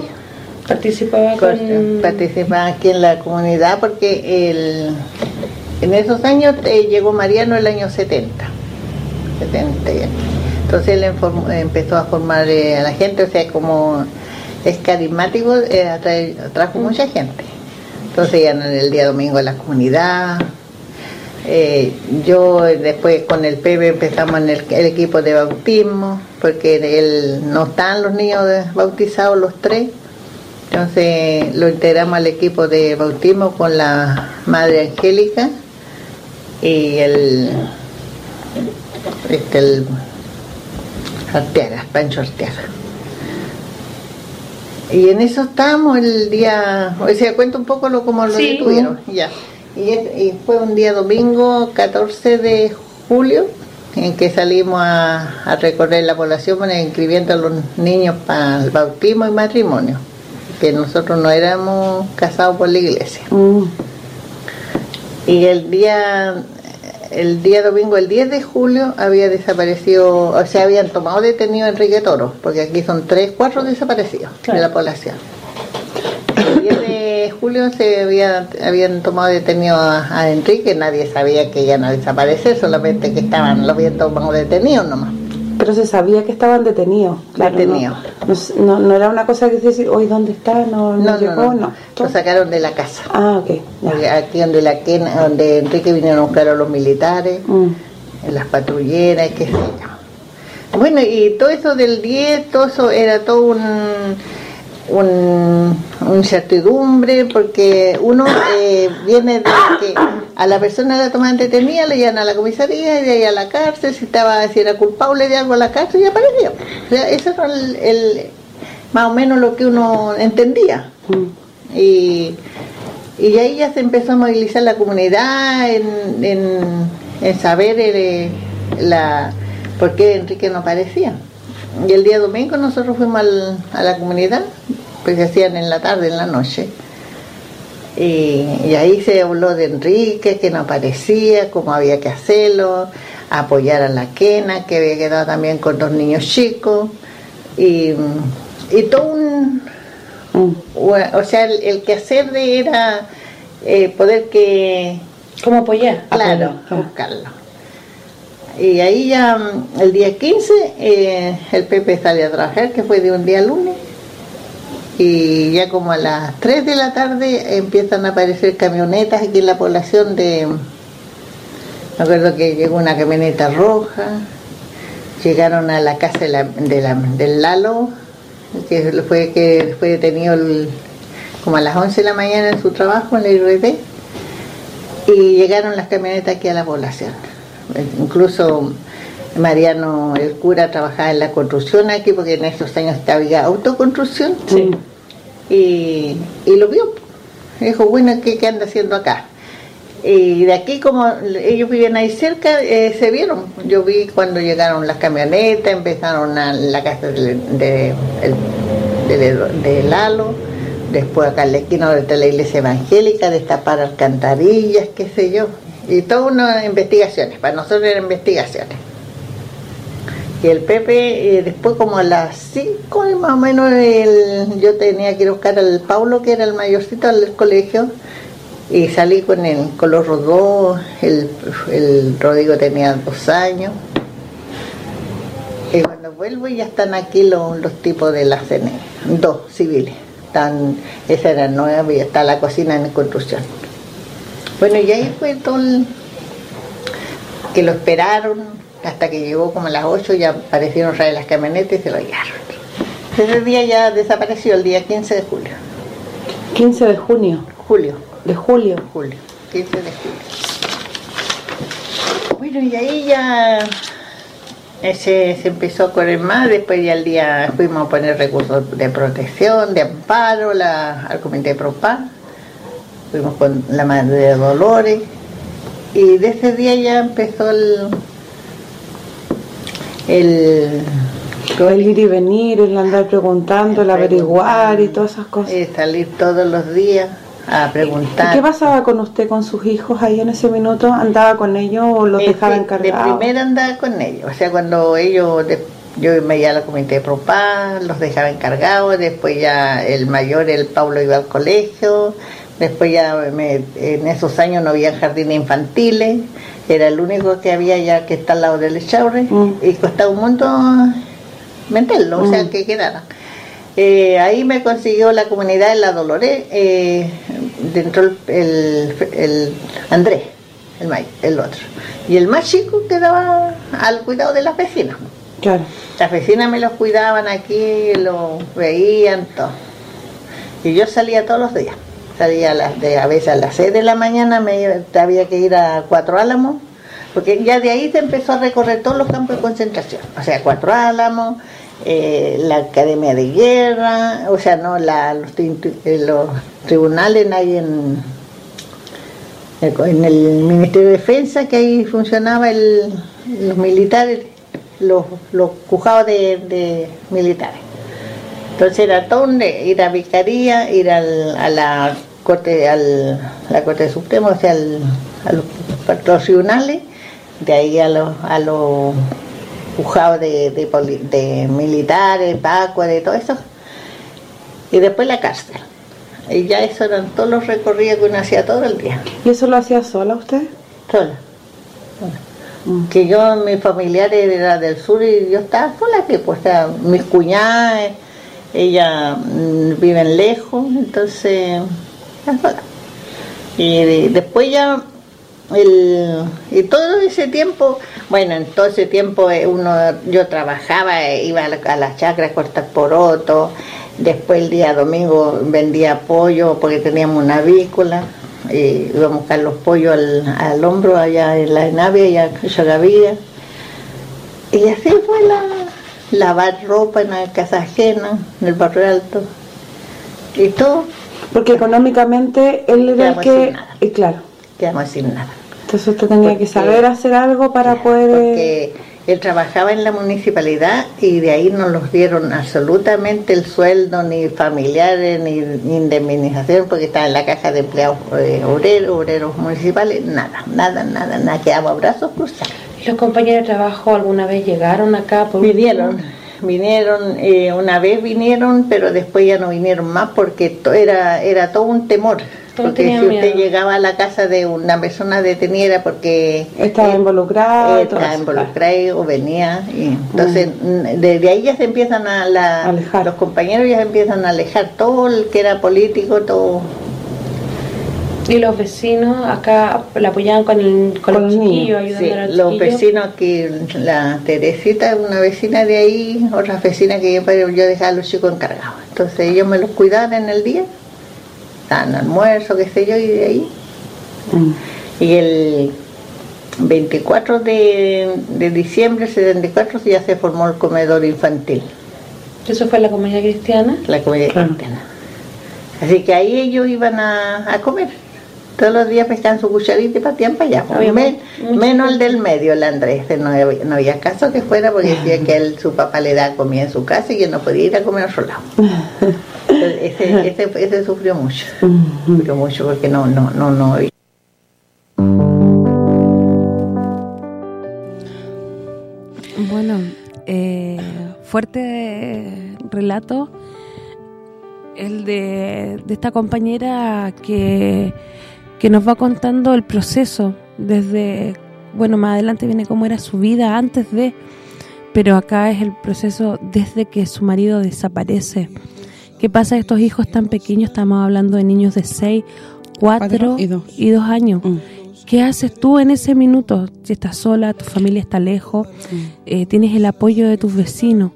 Participaba con... Participaba aquí en la comunidad porque el, en esos años eh, llegó Mariano el año 70. 70 ya. Entonces él empezó a formar eh, a la gente, o sea, como es carismático, eh, atrajo mucha gente. Entonces ya en el día domingo en la comunidad. Eh, yo eh, después con el Pepe empezamos en el, el equipo de bautismo, porque no estaban los niños bautizados los tres. Entonces lo integramos al equipo de bautismo con la Madre Angélica y el, este, el Arteaga, Pancho Arteaga. Y en eso estábamos el día, o sea, cuento un poco lo como lo Sí. detuvieron, ya. Y, fue un día domingo 14 de julio en que salimos a, a recorrer la población bueno, inscribiendo a los niños para el bautismo y matrimonio, que nosotros no éramos casados por la iglesia. Mm. Y el día el día domingo, el 10 de julio, había desaparecido, o sea, habían tomado detenido a Enrique Toro, porque aquí son tres, cuatro desaparecidos Claro. de la población. El 10 de julio se había, habían tomado detenido a, a Enrique, nadie sabía que iban a desaparecer, solamente que estaban, lo habían tomado detenidos nomás. Pero se sabía que estaban detenidos. Claro, Detenidos. No, era una cosa que se decir, hoy ¿dónde está? No, no, No, llegó, lo sacaron de la casa. Ah, ok. Ya. Aquí donde la donde Enrique vinieron a buscar a los militares. Mm. en las patrulleras, qué sé yo. Bueno, y todo eso del 10, todo eso era todo un, un, incertidumbre, porque uno eh, viene de que a la persona la toman detenida, le llevan a la comisaría y de ahí a la cárcel, si estaba si era culpable de algo a la cárcel y. O sea, eso era el, el- más o menos lo que uno entendía. Mm. Y, y ahí ya se empezó a movilizar la comunidad en, en- en saber eh, la, por qué Enrique no aparecía. Y el día domingo nosotros fuimos al- a la comunidad, pues se hacían en la tarde, en la noche. Y, y ahí se habló de Enrique, que no aparecía, cómo había que hacerlo, apoyar a la Quena, que había quedado también con dos niños chicos. Y, y todo un, o, sea, el, el quehacer de era eh, poder que, ¿Cómo apoyar? claro, Apoyar, buscarlo. Y ahí ya mm, el día 15 eh, el Pepe sale a trabajar, que fue de un día lunes, y ya como a las 3 de la tarde empiezan a aparecer camionetas aquí en la población de... Me acuerdo que llegó una camioneta roja, llegaron a la casa de la- de la- del Lalo, que fue que fue detenido como a las 11 de la mañana en su trabajo en la IRD, y llegaron las camionetas aquí a la población. Incluso Mariano, el cura, trabajaba en la construcción aquí, porque en esos años había autoconstrucción, Sí. y, y lo vio. Dijo, bueno, ¿qué, qué anda haciendo acá? Y de aquí, como ellos viven ahí cerca, eh, se vieron. Yo vi cuando llegaron las camionetas, empezaron a la casa de, de, el- de- de Lalo, después acá en la esquina de la iglesia evangélica, destapar alcantarillas, qué sé yo. Y todas unas investigaciones, para nosotros eran investigaciones. Y el Pepe, eh, después como a las 5 más o menos, yo tenía que ir a buscar al Paulo, que era el mayorcito del colegio, y salí con el con los el, el Rodrigo tenía dos años. Y cuando vuelvo ya están aquí los, los tipos de la CNE, dos civiles. Están, esa era nueva y está la cocina en construcción. Bueno, y ahí fue todo el- que lo esperaron hasta que llegó como a las 8 ya aparecieron vez las camionetas y se lo llevaron. Ese día ya desapareció, el día 15 de julio. 15 de junio, Julio, de julio. julio, 15 de julio. Bueno, y ahí ya ese, se empezó a correr más, después ya el día fuimos a poner recursos de protección, de amparo la, al comité de PROPA, fuimos con la madre de Dolores, y de ese día ya empezó el... el El ir y venir, el andar preguntando, el averiguar y todas esas cosas. eh, salir todos los días a ¿Y preguntar. qué pasaba con usted, con sus hijos ahí en ese minuto? ¿Andaba con ellos o los Eh, dejaba encargados? De primera andaba con ellos, o sea, cuando ellos, yo me iba a la comité de PROPA, los dejaba encargados, después ya el mayor, el Pablo, iba al colegio, después ya me- en esos años no había jardines infantiles, era el único que había ya que está al lado del Echaurre, Mm. y costaba un montón meterlo, o sea, Mm. que quedara. Eh, ahí me consiguió la comunidad de la Dolores, eh, dentro el, el, el Andrés, el, may- el otro. Y el más chico quedaba al cuidado de las vecinas. Claro. Las vecinas me los cuidaban aquí, lo veían, todo. Y yo salía todos los días. Salía a, las de, a veces a las 6 de la mañana, me había que ir a Cuatro Álamos, porque ya de ahí se empezó a recorrer todos los campos de concentración. O sea, Cuatro Álamos, eh, la Academia de Guerra, o sea, no, la, eh, los tribunales ahí en, en el Ministerio de Defensa, que ahí funcionaba el, los militares, los, juzgados de, militares. Entonces era todo ir a Vicaría, ir a la Corte, al, la Corte Suprema, o sea, al- a los, tribunales, de ahí a los, a los juzgados de, de, militares, Paco, de todo eso, y después la cárcel. Y ya eso eran todos los recorridos que uno hacía todo el día, ¿Y eso lo hacía sola usted? sola. Mm. que yo, mis familiares eran del sur y yo estaba sola, que pues o sea, mis cuñadas, ellas mm, viven lejos, entonces, Y de- después ya, el, y todo ese tiempo, bueno, en todo ese tiempo eh, uno, yo trabajaba, eh, iba a la, a la chacra a cortar poroto, después el día domingo vendía pollo porque teníamos una avícola, y íbamos a buscar los pollos al, al hombro allá en la nave, allá en Chagavilla. Y así fue la lavar ropa en la casa ajena, en el barrio alto. Y todo, Porque económicamente él era el que... Y claro, quedamos sin nada. entonces usted tenía que saber hacer algo para poder... eh, Porque él trabajaba en la municipalidad y de ahí no los dieron absolutamente el sueldo, ni familiares, ni, ni indemnización, porque estaba en la caja de empleados eh, obreros, obreros municipales, nada, nada, nada, nada, quedamos brazos cruzados. ¿Y los compañeros de trabajo alguna vez llegaron acá? Por vinieron, eh, una vez vinieron, pero después ya no vinieron más porque to- era, era todo un temor. Porque si usted miedo. llegaba a la casa de una persona detenida porque Estaba eh, involucrado y todo estaba eso, involucrado o venía y entonces mm, desde ahí ya se empiezan a la, Alejar. los compañeros ya se empiezan a alejar todo el que era político todo ¿Y los vecinos acá la apoyaban con, el, con, Con los niños, chiquillos, ayudando Sí, los, los chiquillos? vecinos que la Teresita, una vecina de ahí, otra vecina que yo, yo dejaba a los chicos encargados. Entonces ellos me los cuidaban en el día, daban almuerzo, qué sé yo, y de ahí. Mm. Y el 24 de, de diciembre, 74, ya se formó el comedor infantil, ¿Eso fue la comunidad cristiana? la Claro. cristiana. Así que ahí ellos iban a, a comer. Todos los días pescaban su cucharita y partían para allá. pues. Había Men- menos el del medio, el Andrés. No había, no había caso que fuera porque decía que él, su papá le daba comida en su casa y que no podía ir a comer a otro lado. Ese, ese, ese sufrió mucho. Sufrió mucho porque no, no, no, no. Bueno, eh, fuerte relato el de, de esta compañera que, que nos va contando el proceso desde, bueno, más adelante viene cómo era su vida antes de, pero acá es el proceso desde que su marido desaparece. ¿Qué pasa a estos hijos tan pequeños? Estamos hablando de niños de 6, 4 Cuatro y dos. y 2 años. Mm. ¿Qué haces tú en ese minuto? Si estás sola, tu familia está lejos, eh, tienes el apoyo de tus vecinos.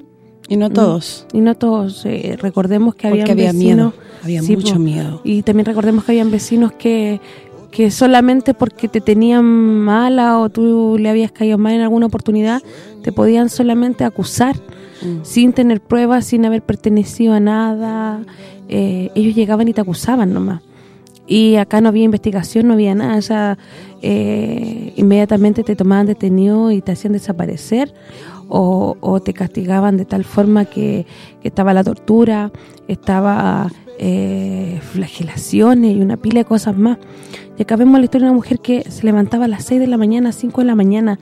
Y no todos. Y no todos. eh, recordemos que había vecinos... miedo, había Sí, mucho miedo. Y también recordemos que habían vecinos que, que solamente porque te tenían mala o tú le habías caído mal en alguna oportunidad, te podían solamente acusar Mm. sin tener pruebas, sin haber pertenecido a nada. Eh, ellos llegaban y te acusaban nomás. Y acá no había investigación, no había nada. O sea, eh, inmediatamente te tomaban detenido y te hacían desaparecer o, o te castigaban de tal forma que, que estaba la tortura, estaba eh, flagelaciones y una pila de cosas más. Y acá vemos la historia de una mujer que se levantaba a las 6 de la mañana, 5 de la mañana,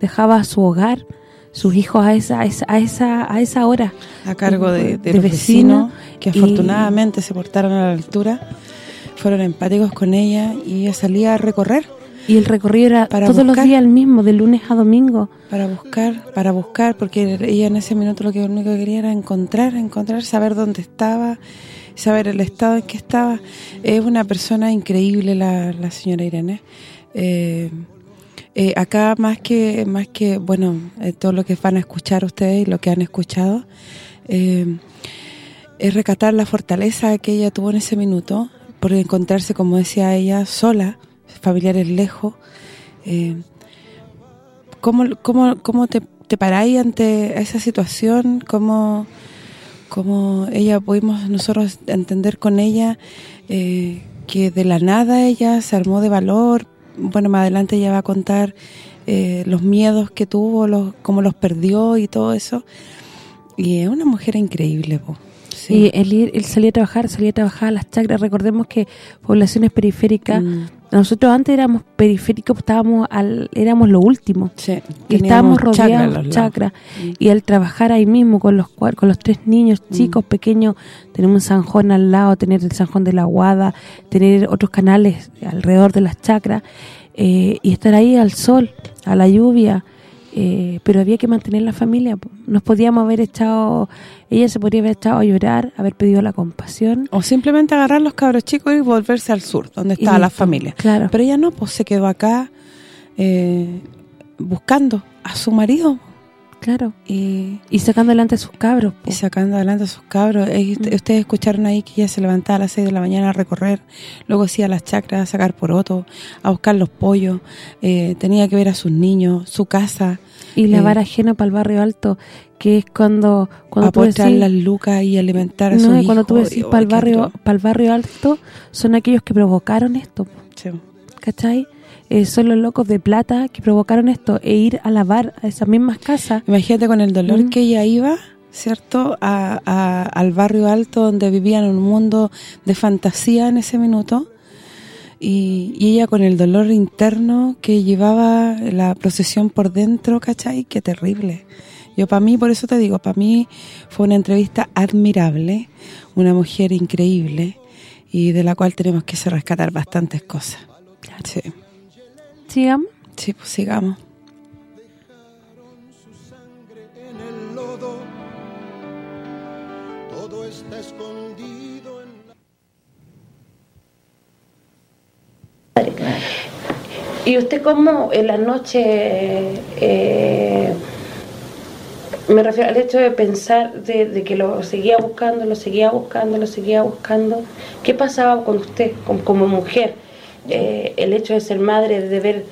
dejaba su hogar, sus hijos a esa a esa a esa, a esa hora. a cargo de, de de los vecinos vecinos que y- afortunadamente se portaron a la altura, fueron empáticos con ella y ella salía a recorrer Y el recorrido era Para todos los días el mismo, de lunes a domingo. para buscar, para buscar, porque ella en ese minuto lo que único que quería era encontrar, encontrar, saber dónde estaba, saber el estado en que estaba. Es una persona increíble la, la señora Irene. Eh, eh, acá más que, más que bueno, eh, todo lo que van a escuchar ustedes y lo que han escuchado, eh, es recatar la fortaleza que ella tuvo en ese minuto, por encontrarse, como decía ella, sola, familiares lejos. Eh, ¿Cómo, cómo, cómo te, te paráis ante esa situación? ¿Cómo, cómo ella pudimos nosotros entender con ella eh, que de la nada ella se armó de valor? Bueno, más adelante ella va a contar eh, los miedos que tuvo, los cómo los perdió y todo eso. Y es una mujer increíble, po. Sí. Y él, ir- él salía a trabajar, salía a trabajar a las chacras. Recordemos que poblaciones periféricas, Mm, nosotros antes éramos periféricos, estábamos al éramos lo último. sí, Y estábamos rodeados de chakras. Y al trabajar ahí mismo con los con los tres niños Mm. chicos, pequeños, tenemos un zanjón al lado, tener el zanjón de la guada, tener otros canales alrededor de las chacras, eh, y estar ahí al sol, a la lluvia, eh, pero había que mantener la familia. Nos podíamos haber echado, ella se podría haber echado a llorar, haber pedido la compasión. O simplemente agarrar los cabros chicos y volverse al sur, donde estaba la familia. Claro. Pero ella no, pues se quedó acá eh, buscando a su marido claro. y, Y sacando adelante a sus cabros. po. y sacando adelante a sus cabros. Eh, Mm. Ustedes escucharon ahí que ella se levantaba a las 6 de la mañana a recorrer, luego hacía las chacras, a sacar porotos, a buscar los pollos, eh, tenía que ver a sus niños, su casa, Y Eh, lavar ajeno para el barrio alto, que es cuando cuando aportar decís, las lucas y alimentar a no, hijos. cuando tú decís para el barrio atroz. para el barrio alto, son aquellos que provocaron esto, po, Sí. ¿cachai? Eh, son los locos de plata que provocaron esto e ir a lavar a esas mismas casas. Imagínate con el dolor Mm. que ella iba, ¿cierto? A, a- al barrio alto donde vivían en un mundo de fantasía en ese minuto. Y, y ella con el dolor interno que llevaba la procesión por dentro, ¿cachai? Qué terrible. Yo para mí, por eso te digo, para mí fue una entrevista admirable, una mujer increíble y de la cual tenemos que rescatar bastantes cosas. Sí, Sigamos. sí, pues sigamos. en el lodo. Todo está escondido en la... ¿Y usted cómo en la noche, eh, me refiero al hecho de pensar de, de que lo seguía buscando, lo seguía buscando, lo seguía buscando? ¿Qué pasaba con usted como, como mujer? Eh, el hecho de ser madre, de ver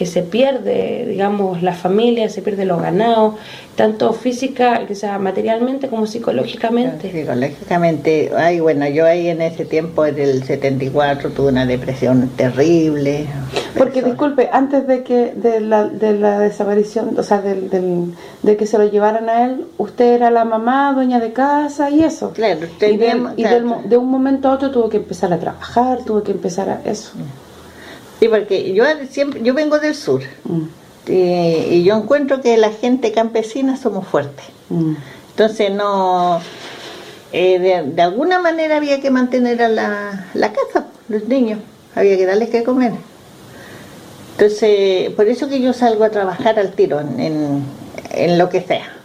que se pierde, digamos, la familia, se pierde los ganados, tanto física, que sea materialmente como psicológicamente. Psicológicamente, ay, bueno, yo ahí en ese tiempo, en el 74, tuve una depresión terrible. Porque, disculpe, antes de que de la, de la desaparición, o sea, del, del- de que se lo llevaran a él, usted era la mamá, dueña de casa y eso. Claro, Y, teníamos- y del mo- de un momento a otro tuvo que empezar a trabajar, tuvo que empezar a eso. Sí, porque yo siempre, yo vengo del sur Mm, y, y yo encuentro que la gente campesina somos fuertes. mm. Entonces no, eh, de, de alguna manera había que mantener a la, la casa, los niños, había que darles que comer. Entonces, por eso que yo salgo a trabajar al tiro en, en lo que sea.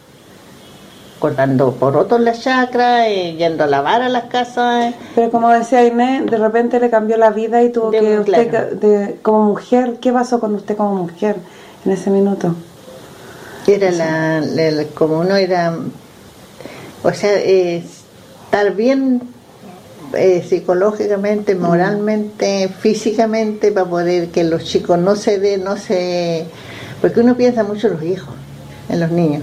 Cortando porotos en la chacra, eh, yendo a lavar a las casas. eh. Pero como decía Inés, de repente le cambió la vida y tuvo De- que usted, claro. ca- de- como mujer, ¿qué pasó con usted como mujer en ese minuto? Era la, la- la- como uno era, o sea, eh, estar bien eh, psicológicamente, moralmente, físicamente, para poder que los chicos no se den, no se... Porque uno piensa mucho en los hijos, en los niños.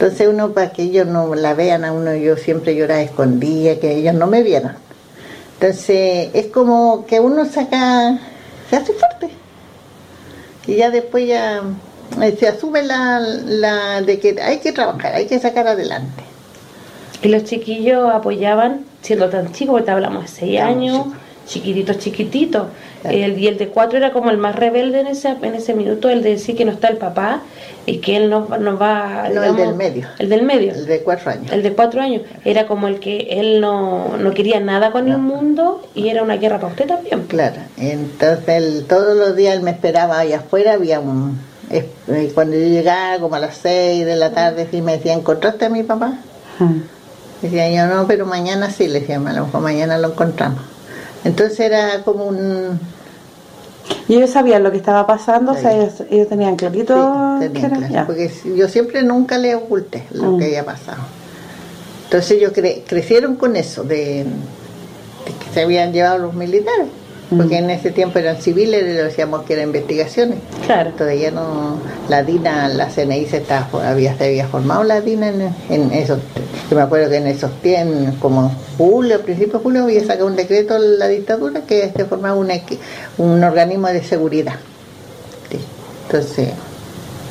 Entonces uno, para que ellos no la vean a uno, yo siempre lloraba escondía, que ellos no me vieran. Entonces es como que uno saca, se hace fuerte y ya después ya eh, se asume la, la de que hay que trabajar, hay que sacar adelante. Y los chiquillos apoyaban, siendo tan chicos, porque hablamos de 6 Éramos años, chicos. Chiquititos, chiquititos. Claro. El, y el de 4 era como el más rebelde en ese, en ese minuto, el de decir que no está el papá y que él no, no va... No, el del medio. El del medio. El de cuatro años. El de cuatro años era como el que él no, no quería nada con el mundo y era una guerra para usted también. Claro, entonces él- todos los días él me esperaba allá afuera, había un... eh, Cuando yo llegaba como a las seis de la tarde, sí me decía, ¿encontraste a mi papá? Mm. Decía yo, no, pero mañana sí, le decía, a lo mejor mañana lo encontramos. Entonces era como un... ¿Y ellos sabían lo que estaba pasando? O sea, ellos, ellos tenían clarito Sí, que tenía era- claro, ya. porque yo siempre nunca le oculté lo Mm. que había pasado. Entonces ellos cre- crecieron con eso, de, de que se habían llevado los militares, porque en ese tiempo eran civiles, le decíamos que eran investigaciones. Claro. Todavía no, la DINA, la CNI se, estaba, había, se había formado la DINA en, en esos, yo me acuerdo que en esos tiempos, como julio, a principios de julio, había sacado un decreto la dictadura que se formaba un, un organismo de seguridad. Sí. Entonces,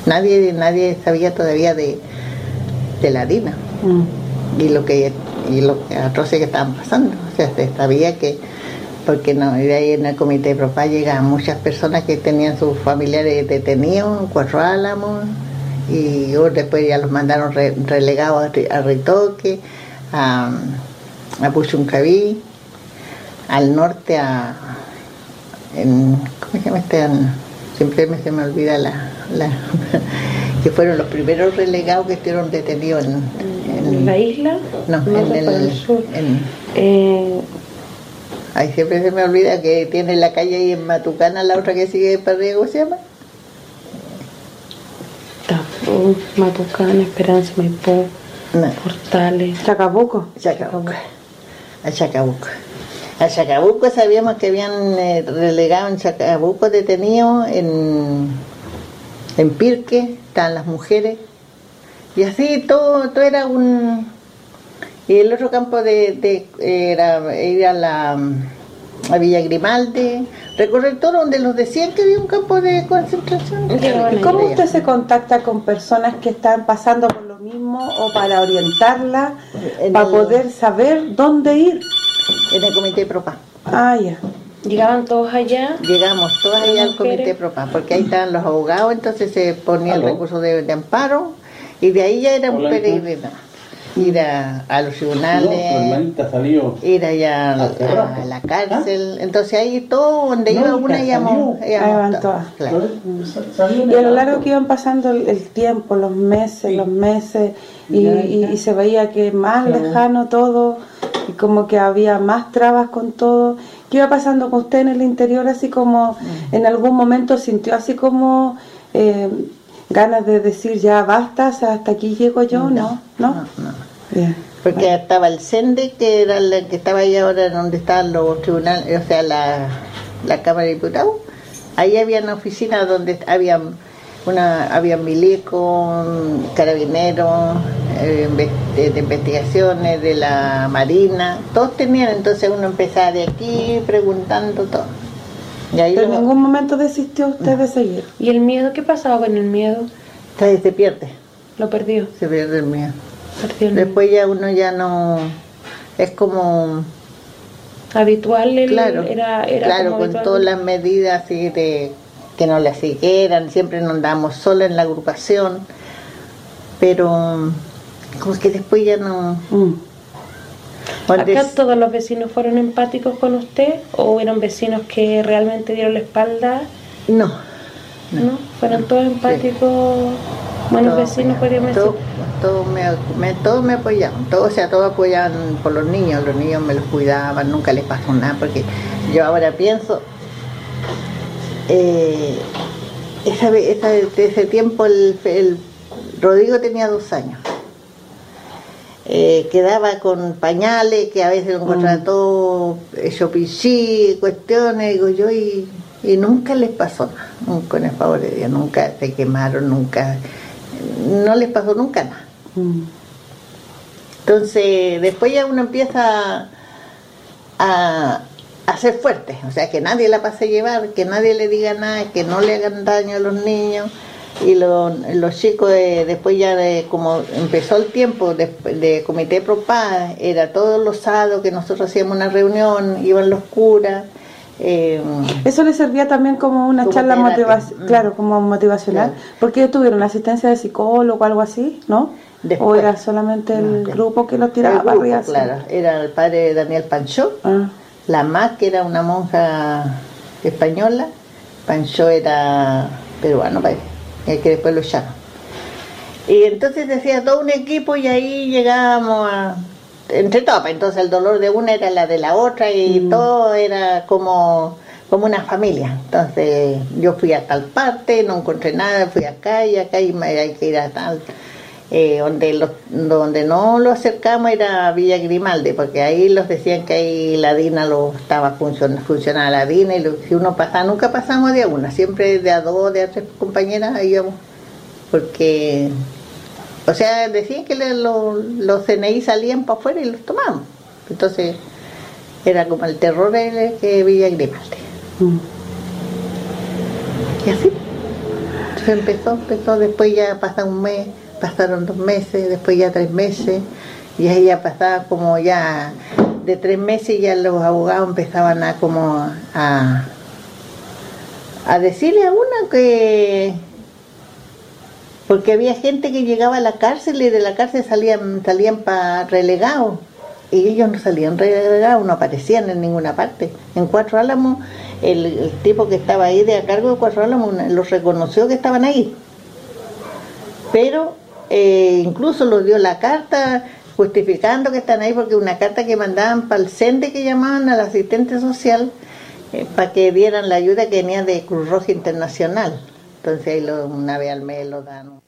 nadie nadie sabía todavía de, de la DINA Mm. y lo que y lo que atroces que estaban pasando. O sea, se sabía que, porque no, y de ahí en el comité de propá llegaban muchas personas que tenían sus familiares detenidos en Cuatro Álamos y otros después ya los mandaron re- relegados a, a Ritoque, a, a Puchuncaví, al norte a en, ¿cómo se llama este? Siempre me, se me olvida la, la que fueron los primeros relegados que estuvieron detenidos en, En en- la isla, no, no, en el sur. en- Eh, ay, siempre se me olvida que tiene la calle ahí en Matucana, la otra que sigue para arriba, ¿cómo se llama? Tapú, Matucana, Esperanza, Maipú, No, Portales. Chacabuco. Chacabuco. A Chacabuco. A Chacabuco sabíamos que habían eh, relegado en Chacabuco detenidos, en, en Pirque, estaban las mujeres. Y así todo, todo era un... Y el otro campo de, de- era ir a la a Villa Grimaldi, recorrer todo donde los decían que había un campo de concentración. ¿Y cómo usted se contacta con personas que están pasando por lo mismo o para orientarla, En para el- poder saber dónde ir? En el comité propa. Ah, ya. Llegaban todos allá. Llegamos todas allá al comité PROPA, porque ahí estaban los abogados, entonces se ponía el recurso de, de amparo y de ahí ya era un peregrino. Ir a, a los tribunales, salió. ir allá a, la cárcel. Entonces ahí todo, donde No, iba una, todas. claro. Y a lo largo que iban pasando el, el tiempo, los meses, los meses, y, y- y se veía que más lejano todo, y como que había más trabas con todo. ¿Qué iba pasando con usted en el interior? Así como en algún momento sintió así como eh, ganas de decir ya basta, o sea, hasta aquí llego yo, ¿no? ¿No? No, no. Bien. Porque estaba el CENDE, que era el que estaba ahí ahora donde estaban los tribunales, o sea, la, la Cámara de Diputados. Ahí había una oficina donde había una había milico, carabineros, eh, de investigaciones de la marina, todos tenían, entonces uno empezaba de aquí preguntando todo. Y ahí Pero en ningún momento desistió usted de seguir. ¿Y el miedo? ¿Qué pasaba con el miedo? Entonces se pierde, Lo perdió. se pierde el miedo. perdió el miedo. Después ya uno ya no es como Habitual el- claro, era, era claro, como con habitual. todas las medidas así de que no las siguieran, siempre nos andábamos solos en la agrupación, pero como que después ya no. Mm. ¿Acá todos los vecinos fueron empáticos con usted o hubieron vecinos que realmente dieron la espalda? no, ¿No? ¿Fueron todos empáticos? Buenos todos vecinos, podríamos decir. todos, me, me- todos me apoyaban, todos, o sea, todos apoyaban por los niños, los niños me los cuidaban, nunca les pasó nada, porque yo ahora pienso, eh, esa, esa- de ese tiempo el, el Rodrigo tenía dos años. Eh, quedaba con pañales que a veces lo encontraba todo hecho pichí, cuestiones, digo yo, y, y nunca les pasó nada, nunca con el favor de Dios, nunca se quemaron, nunca, no les pasó nunca nada. Mm. Entonces, después ya uno empieza a, a ser fuerte, o sea, que nadie la pase a llevar, que nadie le diga nada, que no le hagan daño a los niños. Y lo- los chicos, de- después ya de como empezó el tiempo de, de comité pro paz, era todos los sábados que nosotros hacíamos una reunión, iban los curas. eh, Eso le servía también como una Como charla motivacional, Mm. claro, como motivacional, Claro. porque ellos tuvieron la asistencia de psicólogo o algo así, ¿no? o Después. era solamente el No, grupo que lo el tiraba grupo, arriba. así? claro, era el padre Daniel Panchó, Ah, La Más, que era una monja española, Pancho era peruano, parece, el que después lo llaman. Y entonces decía todo un equipo y ahí llegábamos a, entre todos, pues, entonces el dolor de una era la de la otra y todo era como, como una familia. Entonces yo fui a tal parte, no encontré nada, fui acá y acá y me- hay que ir a tal. Eh, donde los, donde no lo acercamos era Villa Grimaldi, porque ahí los decían que ahí la DINA lo estaba funcionando, funcionaba la DINA y lo- si uno pasaba, nunca pasamos de a una, siempre de a dos, de a tres compañeras íbamos, porque, o sea, decían que le- lo- los CNI salían para afuera y los tomaban, entonces era como el terror de que Villa Grimaldi. mm. Y así. Se empezó, empezó, después ya pasa un mes, pasaron dos meses, después ya tres meses, y ahí ya pasaba como ya de tres meses ya los abogados empezaban a como a, a decirle a uno que porque había gente que llegaba a la cárcel y de la cárcel salían salían para relegados y ellos no salían relegados, no aparecían en ninguna parte. En Cuatro Álamos, el, el tipo que estaba ahí de a cargo de Cuatro Álamos una- los reconoció que estaban ahí. Pero eh, incluso los dio la carta justificando que están ahí porque una carta que mandaban para el CENDE que llamaban al asistente social eh, para que dieran la ayuda que venía de Cruz Roja Internacional. Entonces ahí lo- una vez al mes lo dan.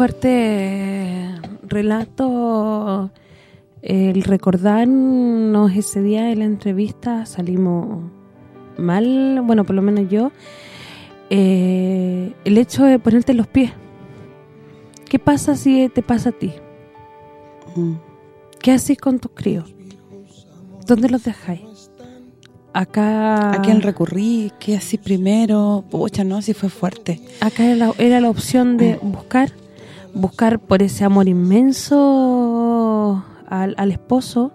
fuerte relato el recordarnos ese día de la entrevista salimos mal, bueno, por lo menos yo eh, el hecho de ponerte en los pies ¿qué pasa si te pasa a ti? Mm. ¿qué haces con tus críos? ¿dónde los dejáis? acá ¿A quién recurrí? ¿Qué así primero? Pucha, no, si fue fuerte. acá era la, era la opción de buscar buscar por ese amor inmenso al, al esposo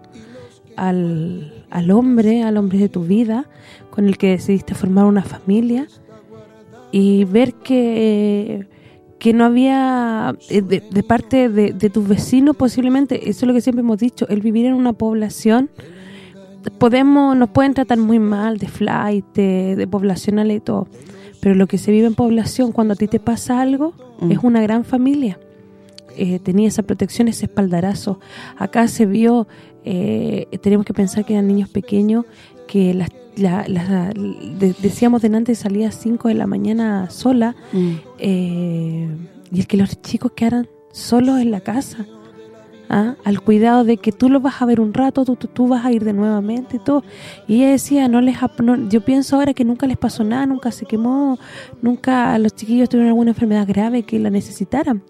al, al hombre al hombre de tu vida con el que decidiste formar una familia y ver que que no había eh, de, de parte de, de tus vecinos posiblemente eso es lo que siempre hemos dicho el vivir en una población podemos nos pueden tratar muy mal de flight, de, de poblacional y todo, pero lo que se vive en población cuando a ti te pasa algo Mm. es una gran familia. Eh, tenía esa protección, ese espaldarazo. Acá se vio, eh, tenemos que pensar que eran niños pequeños, que las, la- la- de- decíamos delante salía a 5 de la mañana sola, Mm. eh, y el que los chicos quedaran solos en la casa. ¿ah? al cuidado de que tú lo vas a ver un rato, tú, tú, tú vas a ir de nuevamente y todo. Y ella decía, no les no- yo pienso ahora que nunca les pasó nada, nunca se quemó, nunca los chiquillos tuvieron alguna enfermedad grave que la necesitaran.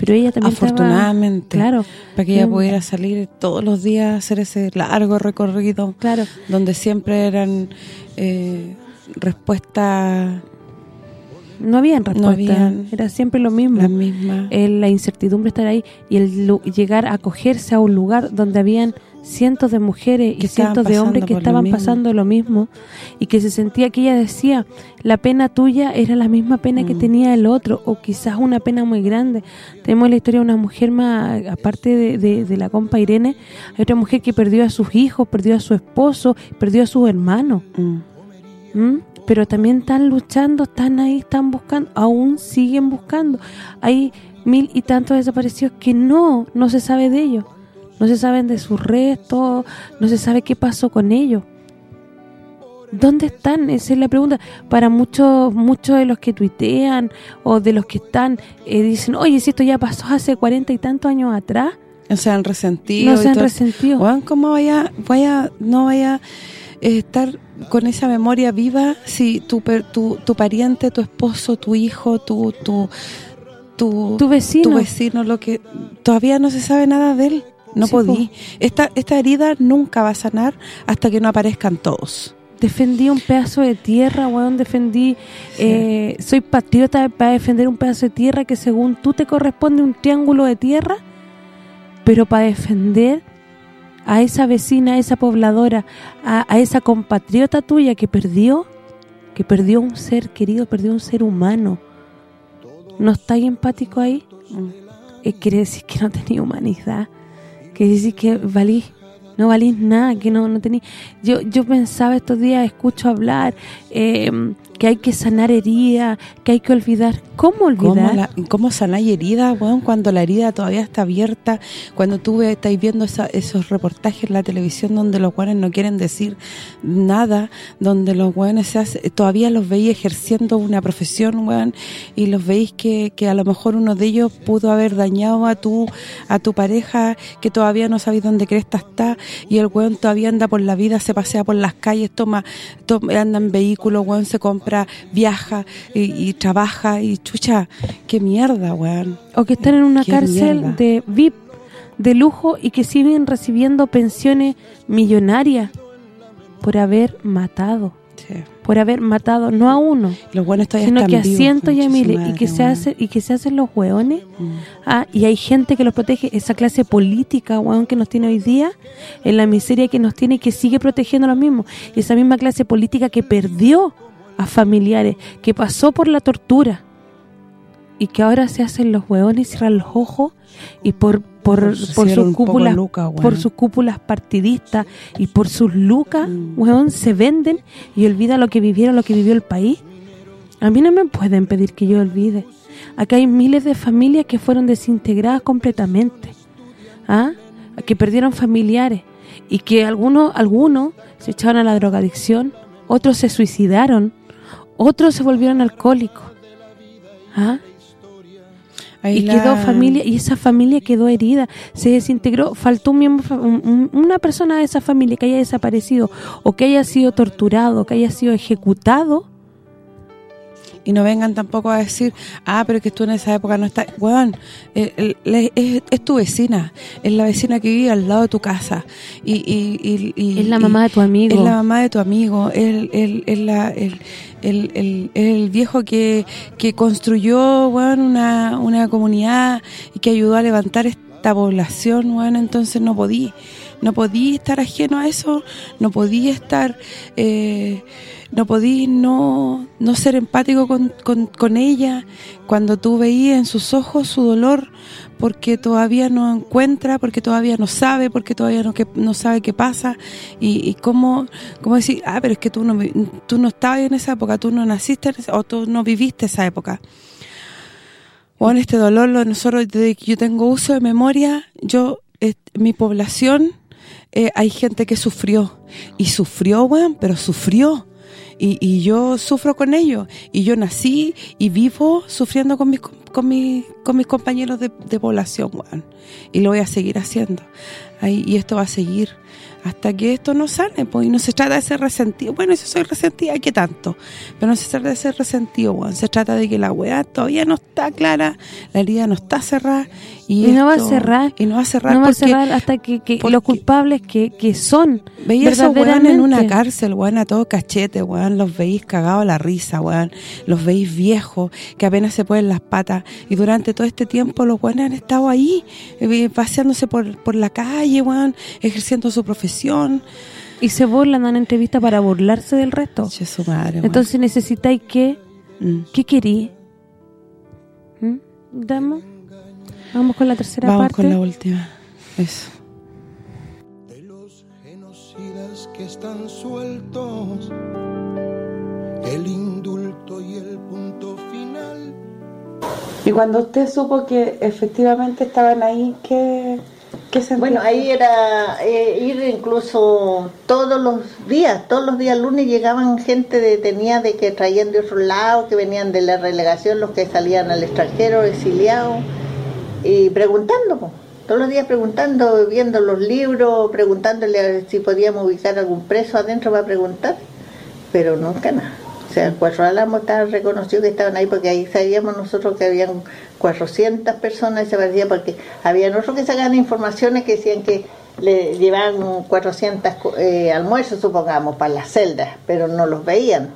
Pero ella también estaba- Afortunadamente. claro. Para que ella pudiera salir todos los días a hacer ese largo recorrido. Claro. Donde siempre eran eh, respuestas No habían respuesta, habían era siempre lo mismo. las mismas. el- la incertidumbre estar ahí y el llegar a acogerse a un lugar donde habían cientos de mujeres y cientos de hombres que lo estaban pasando lo mismo y que se sentía que ella decía la pena tuya era la misma pena que Mm. tenía el otro o quizás una pena muy grande tenemos la historia de una mujer más aparte de, de- de la compa Irene hay otra mujer que perdió a sus hijos perdió a su esposo perdió a sus hermanos Mm. ¿Mm? pero también están luchando, están ahí, están buscando, aún siguen buscando. Hay mil y tantos desaparecidos que no, no se sabe de ellos. No se saben de sus restos, no se sabe qué pasó con ellos. ¿Dónde están? Esa es la pregunta. Para muchos muchos de los que tuitean o de los que están, eh, dicen, oye, si esto ya pasó hace cuarenta y tantos años atrás, No se han resentido. no se han resentido. Weón, ¿cómo vaya, vaya, no vaya a estar con esa memoria viva si tu, tu, tu pariente, tu esposo, tu hijo, tu tu tu, Tu vecino. tu vecino, lo que todavía no se sabe nada de él? No Sí, podí. Esta esta herida nunca va a sanar hasta que no aparezcan todos. defendí un pedazo de tierra, weón, defendí, eh, soy patriota para defender un pedazo de tierra que según tú te corresponde un triángulo de tierra, pero para defender a esa vecina, a esa pobladora, a, a esa compatriota tuya que perdió, que perdió un ser querido, perdió un ser humano, ¿no estáis empático ahí? Eh, quiere decir que no tenía humanidad, quiere decir que valís no valís nada, que no no tení yo yo pensaba estos días, escucho hablar eh, que hay que sanar heridas, que hay que olvidar. ¿Cómo olvidar? ¿Cómo, ¿Cómo sanar heridas, weón, cuando la herida todavía está abierta? Cuando tú estáis viendo esa- esos reportajes en la televisión donde los weones no quieren decir nada, donde los hace- todavía los veis ejerciendo una profesión, weón, y los veis que, que a lo mejor uno de ellos pudo haber dañado a tu a tu pareja, que todavía no sabéis dónde cresta está, y el weón todavía anda por la vida, se pasea por las calles, toma, toma anda en vehículo, weón, se compra, viaja y, y trabaja, y chucha, qué mierda, weón. o que están en una cárcel mierda. de VIP, de lujo y que siguen recibiendo pensiones millonarias por haber matado, Sí. por haber matado no a uno, Los buenos todavía sino que a cientos y a miles y que se weón. hace y que se hacen los hueones Mm. Ah, y hay gente que los protege, esa clase política, weón, que nos tiene hoy día, en la miseria que nos tiene y que sigue protegiendo a los mismos. Y esa misma clase política que perdió a familiares, que pasó por la tortura y que ahora se hacen los hueones y cierran los ojos y por por, Por sus cúpulas luca, por sus cúpulas partidistas y por sus lucas, Mm. weón, se venden y olvidan lo que vivieron, lo que vivió el país. A mí no me pueden pedir que yo olvide. Acá hay miles de familias que fueron desintegradas completamente. ¿Ah? Que perdieron familiares y que algunos algunos se echaron a la drogadicción, otros se suicidaron, otros se volvieron alcohólicos. ¿Ah? Ahí y la- quedó familia y esa familia quedó herida, se desintegró, faltó un miembro un- una persona de esa familia que haya desaparecido o que haya sido torturado, que haya sido ejecutado. Y no vengan tampoco a decir, ah, pero es que tú en esa época no estás... Weón, eh, el- le- es, es tu vecina, es la vecina que vive al lado de tu casa. Y, y, y- y- Es la mamá de tu amigo. Es la mamá de tu amigo, el, el, el, la- el, el, el- el viejo que, que construyó, weón, una, una comunidad y que ayudó a levantar esta población, weón, entonces no podí. No podí estar ajeno a eso, no podí estar... Eh, no podí no, no ser empático con, con, ella cuando tú veías en sus ojos su dolor porque todavía no encuentra, porque todavía no sabe, porque todavía no que no sabe qué pasa y, cómo, cómo decir, ah, pero es que tú no tú no estabas en esa época, tú no naciste esa- o tú no viviste esa época. Bueno, este dolor, lo, nosotros desde que yo tengo uso de memoria, yo, eh, mi población, eh, hay gente que sufrió. Y sufrió, weón, pero sufrió. Y, yo sufro con ellos. Y yo nací y vivo sufriendo con mis, con mis, con mis compañeros de, de población. Y lo voy a seguir haciendo. Y esto va a seguir hasta que esto no sane, pues, y no se trata de ser resentido. Bueno, si soy resentida, ¿qué tanto? Pero no se trata de ser resentido. Se trata de que la weá todavía no está clara, la herida no está cerrada. Y, Y no va a cerrar. Y no va a cerrar no va a porque cerrar hasta que, que los culpables que, que son Veía a esos weón en una cárcel, weón, a todo cachete, weón, los veis cagados a la risa, weón, los veis viejos, que apenas se ponen las patas, y durante todo este tiempo los weones han estado ahí, eh, paseándose por, por la calle, weón, ejerciendo su profesión. Y se burlan, dan entrevistas para burlarse del resto. Che, su madre, weón. Entonces necesitáis que... Mm. ¿Qué querí? ¿Mm? ¿Damos? Vamos con la tercera Vamos parte. con la última. Eso. de los genocidas que están sueltos, el indulto y el punto final. Y cuando usted supo que efectivamente estaban ahí, ¿qué, Bueno, ahí era eh, ir incluso todos los días, todos los días lunes llegaban gente detenida de que traían de otro lado, que venían de la relegación, los que salían al extranjero, exiliados, y preguntando, todos los días preguntando, viendo los libros, preguntándole si podíamos ubicar algún preso adentro para preguntar, pero nunca nada. O sea, el Cuatro Álamos estaba reconocido que estaban ahí porque ahí sabíamos nosotros que habían 400 personas parecía porque había otros que sacaban informaciones que decían que le llevaban 400 co- eh, almuerzos, supongamos, para las celdas, pero no los veían.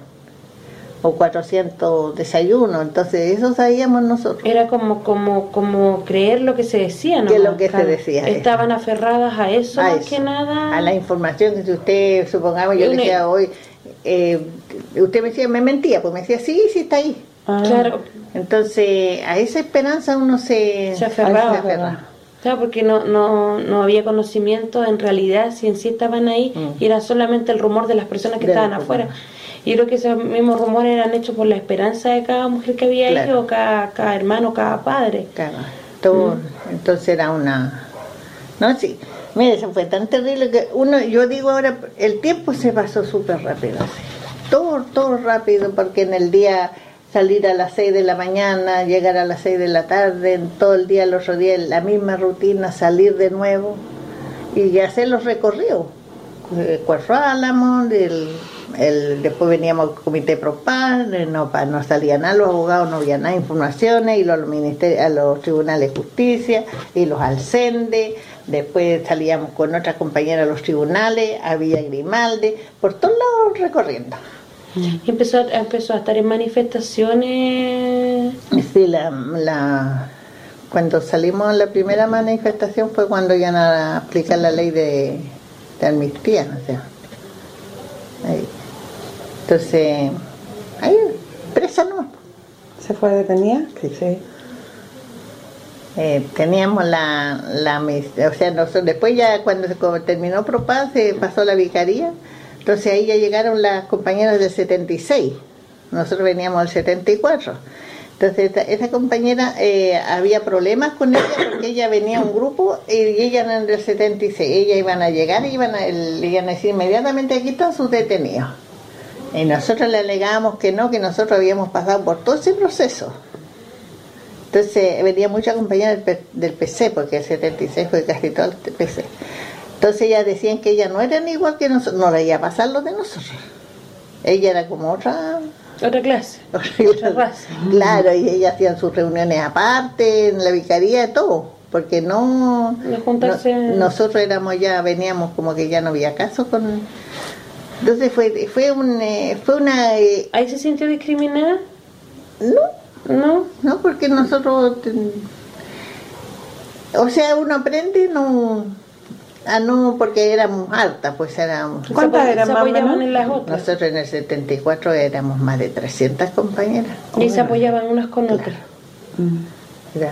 O 400 desayunos, entonces eso sabíamos nosotros. Era como como como creer lo que se decía, ¿no? Que lo que se decía, Estaban aferradas a eso a más eso, que nada. a la información que si usted, supongamos, yo le decía hoy, eh, usted me decía, me mentía, pues me decía, sí, sí está ahí. Claro, Entonces, a esa esperanza uno se, se aferraba. se aferra. Claro, porque no, no, no había conocimiento en realidad si en sí estaban ahí Mm. y era solamente el rumor de las personas que estaban afuera. Y creo que esos mismos rumores eran hechos por la esperanza de cada mujer que había ahí o cada, cada hermano, cada padre. Claro, todo, entonces era una... No, sí, mire, eso fue tan terrible que uno, yo digo ahora, el tiempo se pasó súper rápido, todo, todo rápido, porque en el día salir a las 6 de la mañana, llegar a las 6 de la tarde, en todo el día, el otro día, la misma rutina, salir de nuevo y hacer los recorridos. Eh, Cuatro Álamos, el, el- después veníamos al comité PROPAN, eh, no, no salían nada, los abogados no había nada, informaciones, y los a los tribunales de justicia, y los Alcende, después salíamos con otras compañeras a los tribunales, había Grimaldi, por todos lados recorriendo. Y empezó, a- empezó a estar en manifestaciones. Sí, la, la- cuando salimos a la primera manifestación fue cuando iban a aplicar la ley de, de amnistía, o sea. Ahí. Entonces, ahí, presa no. ¿Se fue detenida? Sí, sí. Eh, teníamos la, la o sea, nosotros, después ya cuando se terminó Propaz se pasó la vicaría, entonces ahí ya llegaron las compañeras del 76, nosotros veníamos del 74. Entonces esta- esa compañera eh, había problemas con ella porque ella venía a un grupo y ella era del 76, ella iban a llegar y iban a, le iban a decir inmediatamente aquí están sus detenidos. Y nosotros le alegábamos que no, que nosotros habíamos pasado por todo ese proceso. Entonces venía mucha compañera del, P- del PC, porque el 76 fue casi todo el PC. Entonces ellas decían que ellas no eran igual que nosotros, no le iba a pasar lo de nosotros. Ella era como otra... Otra clase. Otra raza. Claro, y ellas hacían sus reuniones aparte, en la vicaría, todo. Porque no, juntarse. no- nosotros éramos ya, veníamos como que ya no había caso con... Entonces fue fue un, eh, fue una... eh, ¿Ahí se sintió discriminada? no, No. No, porque nosotros, ten- o sea, uno aprende no, a no, porque éramos altas, pues éramos, ¿Cuántas eran se más menos? en las otras. nosotros en el 74 éramos más de 300 compañeras. Y se apoyaban unas con otras. Era,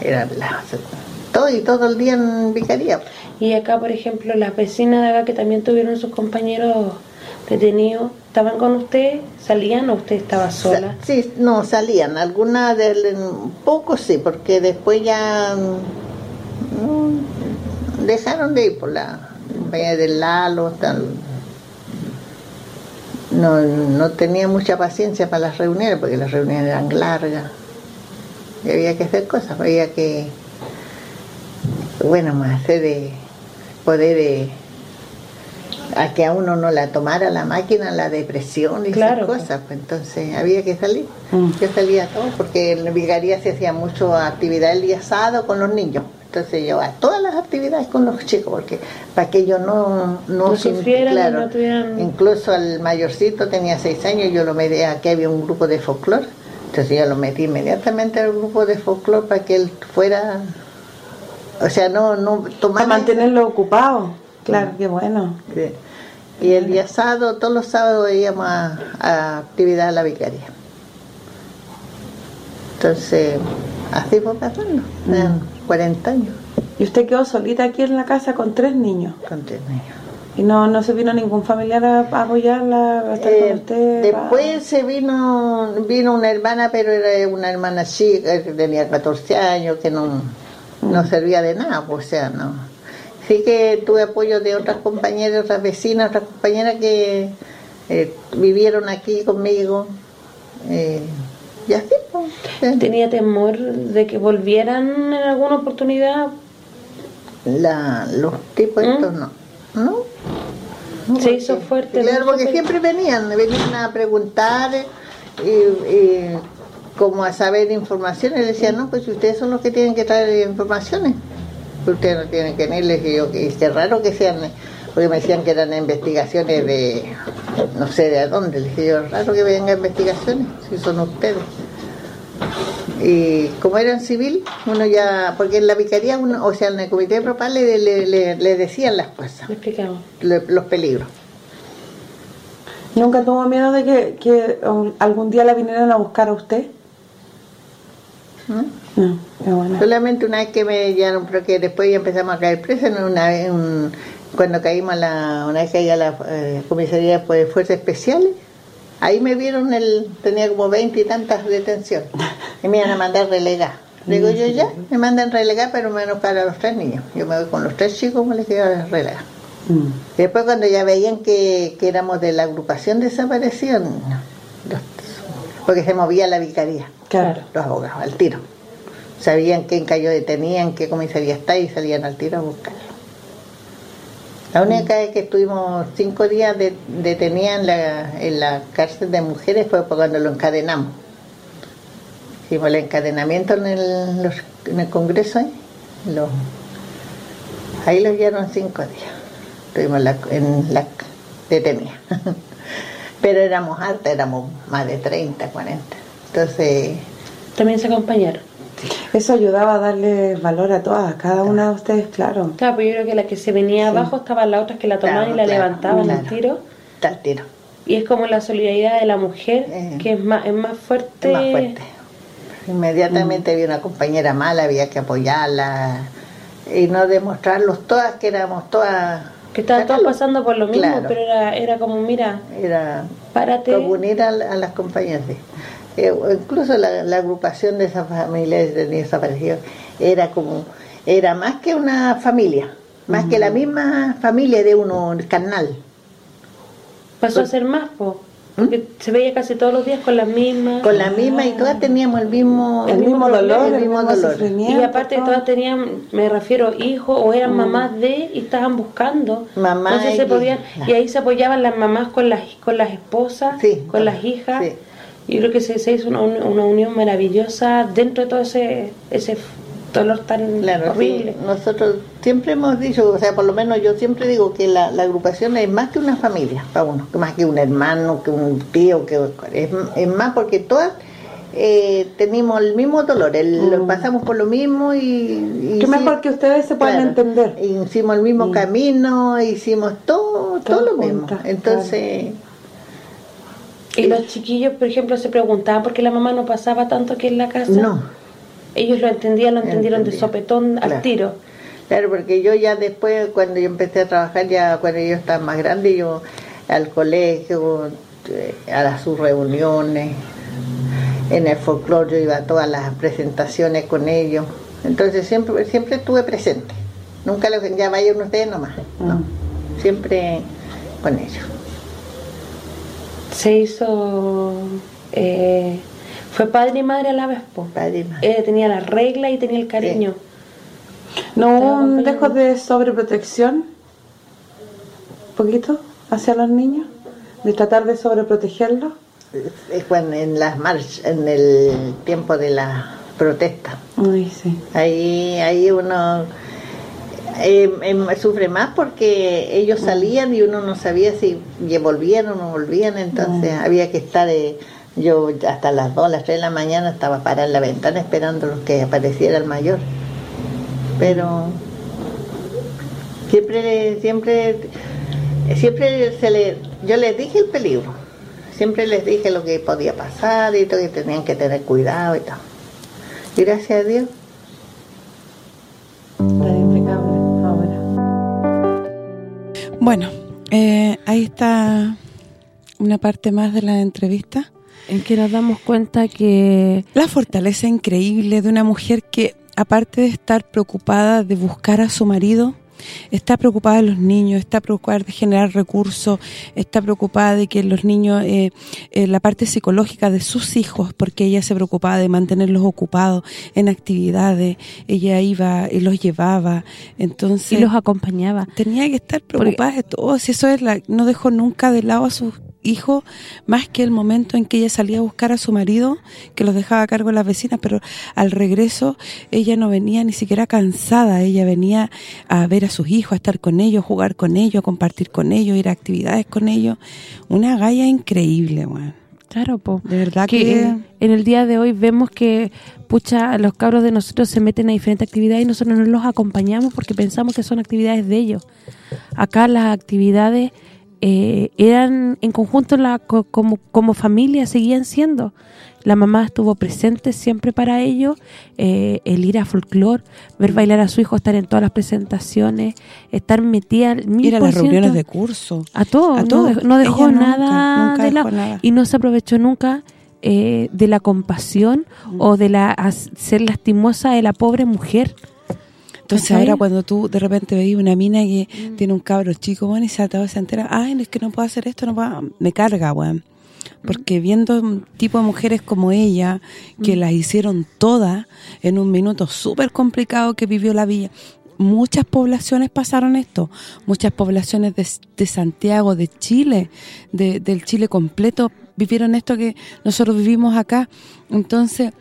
era la- todo y todo el día en vicaría. Y acá, por ejemplo, las vecinas de acá que también tuvieron sus compañeros detenidos, ¿estaban con usted? ¿Salían o usted estaba sola? Sí, no, salían, algunas pocos sí, porque después ya mm, dejaron de ir por la compañía del Lalo, tal. no, no tenía mucha paciencia para las reuniones, porque las reuniones eran largas. Y había que hacer cosas, había que, bueno, más hacer de poder eh, a que a uno no la tomara la máquina, la depresión y Claro, esas cosas. Pues entonces había que salir. Yo salía todo, porque en la se hacía mucho actividad el día sábado con los niños. Entonces yo a todas las actividades con los chicos, porque para que ellos no, no, No sufrieran no tuvieran- Incluso al mayorcito tenía seis años, yo lo metí, aquí había un grupo de folclore, entonces yo lo metí inmediatamente al grupo de folclore para que él fuera, o sea, no, no Para tomara... mantenerlo ocupado. Claro, qué bueno. Sí. Y el día sábado, todos los sábados íbamos a, a actividad a la vicaría. Entonces, así fue pasando, eran 40 años Y usted quedó solita aquí en la casa con tres niños. con tres niños. Y no, no se vino ningún familiar a, a apoyarla, a estar Eh, con usted. después se vino vino una hermana, pero era una hermana chica, que tenía 14 años, que no, no servía de nada, pues, o sea, no. Sí que tuve apoyo de otras compañeras, otras vecinas, otras compañeras que eh, vivieron aquí conmigo. eh, y así, pues. eh. ¿Tenía temor de que volvieran en alguna oportunidad? La, los tipos ¿Mm? estos no. ¿No? No, Se hizo fuerte, Claro, porque siempre venían, venían a preguntar eh, y, y como a saber informaciones. Le decían, no, pues ustedes son los que tienen que traer informaciones. Ustedes no tienen que venir. Les dije yo, que es raro que sean, porque me decían que eran investigaciones de, no sé de dónde. Les dije yo, raro que vengan investigaciones, si son ustedes. Y como eran civil, uno ya, porque en la vicaría, uno, o sea, en el comité de propal le, le, le- le decían las cosas, Le los peligros. ¿Nunca tuvo miedo de que, que um, algún día la vinieran a buscar a usted? ¿no? No, bueno. Solamente una vez que me llevaron, pero que después ya empezamos a caer presos, ¿no? una vez, un- cuando caímos a la, una vez caí a la eh, comisaría de fuerzas especiales, ahí me vieron, el tenía como veinte y tantas detenciones, y me iban a mandar relegar. Digo yo ya, me mandan relegar, pero menos para los tres niños. Yo me voy con los tres chicos, me les quedo relegar. Mm. Después cuando ya veían que, que éramos de la agrupación desaparecían, los- porque se movía la vicaría, Claro. los abogados, al tiro. Sabían quién cayó detenido, en qué comisaría está y salían al tiro a buscarlo. La única vez que estuvimos cinco días de- detenida en la, cárcel de mujeres fue cuando lo encadenamos. Hicimos el encadenamiento en el, Congreso, ¿eh? Ahí los llevaron cinco días. Estuvimos la, en la detenida. Pero éramos altas, éramos más de 30, 40. Entonces, También se acompañaron. Eso ayudaba a darle valor a todas, a cada una de ustedes, claro. Claro, pues yo creo que la que se venía abajo estaban las otras que la tomaban Claro, y la claro, levantaban al tiro. está al tiro. Y es como la solidaridad de la mujer, Eh. que es más, es más fuerte. Es más fuerte. Inmediatamente había una compañera mala, había que apoyarla y no demostrarlos todas que éramos todas. Que estaban todas pasando por lo mismo, Claro. pero era, era como, mira, Era párate. como unir a, la- a las compañeras. de- eh, incluso la, la agrupación de esas familias de desaparecidos era como, era más que una familia, más que la misma familia de uno carnal. Pasó a ser más, po, porque se veía casi todos los días con las mismas. ¿Mm? Con la misma y todas teníamos el mismo, El mismo dolor, el mismo dolor. Y aparte todo. todas tenían, me refiero, hijos o eran mamás de y estaban buscando. Mm. Mamá Entonces se y- podían, y ahí se apoyaban las mamás con las con las esposas, Sí, con las hijas. sí. Y creo que se, se hizo una, una unión maravillosa dentro de todo ese ese dolor tan Claro, horrible. sí. nosotros siempre hemos dicho, o sea, por lo menos yo siempre digo que la, la agrupación es más que una familia para uno, que más que un hermano, que un tío, que es, es más porque todas eh, tenemos el mismo dolor, el- lo pasamos por lo mismo y... y Qué sí, mejor que ustedes se puedan claro, entender. Hicimos el mismo camino, hicimos todo, todo, Todo lo mismo. Entonces, Y los chiquillos, por ejemplo, se preguntaban por qué la mamá no pasaba tanto aquí en la casa. no. Ellos lo entendían, lo entendieron de sopetón al tiro. Claro, porque yo ya después, cuando yo empecé a trabajar, ya cuando yo estaba más grande, yo al colegio, eh, a las sus reuniones, en el folclore yo iba a todas las presentaciones con ellos. Entonces siempre siempre estuve presente. Nunca les ya vayan ustedes nomás. No. Siempre con ellos. Se hizo... eh, fue padre y madre a la vez, po. Padre y madre. Ella tenía la regla y tenía el cariño. ¿No hubo un dejo de sobreprotección? ¿Poquito? ¿Hacia los niños? ¿De tratar de sobreprotegerlos? Es cuando en las marchas, en el tiempo de la protesta. Ay, sí. Ahí, ahí uno eh, em, sufre más porque ellos salían y uno no sabía si volvían o no volvían, entonces había que estar, eh, yo hasta las 2, las 3 de la mañana estaba parada en la ventana esperando que apareciera el mayor. Pero siempre, siempre, siempre se le, yo les dije el peligro, siempre les dije lo que podía pasar y todo, que tenían que tener cuidado y todo. Y gracias a Dios Bueno, eh, ahí está una parte más de la entrevista. En que nos damos cuenta que La fortaleza increíble de una mujer que, aparte de estar preocupada de buscar a su marido, está preocupada de los niños, está preocupada de generar recursos, está preocupada de que los niños, eh, eh, la parte psicológica de sus hijos, porque ella se preocupaba de mantenerlos ocupados en actividades, ella iba y los llevaba, entonces... y los acompañaba. tenía que estar preocupada de todo, si eso es la, no dejó nunca de lado a sus hijos, más que el momento en que ella salía a buscar a su marido, que los dejaba a cargo de las vecinas, pero al regreso ella no venía ni siquiera cansada, ella venía a ver a sus hijos, a estar con ellos, jugar con ellos, a compartir con ellos, ir a actividades con ellos, una galla increíble, weón. Claro, po. De verdad que que... en, en el día de hoy vemos que pucha los cabros de nosotros se meten a diferentes actividades y nosotros no los acompañamos porque pensamos que son actividades de ellos. Acá las actividades eh, eran en conjunto la, co- como, como familia, seguían siendo. La mamá estuvo presente siempre para ellos, eh, el ir a folclore, ver bailar a su hijo, estar en todas las presentaciones, estar metida al mil Ir a las reuniones de curso. A todo, A no todo. no, dejó nunca, nada nunca de dejó lado. nada. y no se aprovechó nunca eh, de la compasión Mm. o de la ser lastimosa de la pobre mujer. Entonces ahora cuando tú de repente veis una mina que tiene un cabro chico, bueno, y se ataba, se entera, ay, es que no puedo hacer esto, no puedo, me carga, weón. Porque viendo un tipo de mujeres como ella, que las hicieron todas en un minuto súper complicado que vivió la villa, muchas poblaciones pasaron esto, muchas poblaciones de, de Santiago, de Chile, de, del Chile completo, vivieron esto que nosotros vivimos acá. Entonces,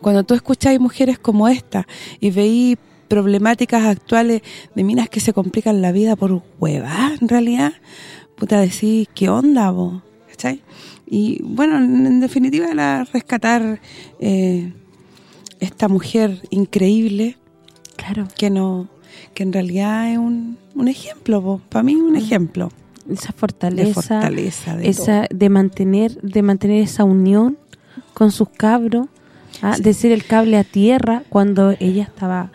cuando tú escucháis mujeres como esta y veís problemáticas actuales de minas que se complican la vida por hueva, en realidad, puta, decís, ¿qué onda, vos? ¿Cachai? Y, bueno, en, definitiva, era rescatar eh, esta mujer increíble Claro. que no que en realidad es un, un ejemplo, para mí un ejemplo Esa fortaleza, de fortaleza, de esa de mantener de mantener esa unión con sus cabros, ¿ah? de ser el cable a tierra cuando ella estaba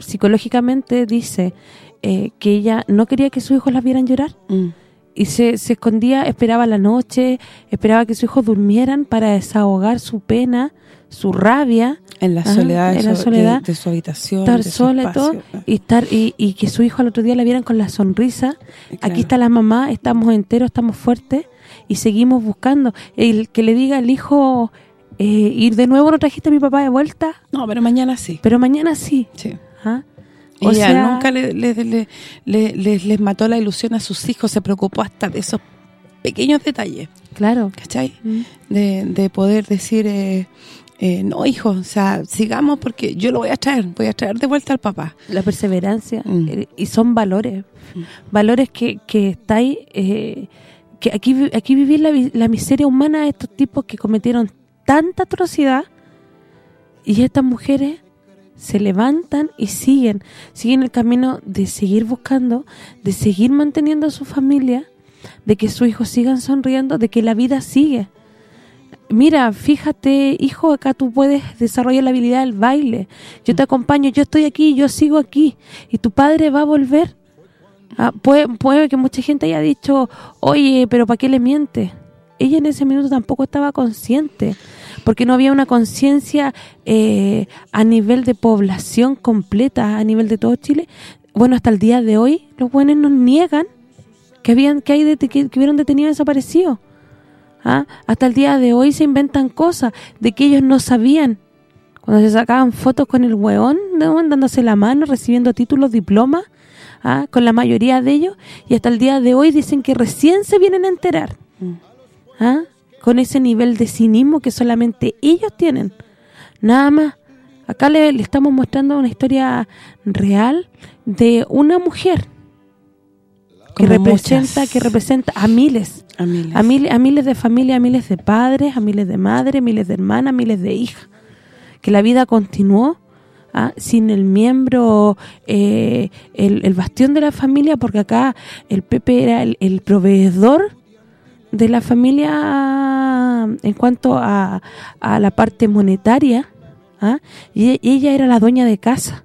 psicológicamente dice eh, que ella no quería que sus hijos la vieran llorar. Mm. y se, se escondía, esperaba la noche, esperaba que sus hijos durmieran para desahogar su pena, su rabia, En la Ajá, soledad, de, en la su, soledad, de, de su habitación, estar de sola y todo, y estar y, y que su hijo al otro día la vieran con la sonrisa. Claro. Aquí está la mamá, estamos enteros, estamos fuertes y seguimos buscando. El que le diga al hijo, eh, ir de nuevo no trajiste a mi papá de vuelta, No, pero mañana sí. pero mañana sí. Sí. ¿Ah? O Ella sea, nunca le, le- le- le- les, les mató la ilusión a sus hijos, se preocupó hasta de esos pequeños detalles, Claro. ¿cachai? Mm. De, de poder decir, eh, eh, no, hijo, o sea, sigamos porque yo lo voy a traer, voy a traer de vuelta al papá. la perseverancia Mm. eh, y son valores valores que, que está ahí eh, que aquí aquí vivir la, la miseria humana de estos tipos que cometieron tanta atrocidad y estas mujeres se levantan y siguen siguen el camino de seguir buscando de seguir manteniendo a su familia de que sus hijos sigan sonriendo de que la vida sigue mira, fíjate, hijo, acá tú puedes desarrollar la habilidad del baile. Yo te acompaño, yo estoy aquí, yo sigo aquí. Y tu padre va a volver. Ah, puede, puede que mucha gente haya dicho, oye, pero ¿para qué le miente? Ella en ese minuto tampoco estaba consciente, porque no había una conciencia eh, a nivel de población completa, a nivel de todo Chile. Bueno, hasta el día de hoy, los buenos nos niegan que habían que hay det- que, que hubieron detenido desaparecido. ¿ah? Hasta el día de hoy se inventan cosas de que ellos no sabían. Cuando se sacaban fotos con el hueón, ¿no? dándose la mano, recibiendo títulos, diplomas, ¿ah? con la mayoría de ellos, y hasta el día de hoy dicen que recién se vienen a enterar. ¿Ah? Con ese nivel de cinismo que solamente ellos tienen. Nada más. Acá le, le estamos mostrando una historia real de una mujer que Como representa muchas. que representa a miles, A miles. a miles, a miles de familias, a miles de padres, a miles de madres, miles de hermanas, miles de hijas. Que la vida continuó ¿ah? sin el miembro, eh, el, el bastión de la familia, porque acá el Pepe era el, el proveedor de la familia en cuanto a, a la parte monetaria, ¿ah? y e- ella era la dueña de casa.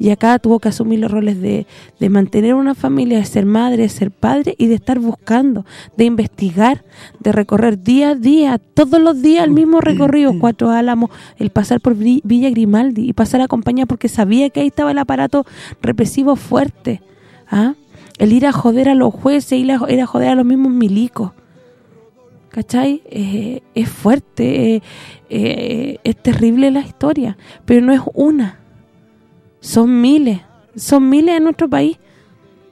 Y acá tuvo que asumir los roles de, de mantener una familia, de ser madre, de ser padre y de estar buscando, de investigar, de recorrer día a día, todos los días el mismo recorrido, Cuatro Álamos, el pasar por Vi- Villa Grimaldi y pasar a acompañar porque sabía que ahí estaba el aparato represivo fuerte. ¿ah? El ir a joder a los jueces, ir a, ir a joder a los mismos milicos. ¿Cachai? Eh, es fuerte, eh, eh, es terrible la historia, pero no es una. Son miles, son miles en nuestro país.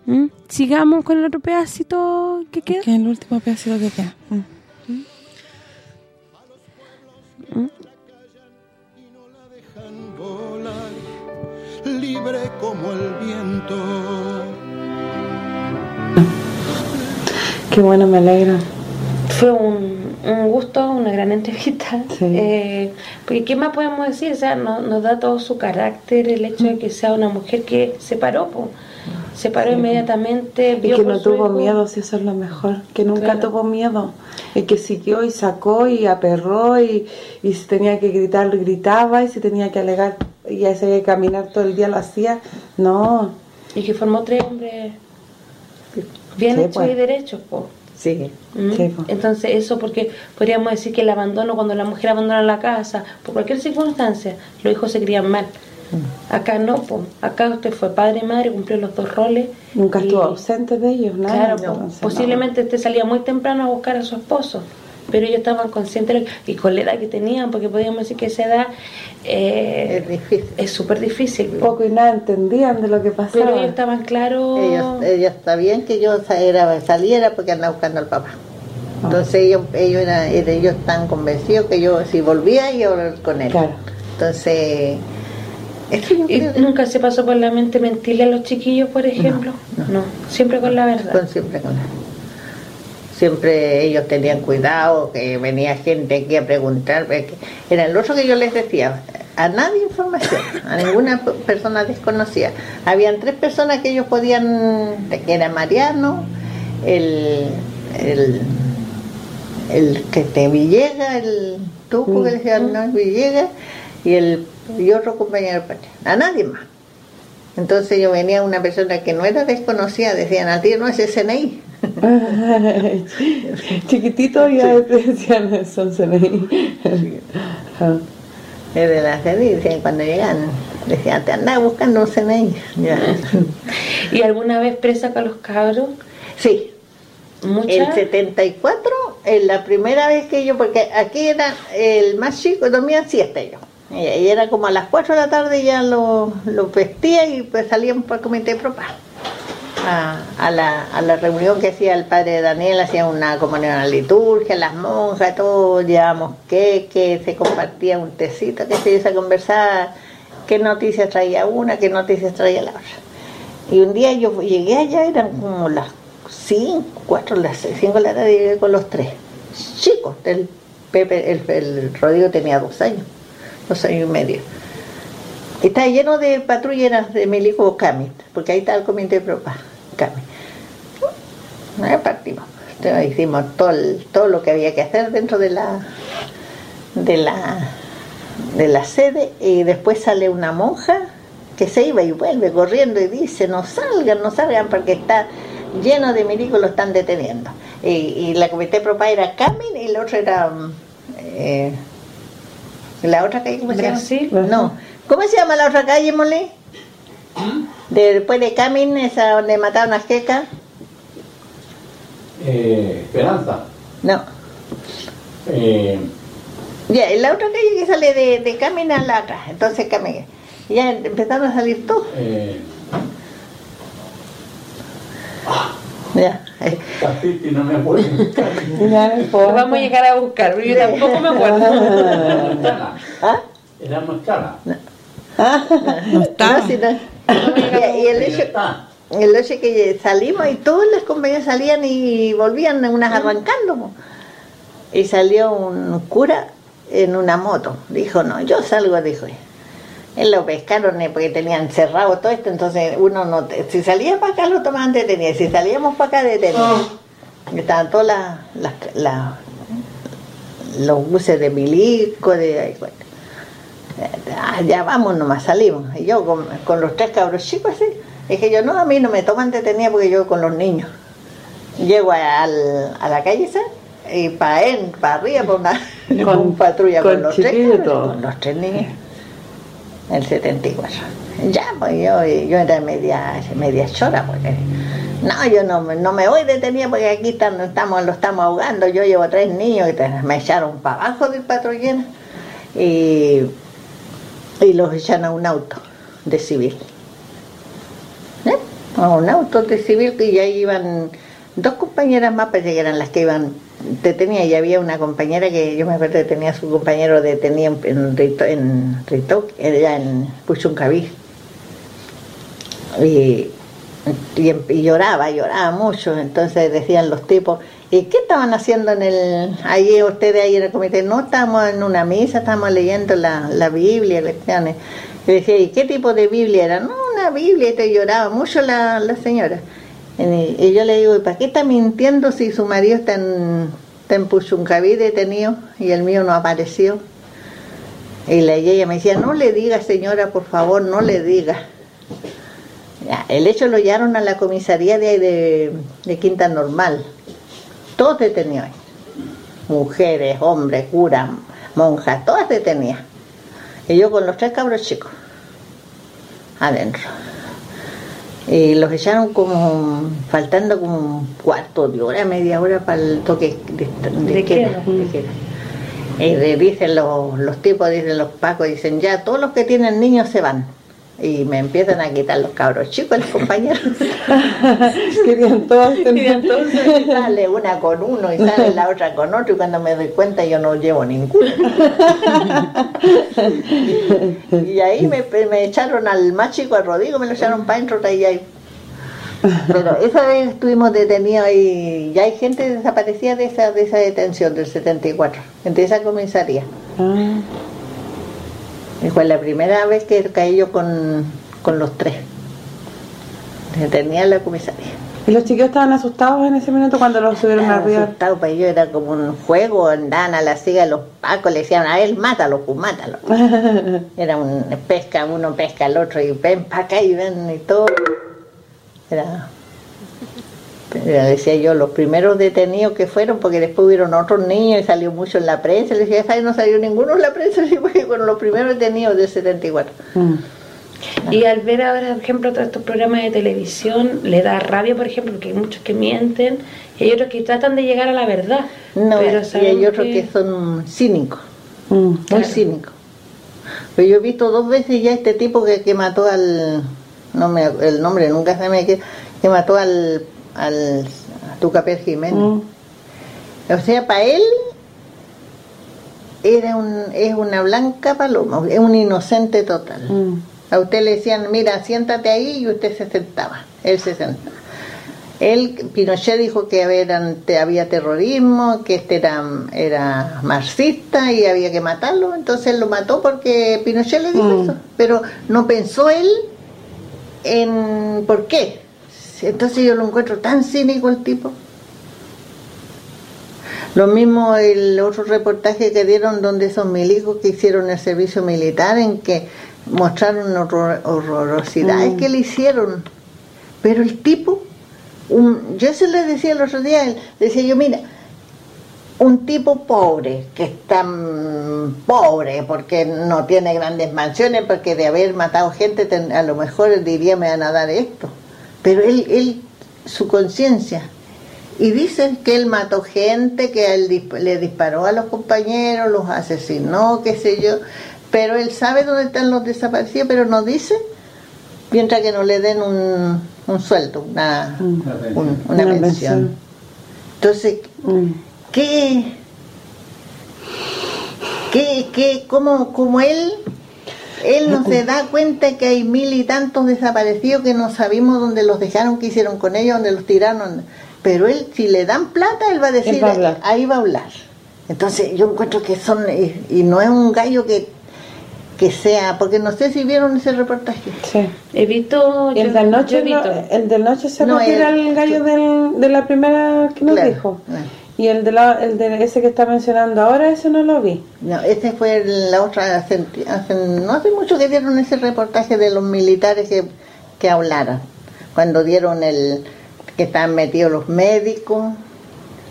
¿Mm? Sigamos con el otro pedacito que queda. Que es el último pedacito que queda. Mm. libre como el viento. Qué bueno, me alegra. Fue un, un gusto, una gran entrevista. Sí. Eh, porque ¿qué más podemos decir? O sea, no- nos da todo su carácter el hecho de que sea una mujer que se paró, po. se paró inmediatamente, Y que no tuvo hijo. miedo, si eso es lo mejor. Que nunca Claro. tuvo miedo. Y que siguió y sacó y aperró y, y si tenía que gritar, gritaba. Y si tenía que alegar y ya se que caminar todo el día lo hacía. No. Y que formó tres hombres bien Sí, hechos pues. y derechos, po. Sí. ¿Mm? Sí, pues. Entonces eso porque podríamos decir que el abandono cuando la mujer abandona la casa, por cualquier circunstancia, los hijos se crían mal. Mm. Acá no, po. acá usted fue padre y madre, cumplió los dos roles. Nunca y- estuvo ausente de ellos, nada. Claro, po. Posiblemente usted salía muy temprano a buscar a su esposo, pero ellos estaban conscientes de lo que- y con la edad que tenían, porque podíamos decir que esa edad eh, Es súper difícil. no. Poco y nada entendían de lo que pasaba. Pero ellos estaban claros. Ellos, ellos sabían que yo era, saliera porque andaba buscando al papá. Entonces ellos ellos, era- era- ellos están convencidos que yo si volvía iba a volver con él. Claro. Entonces, yo ¿Y nunca se pasó por la mente mentirle a los chiquillos, por ejemplo? No, siempre con la verdad. con siempre con siempre ellos tenían cuidado que venía gente aquí a preguntar era lo otro que yo les decía a nadie información a ninguna persona desconocida. Habían tres personas que ellos podían que era Mariano el el el que te Villega el tuco que le decían no es Villegas y el y otro compañero a nadie más. Entonces yo venía una persona que no era desconocida decían a ti no es SNI Chiquitito ya decían son CNI. Ah. Es de la decían cuando llegan, decían, te andaba buscando un CNI. Ya. ¿Y alguna vez presa con los cabros? Sí, el Muchas. 74, es la primera vez que yo, porque aquí era el más chico, dormía siesta yo. Y era como a las 4 de la tarde ya lo, lo vestía y pues salíamos para el comité de propa. A, a la, a la reunión que hacía el padre Daniel, hacía una comunión a la liturgia, las monjas, todos llevábamos queque, se compartía un tecito, que se iba a conversar qué noticias traía una, qué noticias traía la otra. Y un día yo llegué allá, eran como las 5, 4, las 5 de la tarde, llegué con los tres chicos. El Pepe, el, el Rodrigo tenía dos años, dos años y medio. Está lleno de patrulleras de milico Camit, porque ahí está el comité de propa, Camit. Ahí partimos. Entonces, hicimos todo, el- todo lo que había que hacer dentro de la de la de la sede y después sale una monja que se iba y vuelve corriendo y dice no salgan, no salgan porque está lleno de milicos lo están deteniendo. Y, y la comité propa era Camin y el otro era eh, la otra calle, ¿cómo se llama? No. ¿Cómo se llama la otra calle, Mole? De- después de Camin, esa donde mataron a Jeca. Eh, Esperanza. No. Eh, Ya, en la otra calle que sale de, de camina la otra, entonces camina. Ya empezaron a salir todos. eh, Ya. Tafiti, no me acuerdo. Lo vamos a llegar a buscar, yo tampoco me acuerdo. ¿Ah? Éramos chalas. No está. No, si no- Ya, y el hecho, el hecho que salimos y todas las compañías salían y volvían unas arrancando. Y salió un cura en una moto. Dijo, no, yo salgo, dijo. Él lo pescaron eh, porque tenían cerrado todo esto, entonces uno no... te- si salía para acá lo tomaban detenido, si salíamos para acá detenido. Estaban todas las, las, las- los buses de milico, de... bueno. Ah, ya vamos nomás, salimos. Y yo con, con los tres cabros chicos así, dije yo, no, a mí no me toman detenida porque yo con los niños. Llego a, al- a la calle y para él, para arriba, por una con, patrulla con, con los tres cabros, con los tres niños. El 74. Ya, pues yo, yo era media, media chora porque no, yo no, me- no me voy detenida porque aquí están, estamos, lo estamos ahogando. Yo llevo tres niños y te- me echaron para abajo del patrullero y, y los echan a un auto de civil. ¿Eh? A un auto de civil y ahí iban dos compañeras más, parece que las que iban detenidas y había una compañera que yo me acuerdo que tenía su compañero detenido en, Rito, en allá en Puchuncaví. Y, y lloraba, lloraba mucho. Entonces decían los tipos, ¿y qué estaban haciendo en el, ahí ustedes ahí en el comité? No, estábamos en una misa, estábamos leyendo la, la Biblia, lecciones. Y decía, ¿y qué tipo de Biblia era? No, una Biblia, y te lloraba mucho la, la señora. Y, yo le digo, ¿y para qué está mintiendo si su marido está en, está en Puchuncaví detenido y el mío no apareció? Y, la, ella me decía, no le diga señora, por favor, no le diga. El hecho lo llevaron a la comisaría de, de Quinta Normal. Todos detenidos. Mujeres, hombres, curas, monjas, todas detenidas. Y yo con los tres cabros chicos. Adentro. Y los echaron como, faltando como un cuarto de hora, media hora para el toque de, de ¿De queda. Y dicen los, los tipos, dicen los pacos, dicen ya, todos los que tienen niños se van. Y me empiezan a quitar los cabros chicos, los compañeros. Querían todos Y tener... entonces sale una con uno y sale la otra con otro y cuando me doy cuenta yo no llevo ninguno. y ahí me, me echaron al más chico, al Rodrigo, me lo echaron para adentro y ahí. Pero esa vez estuvimos detenidos y ya hay gente desaparecida de esa, de esa detención del 74, de esa comisaría. Ah, Y fue la primera vez que caí yo con, con los tres. Detenía en la comisaría. ¿Y los chiquillos estaban asustados en ese momento cuando los subieron Estaba arriba? asustado, para ellos era como un juego, andaban a la siga los pacos, le decían a él, mátalo, pues mátalo. Era un pesca, uno pesca al otro y ven para acá y ven y todo. Era, decía yo, los primeros detenidos que fueron, porque después hubieron otros niños y salió mucho en la prensa. Le decía, "Ay, no salió ninguno en la prensa, sí, porque fueron los primeros detenidos del 74. Mm. Y al ver ahora, por ejemplo, todos estos programas de televisión, le da rabia, por ejemplo, porque hay muchos que mienten y hay otros que tratan de llegar a la verdad. No, pero y hay otros que son cínicos. Mm. muy Claro. cínico. Pero yo he visto dos veces ya este tipo que, que mató al, no me, el nombre nunca se me que, que mató al, al a Tucapel Jiménez. Mm. O sea, para él era un, es una blanca paloma, es un inocente total. Mm. A usted le decían, mira, siéntate ahí y usted se sentaba. Él se sentaba. Él, Pinochet dijo que había, había terrorismo, que este era, era marxista y había que matarlo, entonces él lo mató porque Pinochet le dijo Mm. eso. Pero no pensó él en por qué. Entonces yo lo encuentro tan cínico el tipo. Lo mismo el otro reportaje que dieron donde esos milicos que hicieron el servicio militar en que mostraron horror- horrorosidades Mm. que le hicieron. Pero el tipo, un- yo se le decía el otro día, él- decía yo, mira, un tipo pobre, que es tan pobre porque no tiene grandes mansiones, porque de haber matado gente ten- a lo mejor diría me van a dar esto. Pero él, él su conciencia Y dicen que él mató gente, que él disp- le disparó a los compañeros, los asesinó, qué sé yo. Pero él sabe dónde están los desaparecidos, pero no dice, mientras que no le den un, un sueldo, una, un- una, Una pensión. pensión. Entonces, ¿qué, qué, qué, cómo, cómo él, él no se da cuenta que hay mil y tantos desaparecidos que no sabemos dónde los dejaron, qué hicieron con ellos, dónde los tiraron? Pero él, si le dan plata, él va a decir, va a hablar. ahí va a hablar. Entonces, yo encuentro que son, y, y no es un gallo que, que sea, porque no sé si vieron ese reportaje. Sí. He visto... El del noche, no- el del noche se No, refiere el- al gallo del- de la primera que nos Claro. dijo. Y el de, la, el de ese que está mencionando ahora, ese no lo vi. No, ese fue la otra, hace, hace- no hace mucho que dieron ese reportaje de los militares que, que hablaran, cuando dieron el, que estaban metidos los médicos,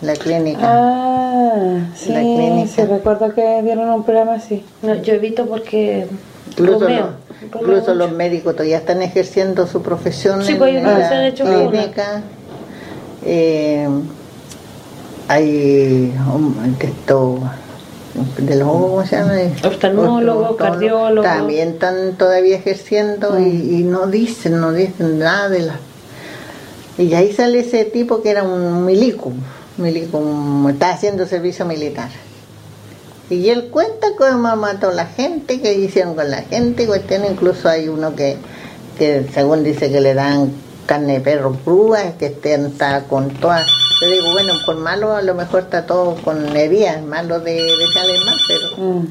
la clínica. Ah, sí, La clínica. sí, recuerdo que dieron un programa así. No, yo he visto porque... Incluso, los, incluso los médicos todavía están ejerciendo su profesión Sí, en, pues, en ellos la se han hecho clínica. Eh, hay un, de esto, de los ¿cómo se llama? Oftalmólogos, Oftalmólogos, cardiólogos. También están todavía ejerciendo y, y no dicen, no dicen nada de las... Y ahí sale ese tipo que era un milico, milico, está haciendo servicio militar. Y él cuenta cómo mató a la gente, qué hicieron con la gente, cuestión, incluso hay uno que, que según dice que le dan carne de perro crúa, que este está con todas... Yo digo, bueno, por malo a lo mejor está todo con heridas, malo de dejarle mal, pero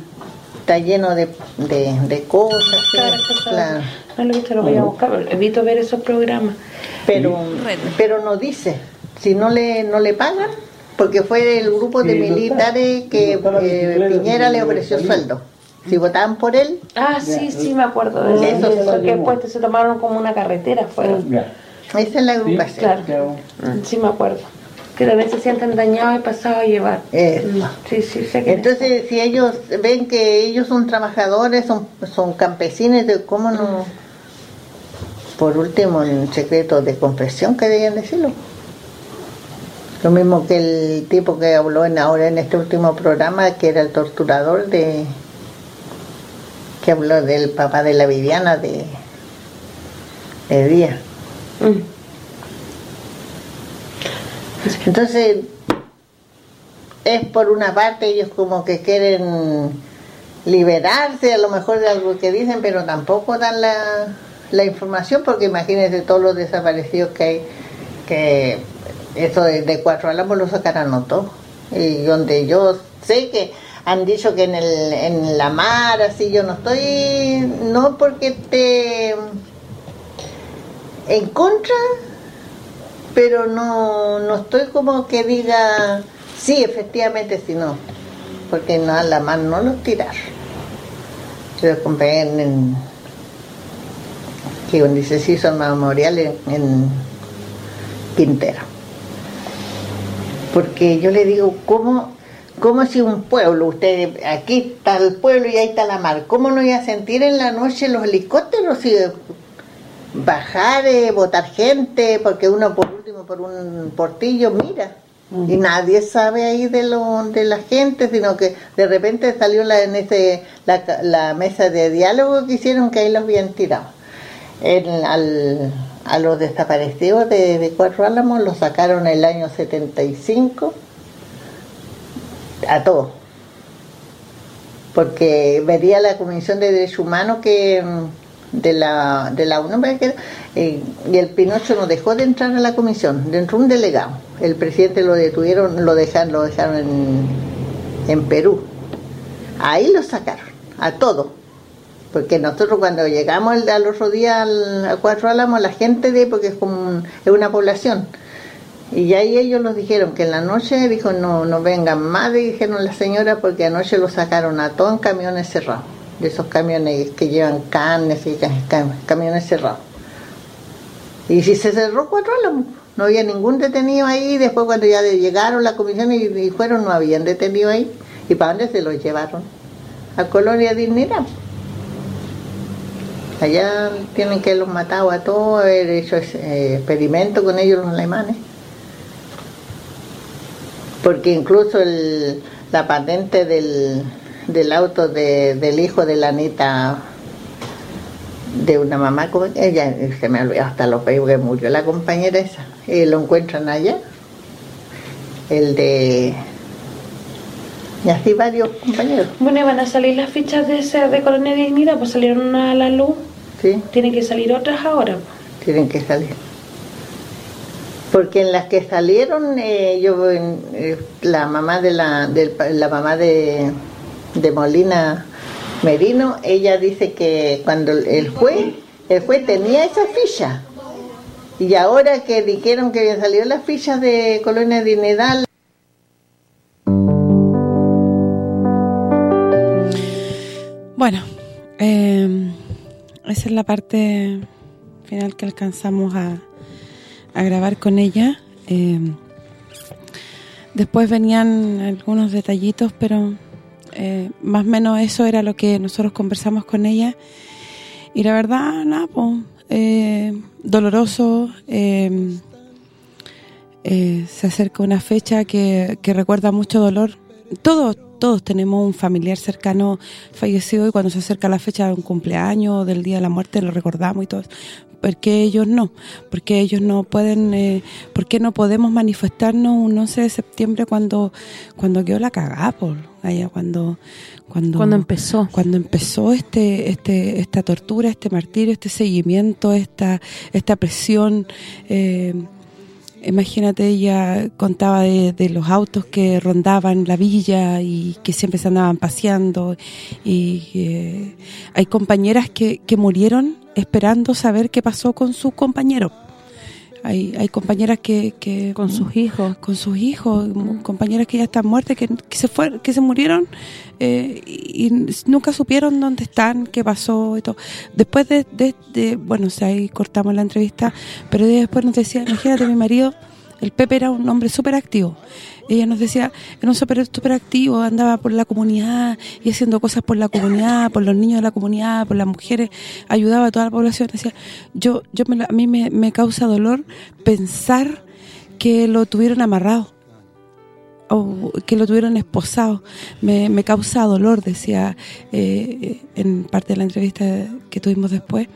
está lleno de, de, de cosas. sí, Claro, claro. No lo he visto, lo voy a buscar. visto ver esos programas. Pero, pero no dice, si no le, no le pagan, porque fue el grupo de militares que eh, Piñera le ofreció sueldo. Si votaban por él, Ah, sí, sí, me acuerdo de Eso eso. sí. que después se tomaron como una carretera, fueron. Esa es la agrupación. Claro, sí me acuerdo. Que también se sienten dañados y pasados a llevar. Eso. Sí, sí, sé que Entonces, si ellos ven que ellos son trabajadores, son, son campesinos, de ¿cómo no? Por último, en secreto de confesión, que debían decirlo. Lo mismo que el tipo que habló en ahora en este último programa, que era el torturador de que habló del papá de la Viviana de, de Díaz. Entonces, es por una parte ellos como que quieren liberarse a lo mejor de algo que dicen, pero tampoco dan la, la información porque imagínense todos los desaparecidos que hay, que eso de, cuatro álamos lo sacaron todos. Y donde yo sé que han dicho que en, el, en la mar, así yo no estoy, no porque esté en contra, pero no, no estoy como que diga, sí, efectivamente, sí, no, porque no, la mano no los tirar. Los compré en, que donde dice sí son memoriales en Quintero. Porque yo le digo, ¿cómo, cómo si un pueblo, usted, aquí está el pueblo y ahí está la mar, ¿cómo no iba a sentir en la noche los helicópteros si bajar, eh, botar gente, porque uno por último por un portillo mira. Y nadie sabe ahí de lo de la gente, sino que de repente salió la, en ese la, la mesa de diálogo que hicieron que ahí los habían tirado. El- al- a los desaparecidos de, de Cuatro Álamos los sacaron el año 75 a todos porque vería la Comisión de Derechos Humanos que mm, de la de la eh, y el Pinocho no dejó de entrar a la comisión, dentro un delegado. El presidente lo detuvieron, lo dejaron, lo dejaron en, en Perú. Ahí lo sacaron, a todos. Porque nosotros cuando llegamos el- al otro día al, a Cuatro Álamos, la gente de, porque es como es una población, y ahí ellos nos dijeron que en la noche, dijo, no, no vengan más, dijeron las señoras, porque anoche lo sacaron a todos en camiones cerrados, de esos camiones que llevan carnes y ca- ca- camiones cerrados. Y si se cerró cuatro álamos, no había ningún detenido ahí, después cuando ya llegaron la comisión y, fueron, no habían detenido ahí. ¿Y para dónde se los llevaron? A Colonia Dignidad. Allá tienen que los matado a todos, haber hecho eh, experimento con ellos los alemanes. porque incluso el, la patente del, del auto de- del hijo de la Anita, de una mamá, como- ella se me olvidó hasta los Facebook que murió la compañera esa, y lo encuentran allá, el de... Y así varios compañeros. Bueno, y van a salir las fichas de ese de Colonia Dignidad, pues salieron a la luz. Sí. Tienen que salir otras ahora. tienen que salir. Porque en las que salieron, eh, yo eh, la mamá de la, pa- la mamá de, de Molina Merino, ella dice que cuando el juez, el juez tenía esa ficha. Y ahora que dijeron que habían salido las fichas de Colonia Dignidad, Bueno, eh, esa es la parte final que alcanzamos a, a grabar con ella. Eh, después venían algunos detallitos, pero eh, más o menos eso era lo que nosotros conversamos con ella. Y la verdad, nada, pues, doloroso. eh, eh, se acerca una fecha que, que recuerda mucho dolor. Todos todos tenemos un familiar cercano fallecido y cuando se acerca la fecha de un cumpleaños, del día de la muerte, lo recordamos y todo. ¿Por qué ellos no? Porque ellos no pueden, eh, ¿por qué no podemos manifestarnos un 11 de septiembre cuando cuando quedó la cagada, por allá cuando cuando Cuando empezó. cuando empezó este este esta tortura, este martirio, este seguimiento, esta esta presión eh, Imagínate, ella contaba de, los autos que rondaban la villa y que siempre se andaban paseando. Y eh, hay compañeras que, que murieron esperando saber qué pasó con sus compañeros. Hay, hay compañeras que, que Con sus hijos. con sus hijos, compañeras que ya están muertas, que, que se fueron, que se murieron eh, y, y nunca supieron dónde están, qué pasó y todo. Después de, de, de- bueno, o sea, ahí cortamos la entrevista, pero después nos decía, imagínate, mi marido, el Pepe era un hombre súper activo. Ella nos decía, era un súper activo, andaba por la comunidad y haciendo cosas por la comunidad, por los niños de la comunidad, por las mujeres, ayudaba a toda la población. Decía, yo yo a mí me, me causa dolor pensar que lo tuvieron amarrado o que lo tuvieron esposado. Me, me causa dolor, decía eh, en parte de la entrevista que tuvimos después,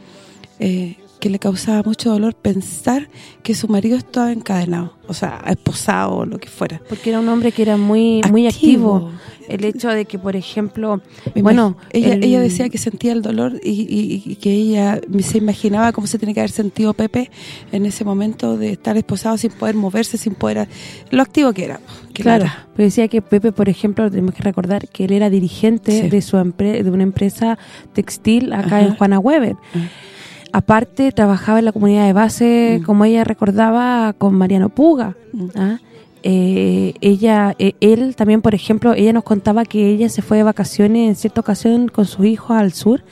eh, que le causaba mucho dolor pensar que su marido estaba encadenado, o sea, esposado o lo que fuera. Porque era un hombre que era muy muy Activo. activo. El hecho de que, por ejemplo, Me bueno, ella el- ella decía que sentía el dolor y, y- y que ella se imaginaba cómo se tiene que haber sentido Pepe en ese momento de estar esposado sin poder moverse, sin poder... Lo activo que era. que Claro, era. pero decía que Pepe, por ejemplo, tenemos que recordar que él era dirigente Sí. de su de una empresa textil acá Ajá. en Juana Weber. Ah. Aparte, trabajaba en la comunidad de base, Mm. como ella recordaba, con Mariano Puga. Mm. ¿ah? Eh, ella eh, él también, por ejemplo, ella nos contaba que ella se fue de vacaciones en cierta ocasión con sus hijos al sur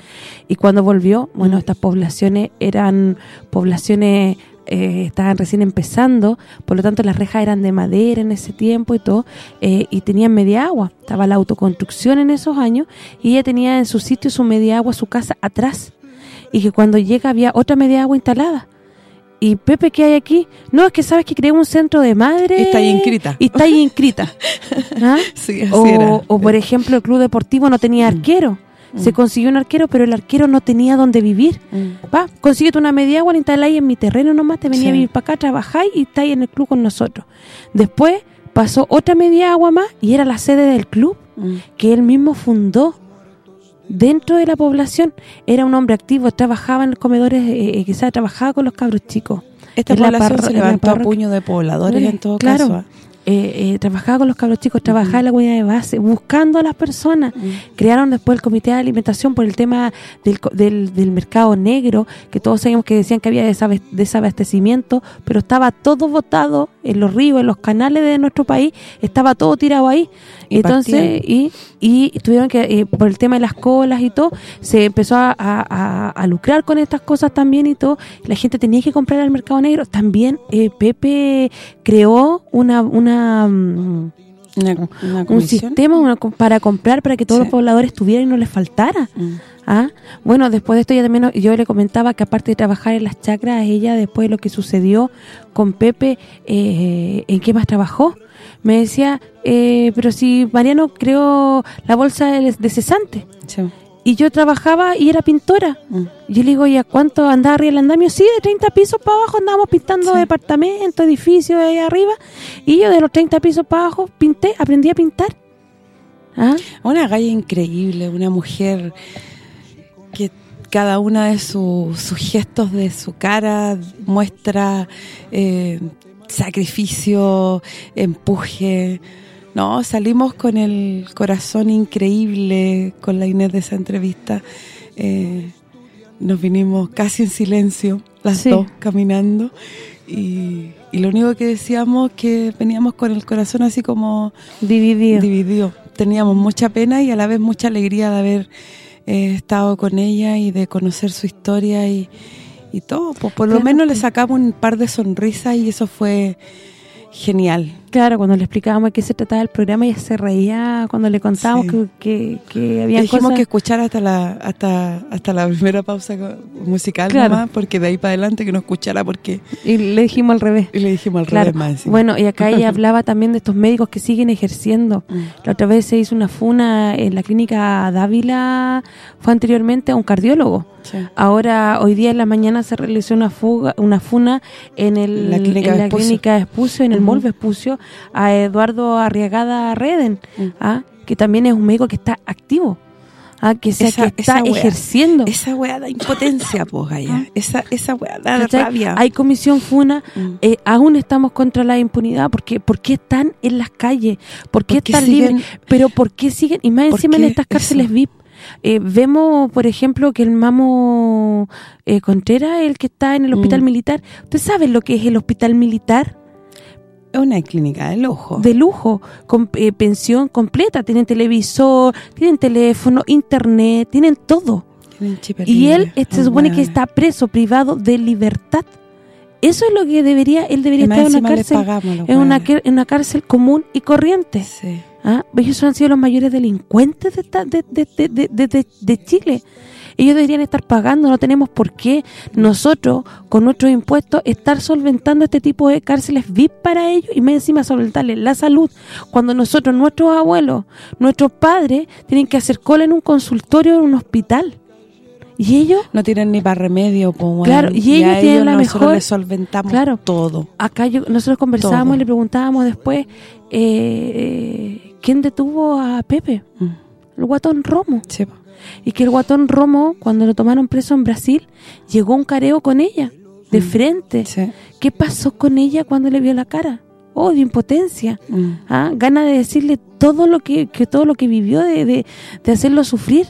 y cuando volvió, bueno, Mm. estas poblaciones eran poblaciones eh, estaban recién empezando, por lo tanto las rejas eran de madera en ese tiempo y todo, eh, y tenían media agua. Estaba la autoconstrucción en esos años y ella tenía en su sitio su media agua, su casa atrás. Y que cuando llega había otra media agua instalada. Y Pepe, ¿qué hay aquí? No, es que sabes que creé un centro de madre. Y está ahí inscrita. Y está ahí inscrita. ¿Ah? Sí, así o, era. o, por ejemplo, el club deportivo no tenía arquero. Se consiguió un arquero, pero el arquero no tenía dónde vivir. Mm. Va, consíguete una media agua, instaláis en mi terreno nomás, te venía Sí. a vivir para acá, trabajáis y estáis en el club con nosotros. Después pasó otra media agua más y era la sede del club Mm. que él mismo fundó dentro de la población. Era un hombre activo, trabajaba en los comedores, eh, eh, quizás trabajaba con los cabros chicos. Esta En la población se levantó a puño de pobladores en todo claro, caso. Eh, eh, trabajaba con los cabros chicos, trabajaba en la comunidad de base, buscando a las personas. Crearon después el comité de alimentación por el tema del, del, del mercado negro, que todos sabíamos que decían que había desabastecimiento, pero estaba todo botado en los ríos, en los canales de nuestro país, estaba todo tirado ahí. Y Entonces, y, y tuvieron que, eh, por el tema de las colas y todo, se empezó a, a- a- a lucrar con estas cosas también y todo. La gente tenía que comprar al mercado negro. También eh, Pepe creó una... una mm, Una, una un sistema una para comprar para que todos Sí. los pobladores tuvieran y no les faltara. Mm. ¿Ah? Bueno, después de esto ya también yo le comentaba que aparte de trabajar en las chacras, ella después de lo que sucedió con Pepe, eh, ¿en qué más trabajó? me decía, eh, pero si Mariano creó la bolsa de, de cesante. Sí. Y yo trabajaba y era pintora. Mm. Yo le digo, ¿y a cuánto andaba arriba el andamio? Sí, de 30 pisos para abajo andábamos pintando Sí. departamentos, edificios ahí arriba. Y yo de los 30 pisos para abajo pinté, aprendí a pintar. ¿Ah? Una galla increíble, una mujer que cada una de su- sus gestos de su cara muestra eh, sacrificio, empuje. No, salimos con el corazón increíble con la Inés de esa entrevista. Eh, nos vinimos casi en silencio, las Sí. dos, caminando. Y, y lo único que decíamos que veníamos con el corazón así como Dividido. dividió. Teníamos mucha pena y a la vez mucha alegría de haber eh, estado con ella y de conocer su historia y, y todo. Pues por lo menos le pues. sacamos un par de sonrisas y eso fue genial. Claro, cuando le explicábamos de qué se trataba el programa, ella se reía cuando le contábamos Sí. que, que, que había dijimos cosas... que escuchara hasta la hasta hasta la primera pausa musical Claro. nomás, porque de ahí para adelante que no escuchara porque Y le dijimos al revés. y le dijimos al Claro. revés más. Bueno, y acá ella hablaba también de estos médicos que siguen ejerciendo. Mm. La otra vez se hizo una funa en la clínica Dávila, fue anteriormente a un cardiólogo. Sí. Ahora, hoy día en la mañana se realizó una fuga, una funa en, el, La clínica en la clínica Vespucio, en el Ujú. Mall Vespucio, a Eduardo Arriagada Reden. ¿ah? que también es un médico que está activo, ¿ah? que, sea, Esa- que está esa wea. ejerciendo. Esa weá da impotencia, pues, Gaya. Esa, esa weá da ¿Cachai? rabia. Hay comisión FUNA, Mm. eh, aún estamos contra la impunidad, porque ¿por qué están en las calles? ¿Por qué ¿Por qué están siguen- libres? Pero ¿por qué siguen? Y más ¿Por encima en estas cárceles eso? VIP. Eh, vemos, por ejemplo, que el mamo eh, Contreras, el que está en el hospital Mm. militar, ¿usted sabe lo que es el hospital militar? Es una clínica del ojo. de lujo, con eh, pensión completa, tienen televisor, tienen teléfono, internet, tienen todo. Tienen Y él este, se Son supone que está preso, privado de libertad. Eso es lo que debería, él debería estar en una cárcel, pagamos en una, en una cárcel común y corriente. Sí. ¿Ah? Ellos han sido los mayores delincuentes de, esta- de, de, de, de- de- de- de Chile. Ellos deberían estar pagando, no tenemos por qué nosotros, con nuestros impuestos, estar solventando este tipo de cárceles VIP para ellos y más encima solventarles la salud. Cuando nosotros, nuestros abuelos, nuestros padres, tienen que hacer cola en un consultorio en un hospital. Y ellos No tienen ni para remedio, weón. Claro, y ellos a tienen la nosotros mejor- les solventamos Claro. todo. acá yo, nosotros conversábamos Todo. y le preguntábamos después eh, quién detuvo a Pepe, Mm. el guatón Romo. Sí. Y que el guatón Romo, cuando lo tomaron preso en Brasil, llegó un careo con ella, de frente. Mm. Sí. ¿Qué pasó con ella cuando le vio la cara? Odio, impotencia. Mm. ¿ah? Gana de decirle todo lo que, que todo lo que vivió, de, de, de hacerlo sufrir.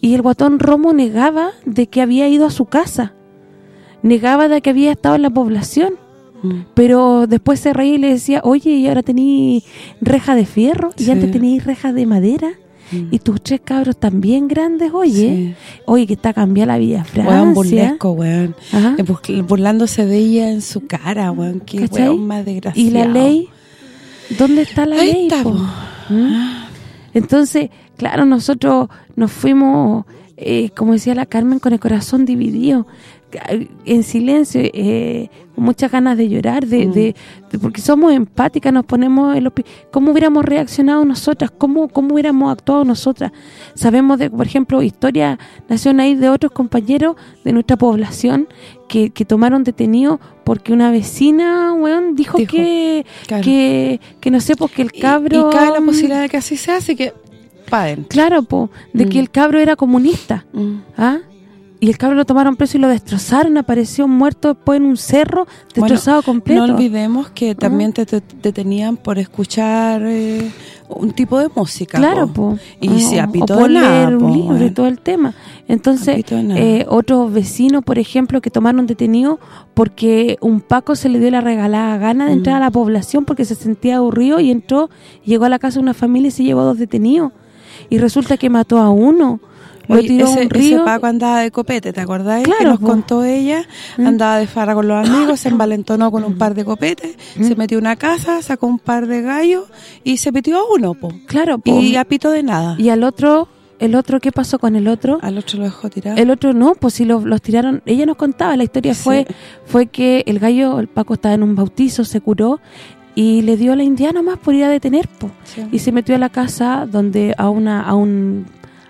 Y el guatón Romo negaba de que había ido a su casa. Negaba de que había estado en la población. Mm. Pero después se reía y le decía, oye, y ahora tení reja de fierro, y antes tenías reja de madera, Mm. y tus tres cabros también grandes, oye. Sí. Oye, que está cambiada la vida Francia. Weón burlesco, weón. Ajá. Eh, Burlándose de ella en su cara, weón. Qué ¿Cachai? weón más desgraciado. Y la ley, ¿dónde está la Ahí ley? está. ¿Mm? Entonces, claro, nosotros nos fuimos, eh, como decía la Carmen, con el corazón dividido, en silencio, eh, con muchas ganas de llorar, de, Mm. de- de- porque somos empáticas, nos ponemos en los ¿Cómo hubiéramos reaccionado nosotras? ¿Cómo, ¿Cómo hubiéramos actuado nosotras? Sabemos, de por ejemplo, historias nacieron ahí de otros compañeros de nuestra población que, que tomaron detenido porque una vecina, weón, dijo, Dijo, que, claro. que que no sé, porque el Y- cabro... Y, cabe la posibilidad de que así sea, así que paguen. Claro, po, de Mm. que el cabro era comunista, ¿ah? Y el cabro lo tomaron preso y lo destrozaron, apareció muerto después en un cerro, destrozado completo. No olvidemos que también te, te- te detenían por escuchar eh, un tipo de música. Claro, po. po. Y O- si o apito por nada, leer po, un libro y todo el tema. Entonces, eh, otros vecinos, por ejemplo, que tomaron detenido porque un Paco se le dio la regalada gana de Mm. entrar a la población porque se sentía aburrido y entró, llegó a la casa de una familia y se llevó a dos detenidos. Y resulta que mató a uno. Lo Oye, tiró ese, un ese río. Paco andaba de copete, ¿te acordás? que Claro, nos po. contó ella, ¿Mm? andaba de farra con los amigos, se envalentonó con un par de copetes, se metió a una casa, sacó un par de gallos y se metió a uno, po. Claro, po. Y apito de nada. Y al otro, el otro, ¿qué pasó con el otro? Al otro lo dejó tirado. El otro no, pues si lo- los tiraron, ella nos contaba, la historia Sí. fue fue que el gallo, el Paco estaba en un bautizo, se curó y le dio a la indiana más por ir a detener, po. Sí. Y se metió a la casa donde a una a un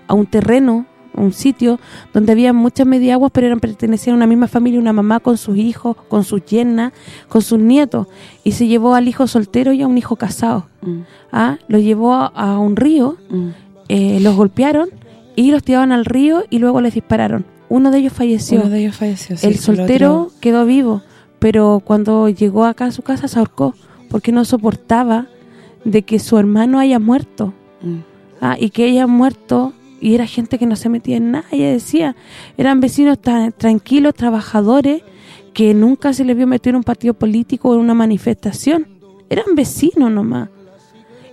a un terreno, un sitio donde había muchas mediaguas, pero eran pertenecían a una misma familia, una mamá con sus hijos, con sus yernas, con sus nietos, y se llevó al hijo soltero y a un hijo casado. Mm, Ah, lo llevó a, un río, mm. eh, los golpearon y los tiraron al río y luego les dispararon. Uno de ellos falleció. Uno de ellos falleció. sí, el soltero quedó vivo, pero cuando llegó acá a su casa se ahorcó porque no soportaba de que su hermano haya muerto. Mm. Ah, y que haya muerto y era gente que no se metía en nada, ella decía, eran vecinos tan tranquilos, trabajadores, que nunca se les vio meter en un partido político o en una manifestación. Eran vecinos nomás.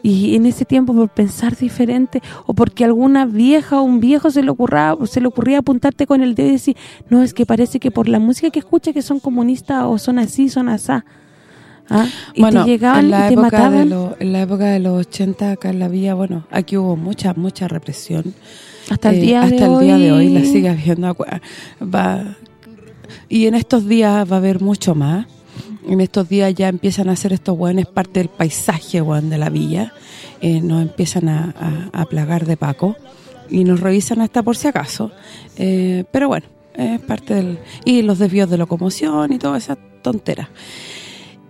Y en ese tiempo por pensar diferente o porque alguna vieja o un viejo se le ocurra, se le ocurría apuntarte con el dedo y decir, no, es que parece que por la música que escucha que son comunistas o son así, son asá. ¿Ah? Y bueno, te llegaban en la y te época de lo- en la época de los 80 acá en la villa, bueno, aquí hubo mucha mucha represión. Hasta el Eh, día hasta de el día de hoy. hoy la sigue habiendo acu- va y en estos días va a haber mucho más. En estos días ya empiezan a hacer estos hueones parte del paisaje hueón, de la villa. Eh, nos empiezan a, a- a plagar de Paco y nos revisan hasta por si acaso. Eh, pero bueno, es parte del... Y los desvíos de locomoción y toda esa tontera.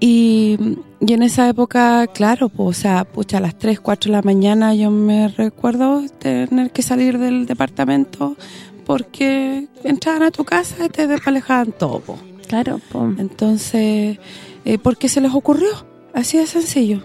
Y, y en esa época, claro, pues, o sea, pucha, a las 3, 4 de la mañana yo me recuerdo tener que salir del departamento porque entraban a tu casa y te despalejaban todo, po. Claro, po. Entonces, eh, ¿por qué se les ocurrió? Así de sencillo.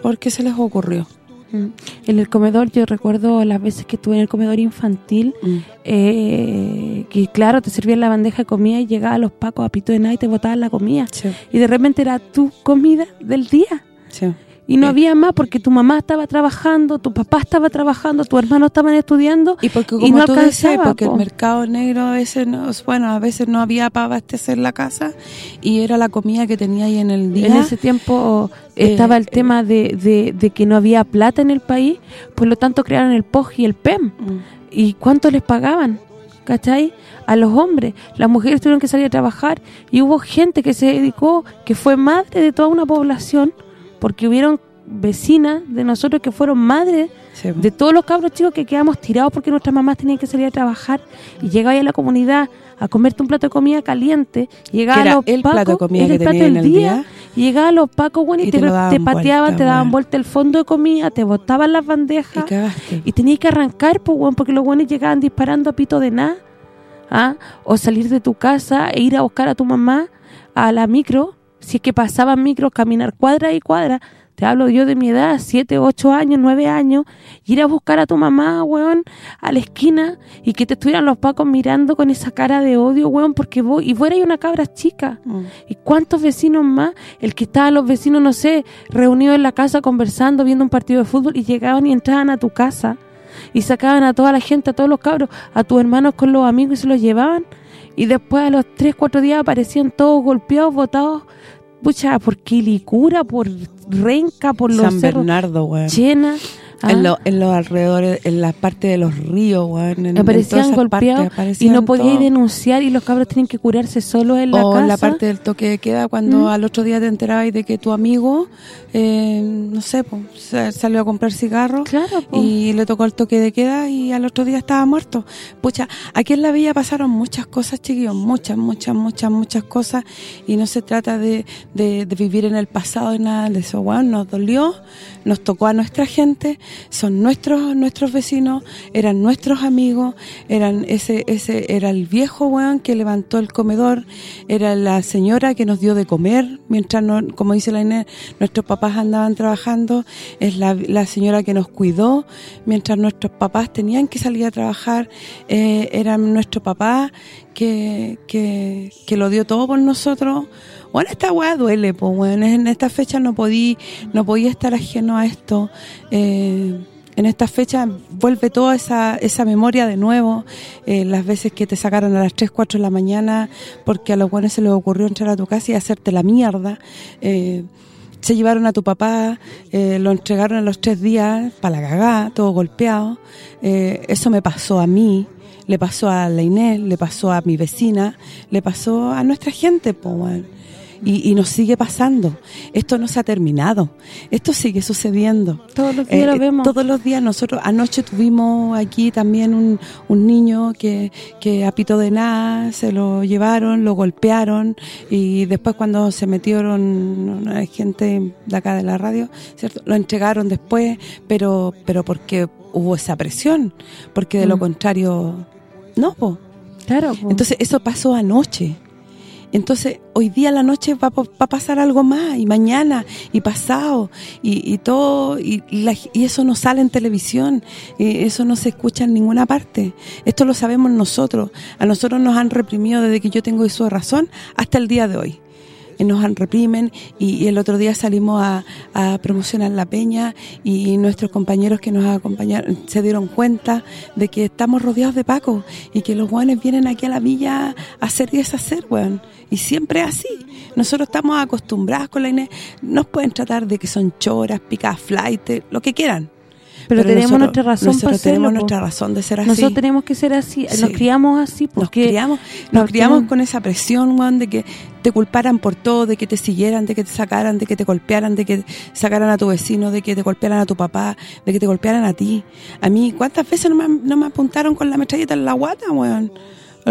¿Por qué se les ocurrió? Mm. En el comedor, yo recuerdo las veces que estuve en el comedor infantil, Mm. eh, que claro, te servían la bandeja de comida y llegaban los pacos a pito de nada y te botaban la comida. Sí, Y de repente era tu comida del día. sí. Y no Eh. había más porque tu mamá estaba trabajando, tu papá estaba trabajando, tu hermano estaban estudiando. Y porque Y como no tú decías, porque po. el mercado negro a veces no, bueno, a veces no había para abastecer la casa y era la comida que tenía ahí en el día. En ese tiempo Eh, estaba el eh. tema de, de, de que no había plata en el país, por lo tanto crearon el POG y el PEM. Mm. ¿Y cuánto les pagaban? ¿Cachai? A los hombres. Las mujeres tuvieron que salir a trabajar y hubo gente que se dedicó, que fue madre de toda una población, porque hubieron vecinas de nosotros que fueron madres Sí, de todos los cabros chicos que quedamos tirados porque nuestras mamás tenían que salir a trabajar y llegaba ahí a la comunidad a comerte un plato de comida caliente, llegaba Que era a los el pacos, plato de comida era que el plato del el día, día. y llegaba a los pacos, bueno, y, Y te, te te pateaban, vuelta, te daban vuelta el fondo de comida, te botaban las Y bandejas cagaste. y tenías que arrancar, pues, weón, porque los buenos llegaban disparando a pito de nada, ¿ah? o salir de tu casa e ir a buscar a tu mamá a la micro, si es que pasaban micros, caminar cuadra y cuadra, te hablo yo de mi edad, 7, 8 años, 9 años, ir a buscar a tu mamá, weón, a la esquina y que te estuvieran los pacos mirando con esa cara de odio, weón, porque vos, y hay una cabra chica. Mm. ¿Y cuántos vecinos más? El que estaban los vecinos, no sé, reunidos en la casa conversando, viendo un partido de fútbol y llegaban y entraban a tu casa y sacaban a toda la gente, a todos los cabros, a tus hermanos con los amigos y se los llevaban y después a los 3, 4 días aparecían todos golpeados, botados, pucha, por quilicura, por renca, por los San cerros Bernardo, weón. llena. En, ¿ah? lo- en los alrededores, en la parte de los ríos, weón. En, en aparecían golpeados y no podíais denunciar y los cabros tienen que curarse solos en la o casa. en la parte del toque de queda cuando Mm. al otro día te enterabas de que tu amigo eh, no sé, sa- salió a comprar cigarros Claro, y le tocó el toque de queda y al otro día estaba muerto. Pucha, aquí en la villa pasaron muchas cosas, chiquillos, muchas, muchas, muchas, muchas cosas y no se trata de, de, de vivir en el pasado y nada de eso, weón, nos dolió, nos tocó a nuestra gente, son nuestros nuestros vecinos, eran nuestros amigos, eran ese ese era el viejo weón que levantó el comedor, era la señora que nos dio de comer, mientras, no, como dice la Inés, nuestros papás andaban trabajando, es la, la señora que nos cuidó, mientras nuestros papás tenían que salir a trabajar, eh, eran nuestro papá que, que, que lo dio todo por nosotros. Bueno, esta weá duele, pues, bueno, en esta fecha no podí no podía estar ajeno a esto. Eh, en esta fecha vuelve toda esa, esa memoria de nuevo, eh, las veces que te sacaron a las 3, 4 de la mañana porque a los buenos se les ocurrió entrar a tu casa y hacerte la mierda. Eh, se llevaron a tu papá, lo entregaron a los tres días para la cagá, todo golpeado. Eso me pasó a mí, le pasó a la Inés, le pasó a mi vecina, le pasó a nuestra gente, weón. Y, y nos sigue pasando. Esto no se ha terminado. Esto sigue sucediendo. Todos los días lo vemos. Todos los días. Nosotros anoche tuvimos aquí también un, un niño que, que a pito de nada se lo llevaron, lo golpearon y después cuando se metieron gente de acá de la radio, ¿cierto? Lo entregaron después, pero pero porque hubo esa presión, porque de lo Mm. contrario no, po. Claro, po. Entonces eso pasó anoche. Entonces, hoy día la noche va, va a pasar algo más, y mañana, y pasado, y, todo, y, la- y eso no sale en televisión, y eso no se escucha en ninguna parte. Esto lo sabemos nosotros. A nosotros nos han reprimido desde que yo tengo uso de razón hasta el día de hoy. Nos reprimen, y, y el otro día salimos a, promocionar la peña, y nuestros compañeros que nos acompañaron se dieron cuenta de que estamos rodeados de Paco, y que los guanes vienen aquí a la villa a hacer y deshacer, weón. Y siempre es así. Nosotros estamos acostumbrados con la Inés. Nos pueden tratar de que son choras, picadas, flight, lo que quieran. Pero, tenemos nosotros- nuestra razón para nosotros hacerlo, po. nuestra razón de ser así. Nosotros tenemos que ser así, nos criamos así porque nos criamos, no, nos criamos con esa presión, Juan, de que te culparan por todo, de que te siguieran, de que te sacaran, de que te golpearan, de que sacaran a tu vecino, de que te golpearan a tu papá, de que te golpearan a ti. A mí, ¿cuántas veces no me, no me apuntaron con la metralleta en la guata, weón?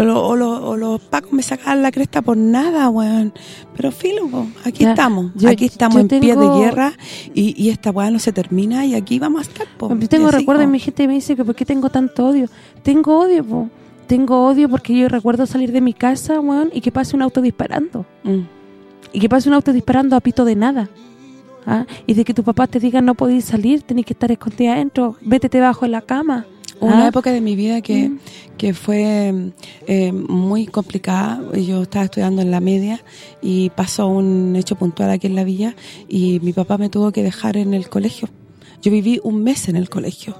O, lo- o lo- o los pacos me sacaban la cresta por nada, weón. Pero filo, aquí Ya, estamos. yo- aquí estamos en pie de guerra y, y esta weá no se termina y aquí vamos a estar, po. Yo tengo recuerdo mi gente me dice que por qué tengo tanto odio. Tengo odio, po. Tengo odio porque yo recuerdo salir de mi casa, weón, y que pase un auto disparando. Mm. Y que pase un auto disparando a pito de nada. ¿Ah? Y de que tu papá te diga no podéis salir, tenés que estar escondida adentro, vétete bajo la cama. Una ¿Ah? época de mi vida que, Mm. que fue eh, muy complicada. Yo estaba estudiando en la media y pasó un hecho puntual aquí en la villa y mi papá me tuvo que dejar en el colegio. Yo viví un mes en el colegio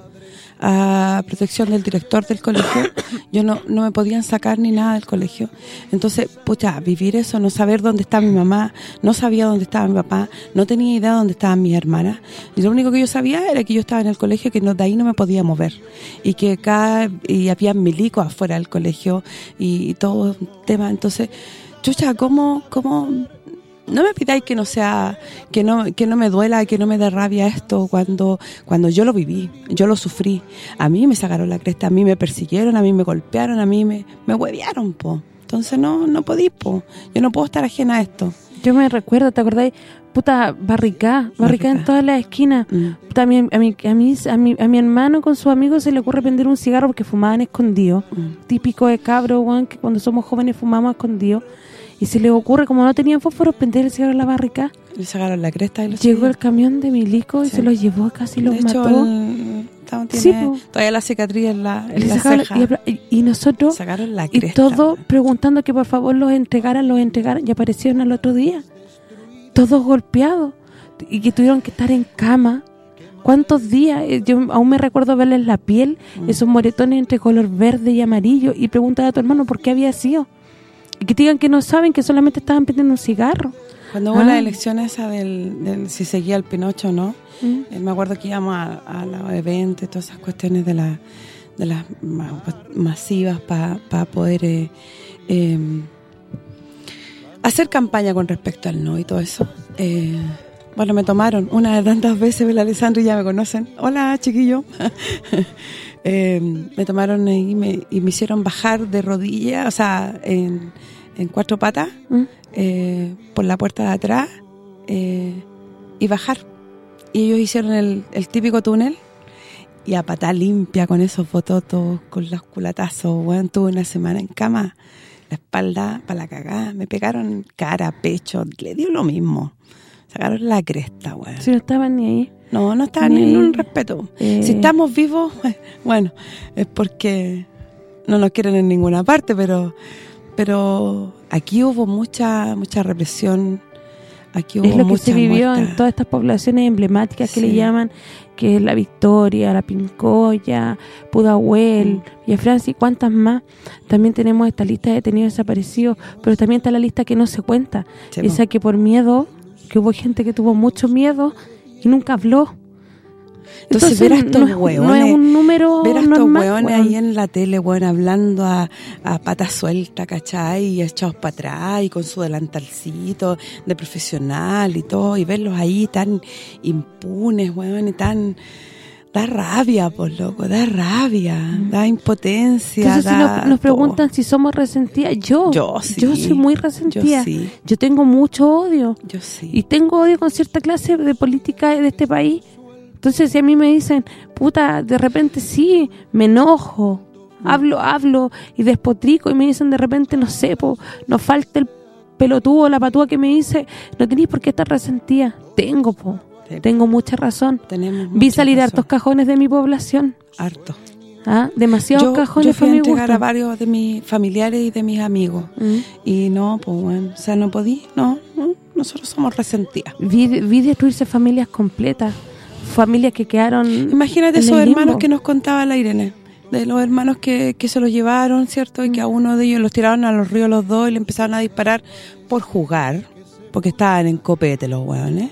a protección del director del colegio. Yo no, no me podían sacar ni nada del colegio. Entonces, pucha, vivir eso, no saber dónde estaba mi mamá, no sabía dónde estaba mi papá, no tenía idea dónde estaban mis hermanas. Y lo único que yo sabía era que yo estaba en el colegio, que no, de ahí no me podía mover. Y que acá y había milicos afuera del colegio y, y todo tema. Entonces, chucha, ¿cómo, cómo no me pidáis que no sea que no que no me duela, que no me dé rabia esto cuando cuando yo lo viví, yo lo sufrí. A mí me sacaron la cresta, a mí me persiguieron, a mí me golpearon, a mí me me huevearon, po. Entonces no no podí, po. Yo no puedo estar ajena a esto. Yo me recuerdo, ¿te acordáis? Puta, barricá, barricá en todas las esquinas. Mm. Puta, a, mi, a, mi, a, mi, a, mi, hermano con sus amigos se le ocurre prender un cigarro porque fumaban escondido. Mm. Típico de cabro, weón, que cuando somos jóvenes fumamos escondido. Y se le ocurre, como no tenían fósforos, prender el cigarro en la barrica. Le sacaron la cresta y lo Llegó el camión de milico y Sí. se los llevó, casi los De hecho, mató. el- Sí, tiene po. todavía la cicatriz en la, en Le la sacaron- ceja. y, y nosotros, sacaron la y cresta. todos preguntando que por favor los entregaran, los entregaran, y aparecieron al otro día. Todos golpeados. Y que tuvieron que estar en cama. ¿Cuántos días? Eh, Yo aún me recuerdo verles la piel, Mm. esos moretones entre color verde y amarillo, y preguntar a tu hermano por qué había sido. Que digan que no saben, que solamente estaban prendiendo un cigarro. Cuando hubo Ah. la elección esa del, del si seguía el Pinocho o no, Mm. eh, me acuerdo que íbamos a, a los eventos, todas esas cuestiones de, la, de las ma- masivas para poder eh, eh, hacer campaña con respecto al no y todo eso. Eh, bueno, me tomaron una de tantas veces, Bela Alessandro, y ya me conocen. Hola, chiquillo. Eh, me tomaron y me, y me hicieron bajar de rodillas, o sea, en, en cuatro patas, ¿Mm? eh, por la puerta de atrás eh, y bajar. Y ellos hicieron el, el típico túnel y a patá limpia con esos bototos, con los culatazos. Bueno, tuve una semana en cama, la espalda para la cagada. Me pegaron cara, pecho, le dio lo mismo. Sacaron la cresta, weón. Si no estaban ni ahí. No, no estaba Ni en un respeto. Eh. Si estamos vivos, bueno, es porque no nos quieren en ninguna parte, pero pero aquí hubo mucha mucha represión, aquí hubo es lo que se vivió en todas estas poblaciones emblemáticas que le llaman, que es La Victoria, La Pincoya, Pudahuel, Mm. Villa Francia y cuántas más. También tenemos esta lista de detenidos desaparecidos, pero también está la lista que no se cuenta. Sí. Esa que por miedo, que hubo gente que tuvo mucho miedo y nunca habló. Entonces, ver a estos no, es- hueones, no es un número ver a estos normal, hueones ahí en la tele, weón, hablando a, a pata suelta, ¿cachai? Y echados para atrás y con su delantalcito de profesional y todo, y verlos ahí tan impunes, weón, y tan... Da rabia, por loco, da rabia, da impotencia, Entonces, si nos, todo. preguntan si somos resentidas, yo, Yo sí. soy muy resentida. Yo sí. Yo tengo mucho odio. Yo sí. Y tengo odio con cierta clase de política de este país. Entonces, si a mí me dicen, puta, de repente sí, me enojo, hablo, hablo y despotrico y me dicen de repente, no sé, po, nos falta el pelotudo, la patúa que me dice, no tenéis por qué estar resentida. Tengo, po. Sí. Tengo mucha razón. Tenemos Vi salir razón. hartos cajones de mi población. Harto. ¿Ah? Demasiados Yo, cajones yo fui para a mi entregar gusto. a varios de mis familiares y de mis amigos. Mm. Y no, pues bueno, o sea, no podí, no, no, nosotros somos resentidas. Vi, vi destruirse familias completas, familias que quedaron Imagínate esos hermanos que nos contaba la Irene, de los hermanos que, que se los llevaron, ¿cierto? Y que a uno de ellos los tiraron a los ríos los dos y le empezaron a disparar por jugar, porque estaban en copete los hueones,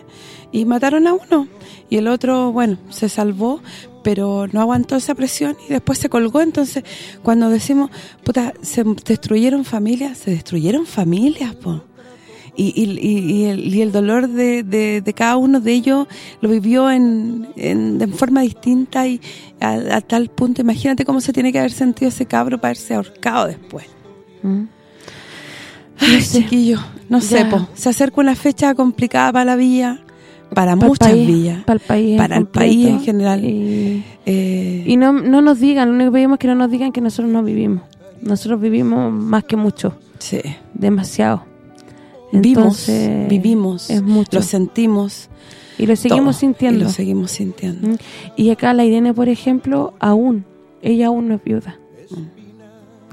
y mataron a uno. Y el otro, bueno, se salvó, pero no aguantó esa presión y después se colgó. Entonces, cuando decimos, puta, se destruyeron familias, se destruyeron familias, po. Y, y, y- y el, y el dolor de, de, de cada uno de ellos lo vivió en, en, de forma distinta y a, a tal punto, imagínate cómo se tiene que haber sentido ese cabro para haberse ahorcado después. Mm. Ay, chiquillo, no sé, po, se acerca una fecha complicada para la villa, para Pa'l muchas país, villas, pa'l país para el completo. país en general. Y, Eh, y no, no nos digan, lo único que pedimos es que no nos digan que nosotros no vivimos. Nosotros vivimos más que mucho, sí. demasiado. Vimos, Entonces, vivimos, es mucho. lo sentimos. y lo seguimos todo, sintiendo. Y lo seguimos sintiendo. Mm. Y acá la Irene, por ejemplo, aún, ella aún no es viuda.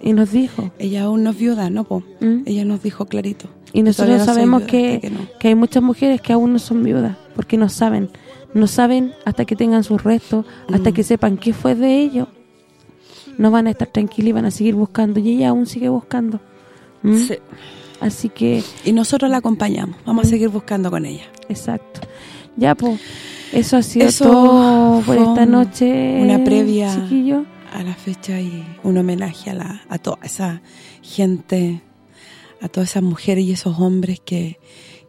Y nos dijo. Ella aún no es viuda, ¿no? Po? Mm. Ella nos dijo clarito. Y nosotros sabemos viuda, que, que no. que hay muchas mujeres que aún no son viudas, porque no saben. No saben hasta que tengan sus restos, hasta Mm. que sepan qué fue de ellos. No van a estar tranquilas y van a seguir buscando. Y ella aún sigue buscando. ¿Mm? Sí. Así que, Y nosotros la acompañamos. Vamos a seguir buscando con ella. exacto. Ya, pues, eso ha sido Eso todo por esta noche, una previa chiquillo. a la fecha y un homenaje a la a toda esa gente, a todas esas mujeres y esos hombres que,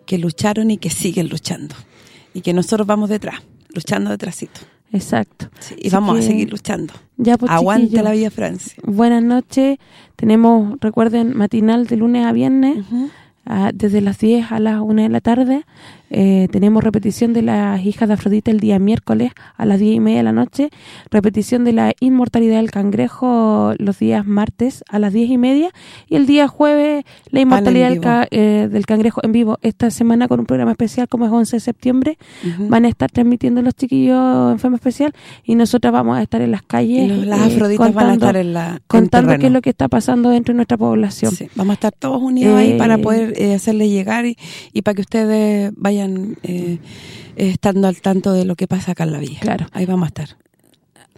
que lucharon y que siguen luchando. Y que nosotros vamos detrás, luchando detrásito. Exacto. Sí, y Así vamos a seguir luchando. Ya, pues, Aguante la Villa Francia. Buenas noches. Tenemos, recuerden, matinal de lunes a viernes, desde las 10 a las 1 de la tarde. Eh, tenemos repetición de las hijas de Afrodita el día miércoles a las 10 y media de la noche. Repetición de la inmortalidad del cangrejo los días martes a las 10 y media. Y el día jueves la inmortalidad del, ca- eh, del cangrejo en vivo. Esta semana con un programa especial como es 11 de septiembre. Van a estar transmitiendo los chiquillos en forma especial y nosotras vamos a estar en las calles. Los- las eh, afroditas van a contando- estar en la en contando qué es lo que está pasando dentro de nuestra población. Sí, vamos a estar todos unidos ahí Eh, para poder eh, hacerles llegar y, y para que ustedes vayan eh, eh, estando al tanto de lo que pasa acá en la villa. Claro. Ahí vamos a estar.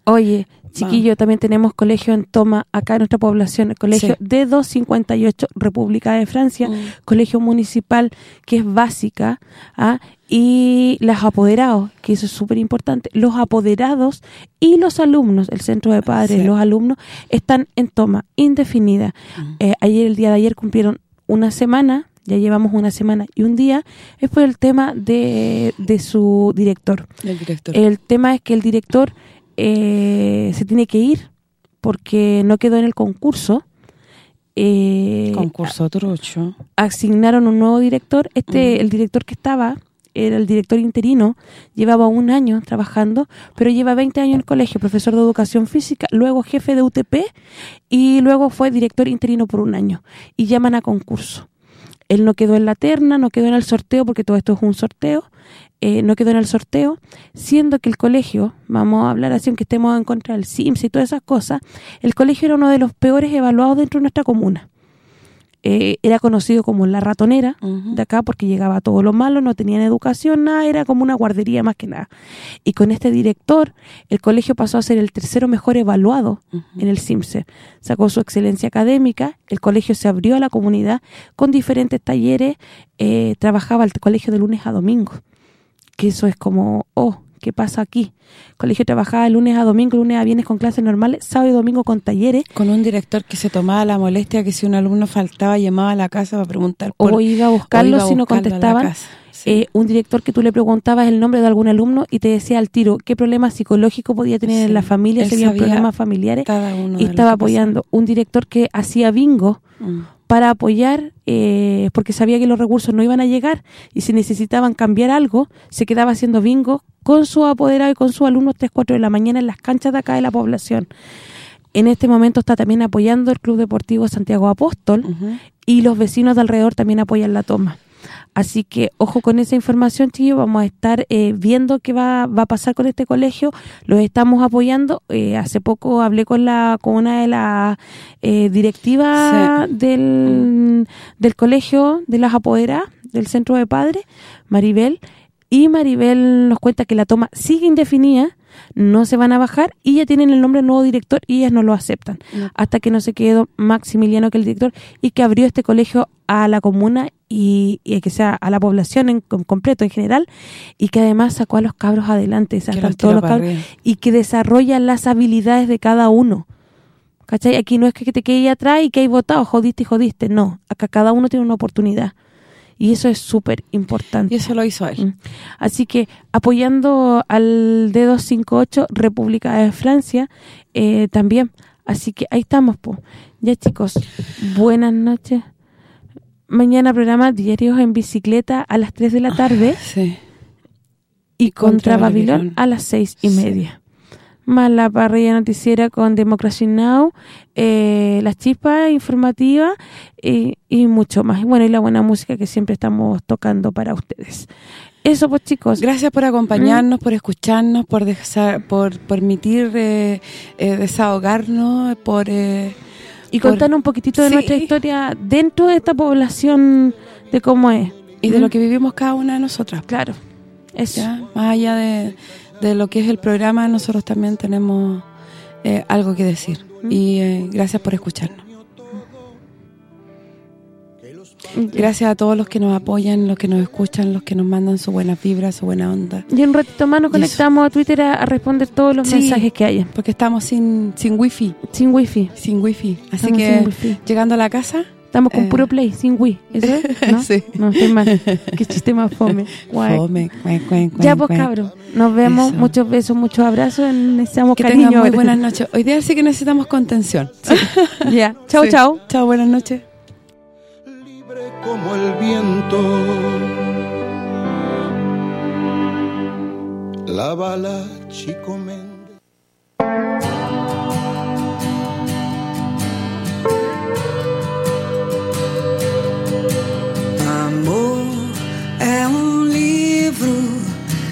Oye, chiquillo, también tenemos colegio en Toma, acá en nuestra población, el colegio Sí. D258, República de Francia, Mm. colegio municipal que es básica, ¿ah? y los apoderados, que eso es súper importante, los apoderados y los alumnos, el centro de padres, Sí. los alumnos, están en toma indefinida. Mm. Eh, ayer, el día de ayer, cumplieron una semana, ya llevamos una semana y un día, es por el tema de, de su director. El director. El tema es que el director eh, se tiene que ir porque no quedó en el concurso. Eh, Concurso trucho. asignaron un nuevo director. Este, el director que estaba, era el director interino, llevaba un año trabajando, pero lleva 20 años en el colegio, profesor de educación física, luego jefe de UTP y luego fue director interino por un año. Y llaman a concurso. Él no quedó en la terna, no quedó en el sorteo, porque todo esto es un sorteo, eh, no quedó en el sorteo, siendo que el colegio, vamos a hablar así, aunque estemos en contra del SIMS y todas esas cosas, el colegio era uno de los peores evaluados dentro de nuestra comuna. Eh, era conocido como la ratonera de acá porque llegaba todo lo malo, no tenían educación, nada, era como una guardería más que nada. Y con este director, el colegio pasó a ser el tercero mejor evaluado en el CIMSE. Sacó su excelencia académica, el colegio se abrió a la comunidad con diferentes talleres, eh, trabajaba el colegio de lunes a domingo. Que eso es como, oh, ¿Qué pasa aquí? Colegio trabajaba lunes a domingo, lunes a viernes con clases normales, sábado y domingo con talleres. Con un director que se tomaba la molestia que si un alumno faltaba llamaba a la casa para preguntar por, o iba a buscarlo iba a si no contestaban. Sí. Eh, un director que tú le preguntabas el nombre de algún alumno y te decía al tiro qué problema psicológico podía tener en Sí. la familia, si había problemas familiares y estaba apoyando. Un director que hacía bingo Mm. Para apoyar eh, porque sabía que los recursos no iban a llegar y si necesitaban cambiar algo, se quedaba haciendo bingo con su apoderado y con sus alumnos 3, 4 de la mañana en las canchas de acá de la población. En este momento está también apoyando el Club Deportivo Santiago Apóstol y los vecinos de alrededor también apoyan la toma. Así que, ojo con esa información, chicos, vamos a estar eh, viendo qué va, va a pasar con este colegio, los estamos apoyando. Eh, hace poco hablé con la con una de las eh, directivas Sí. del, del colegio, de las apoderadas, del centro de padres, Maribel, y Maribel nos cuenta que la toma sigue indefinida, no se van a bajar y ya tienen el nombre del nuevo director y ellas no lo aceptan. No. Hasta que no se quedó Maximiliano, que el director, y que abrió este colegio a la comuna y, y que sea a la población en com- completo, en general, y que además sacó a los cabros adelante, los todos los cabros, y que desarrolla las habilidades de cada uno. ¿Cachai? Aquí no es que te quede atrás y que hay votado, jodiste y jodiste, no. Acá cada uno tiene una oportunidad. Y eso es súper importante. Y eso lo hizo él. Mm. Así que apoyando al D258 República de Francia eh, también. Así que ahí estamos, po. Ya chicos, buenas noches. Mañana programa Diarios en Bicicleta a las 3 de la tarde Sí. y contra, contra Babilón Babilón. a las seis y Sí. media. Más la parrilla noticiera con Democracy Now, eh, la chispa informativa y, y mucho más. Y Bueno, y la buena música que siempre estamos tocando para ustedes. Eso pues chicos. Gracias por acompañarnos, por escucharnos, por dejar, por permitir eh, eh, desahogarnos, por... eh, Y contarnos un poquitito de Sí. nuestra historia dentro de esta población, de cómo es. y de ¿Mm? lo que vivimos cada una de nosotras. Claro, eso. ¿ya? Más allá de, de lo que es el programa, nosotros también tenemos eh, algo que decir. Y eh, gracias por escucharnos. Gracias a todos los que nos apoyan, los que nos escuchan, los que nos mandan su buena vibra, su buena onda. Y un ratito más nos conectamos a Twitter a, a responder todos los Sí. mensajes que haya. Porque estamos sin sin wifi, Sin wifi. sin wifi. Así Estamos que wifi. llegando a la casa, Estamos con Eh. puro play, sin Wii. ¿Eso es? ¿No? Sí. No, estoy mal. Qué chiste más fome. Guay. fome, cuen, cuen, Ya cuen, pues, cuen. cabros. Nos vemos. Eso. Muchos besos, muchos abrazos. Necesitamos Que cariño. tengan muy buenas noches. Hoy día sí que necesitamos contención. Ya. Chau, Sí. chau. Chao, buenas noches. libre como el viento. La bala Chico Méndez.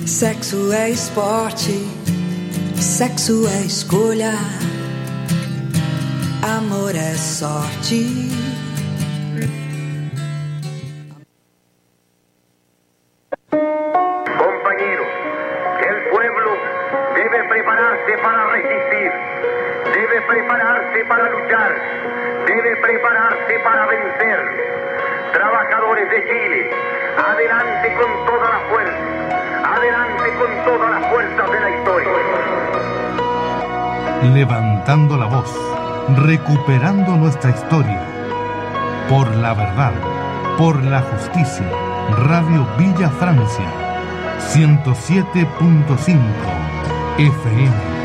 Sexo é esporte, sexo é escolha, amor é sorte. Compañeros, el pueblo debe prepararse para resistir, debe prepararse para luchar, debe prepararse para vencer. Trabajadores de Chile, adelante con toda de la historia. Levantando la voz, recuperando nuestra historia. Por la verdad, por la justicia. Radio Villa Francia, 107.5 FM.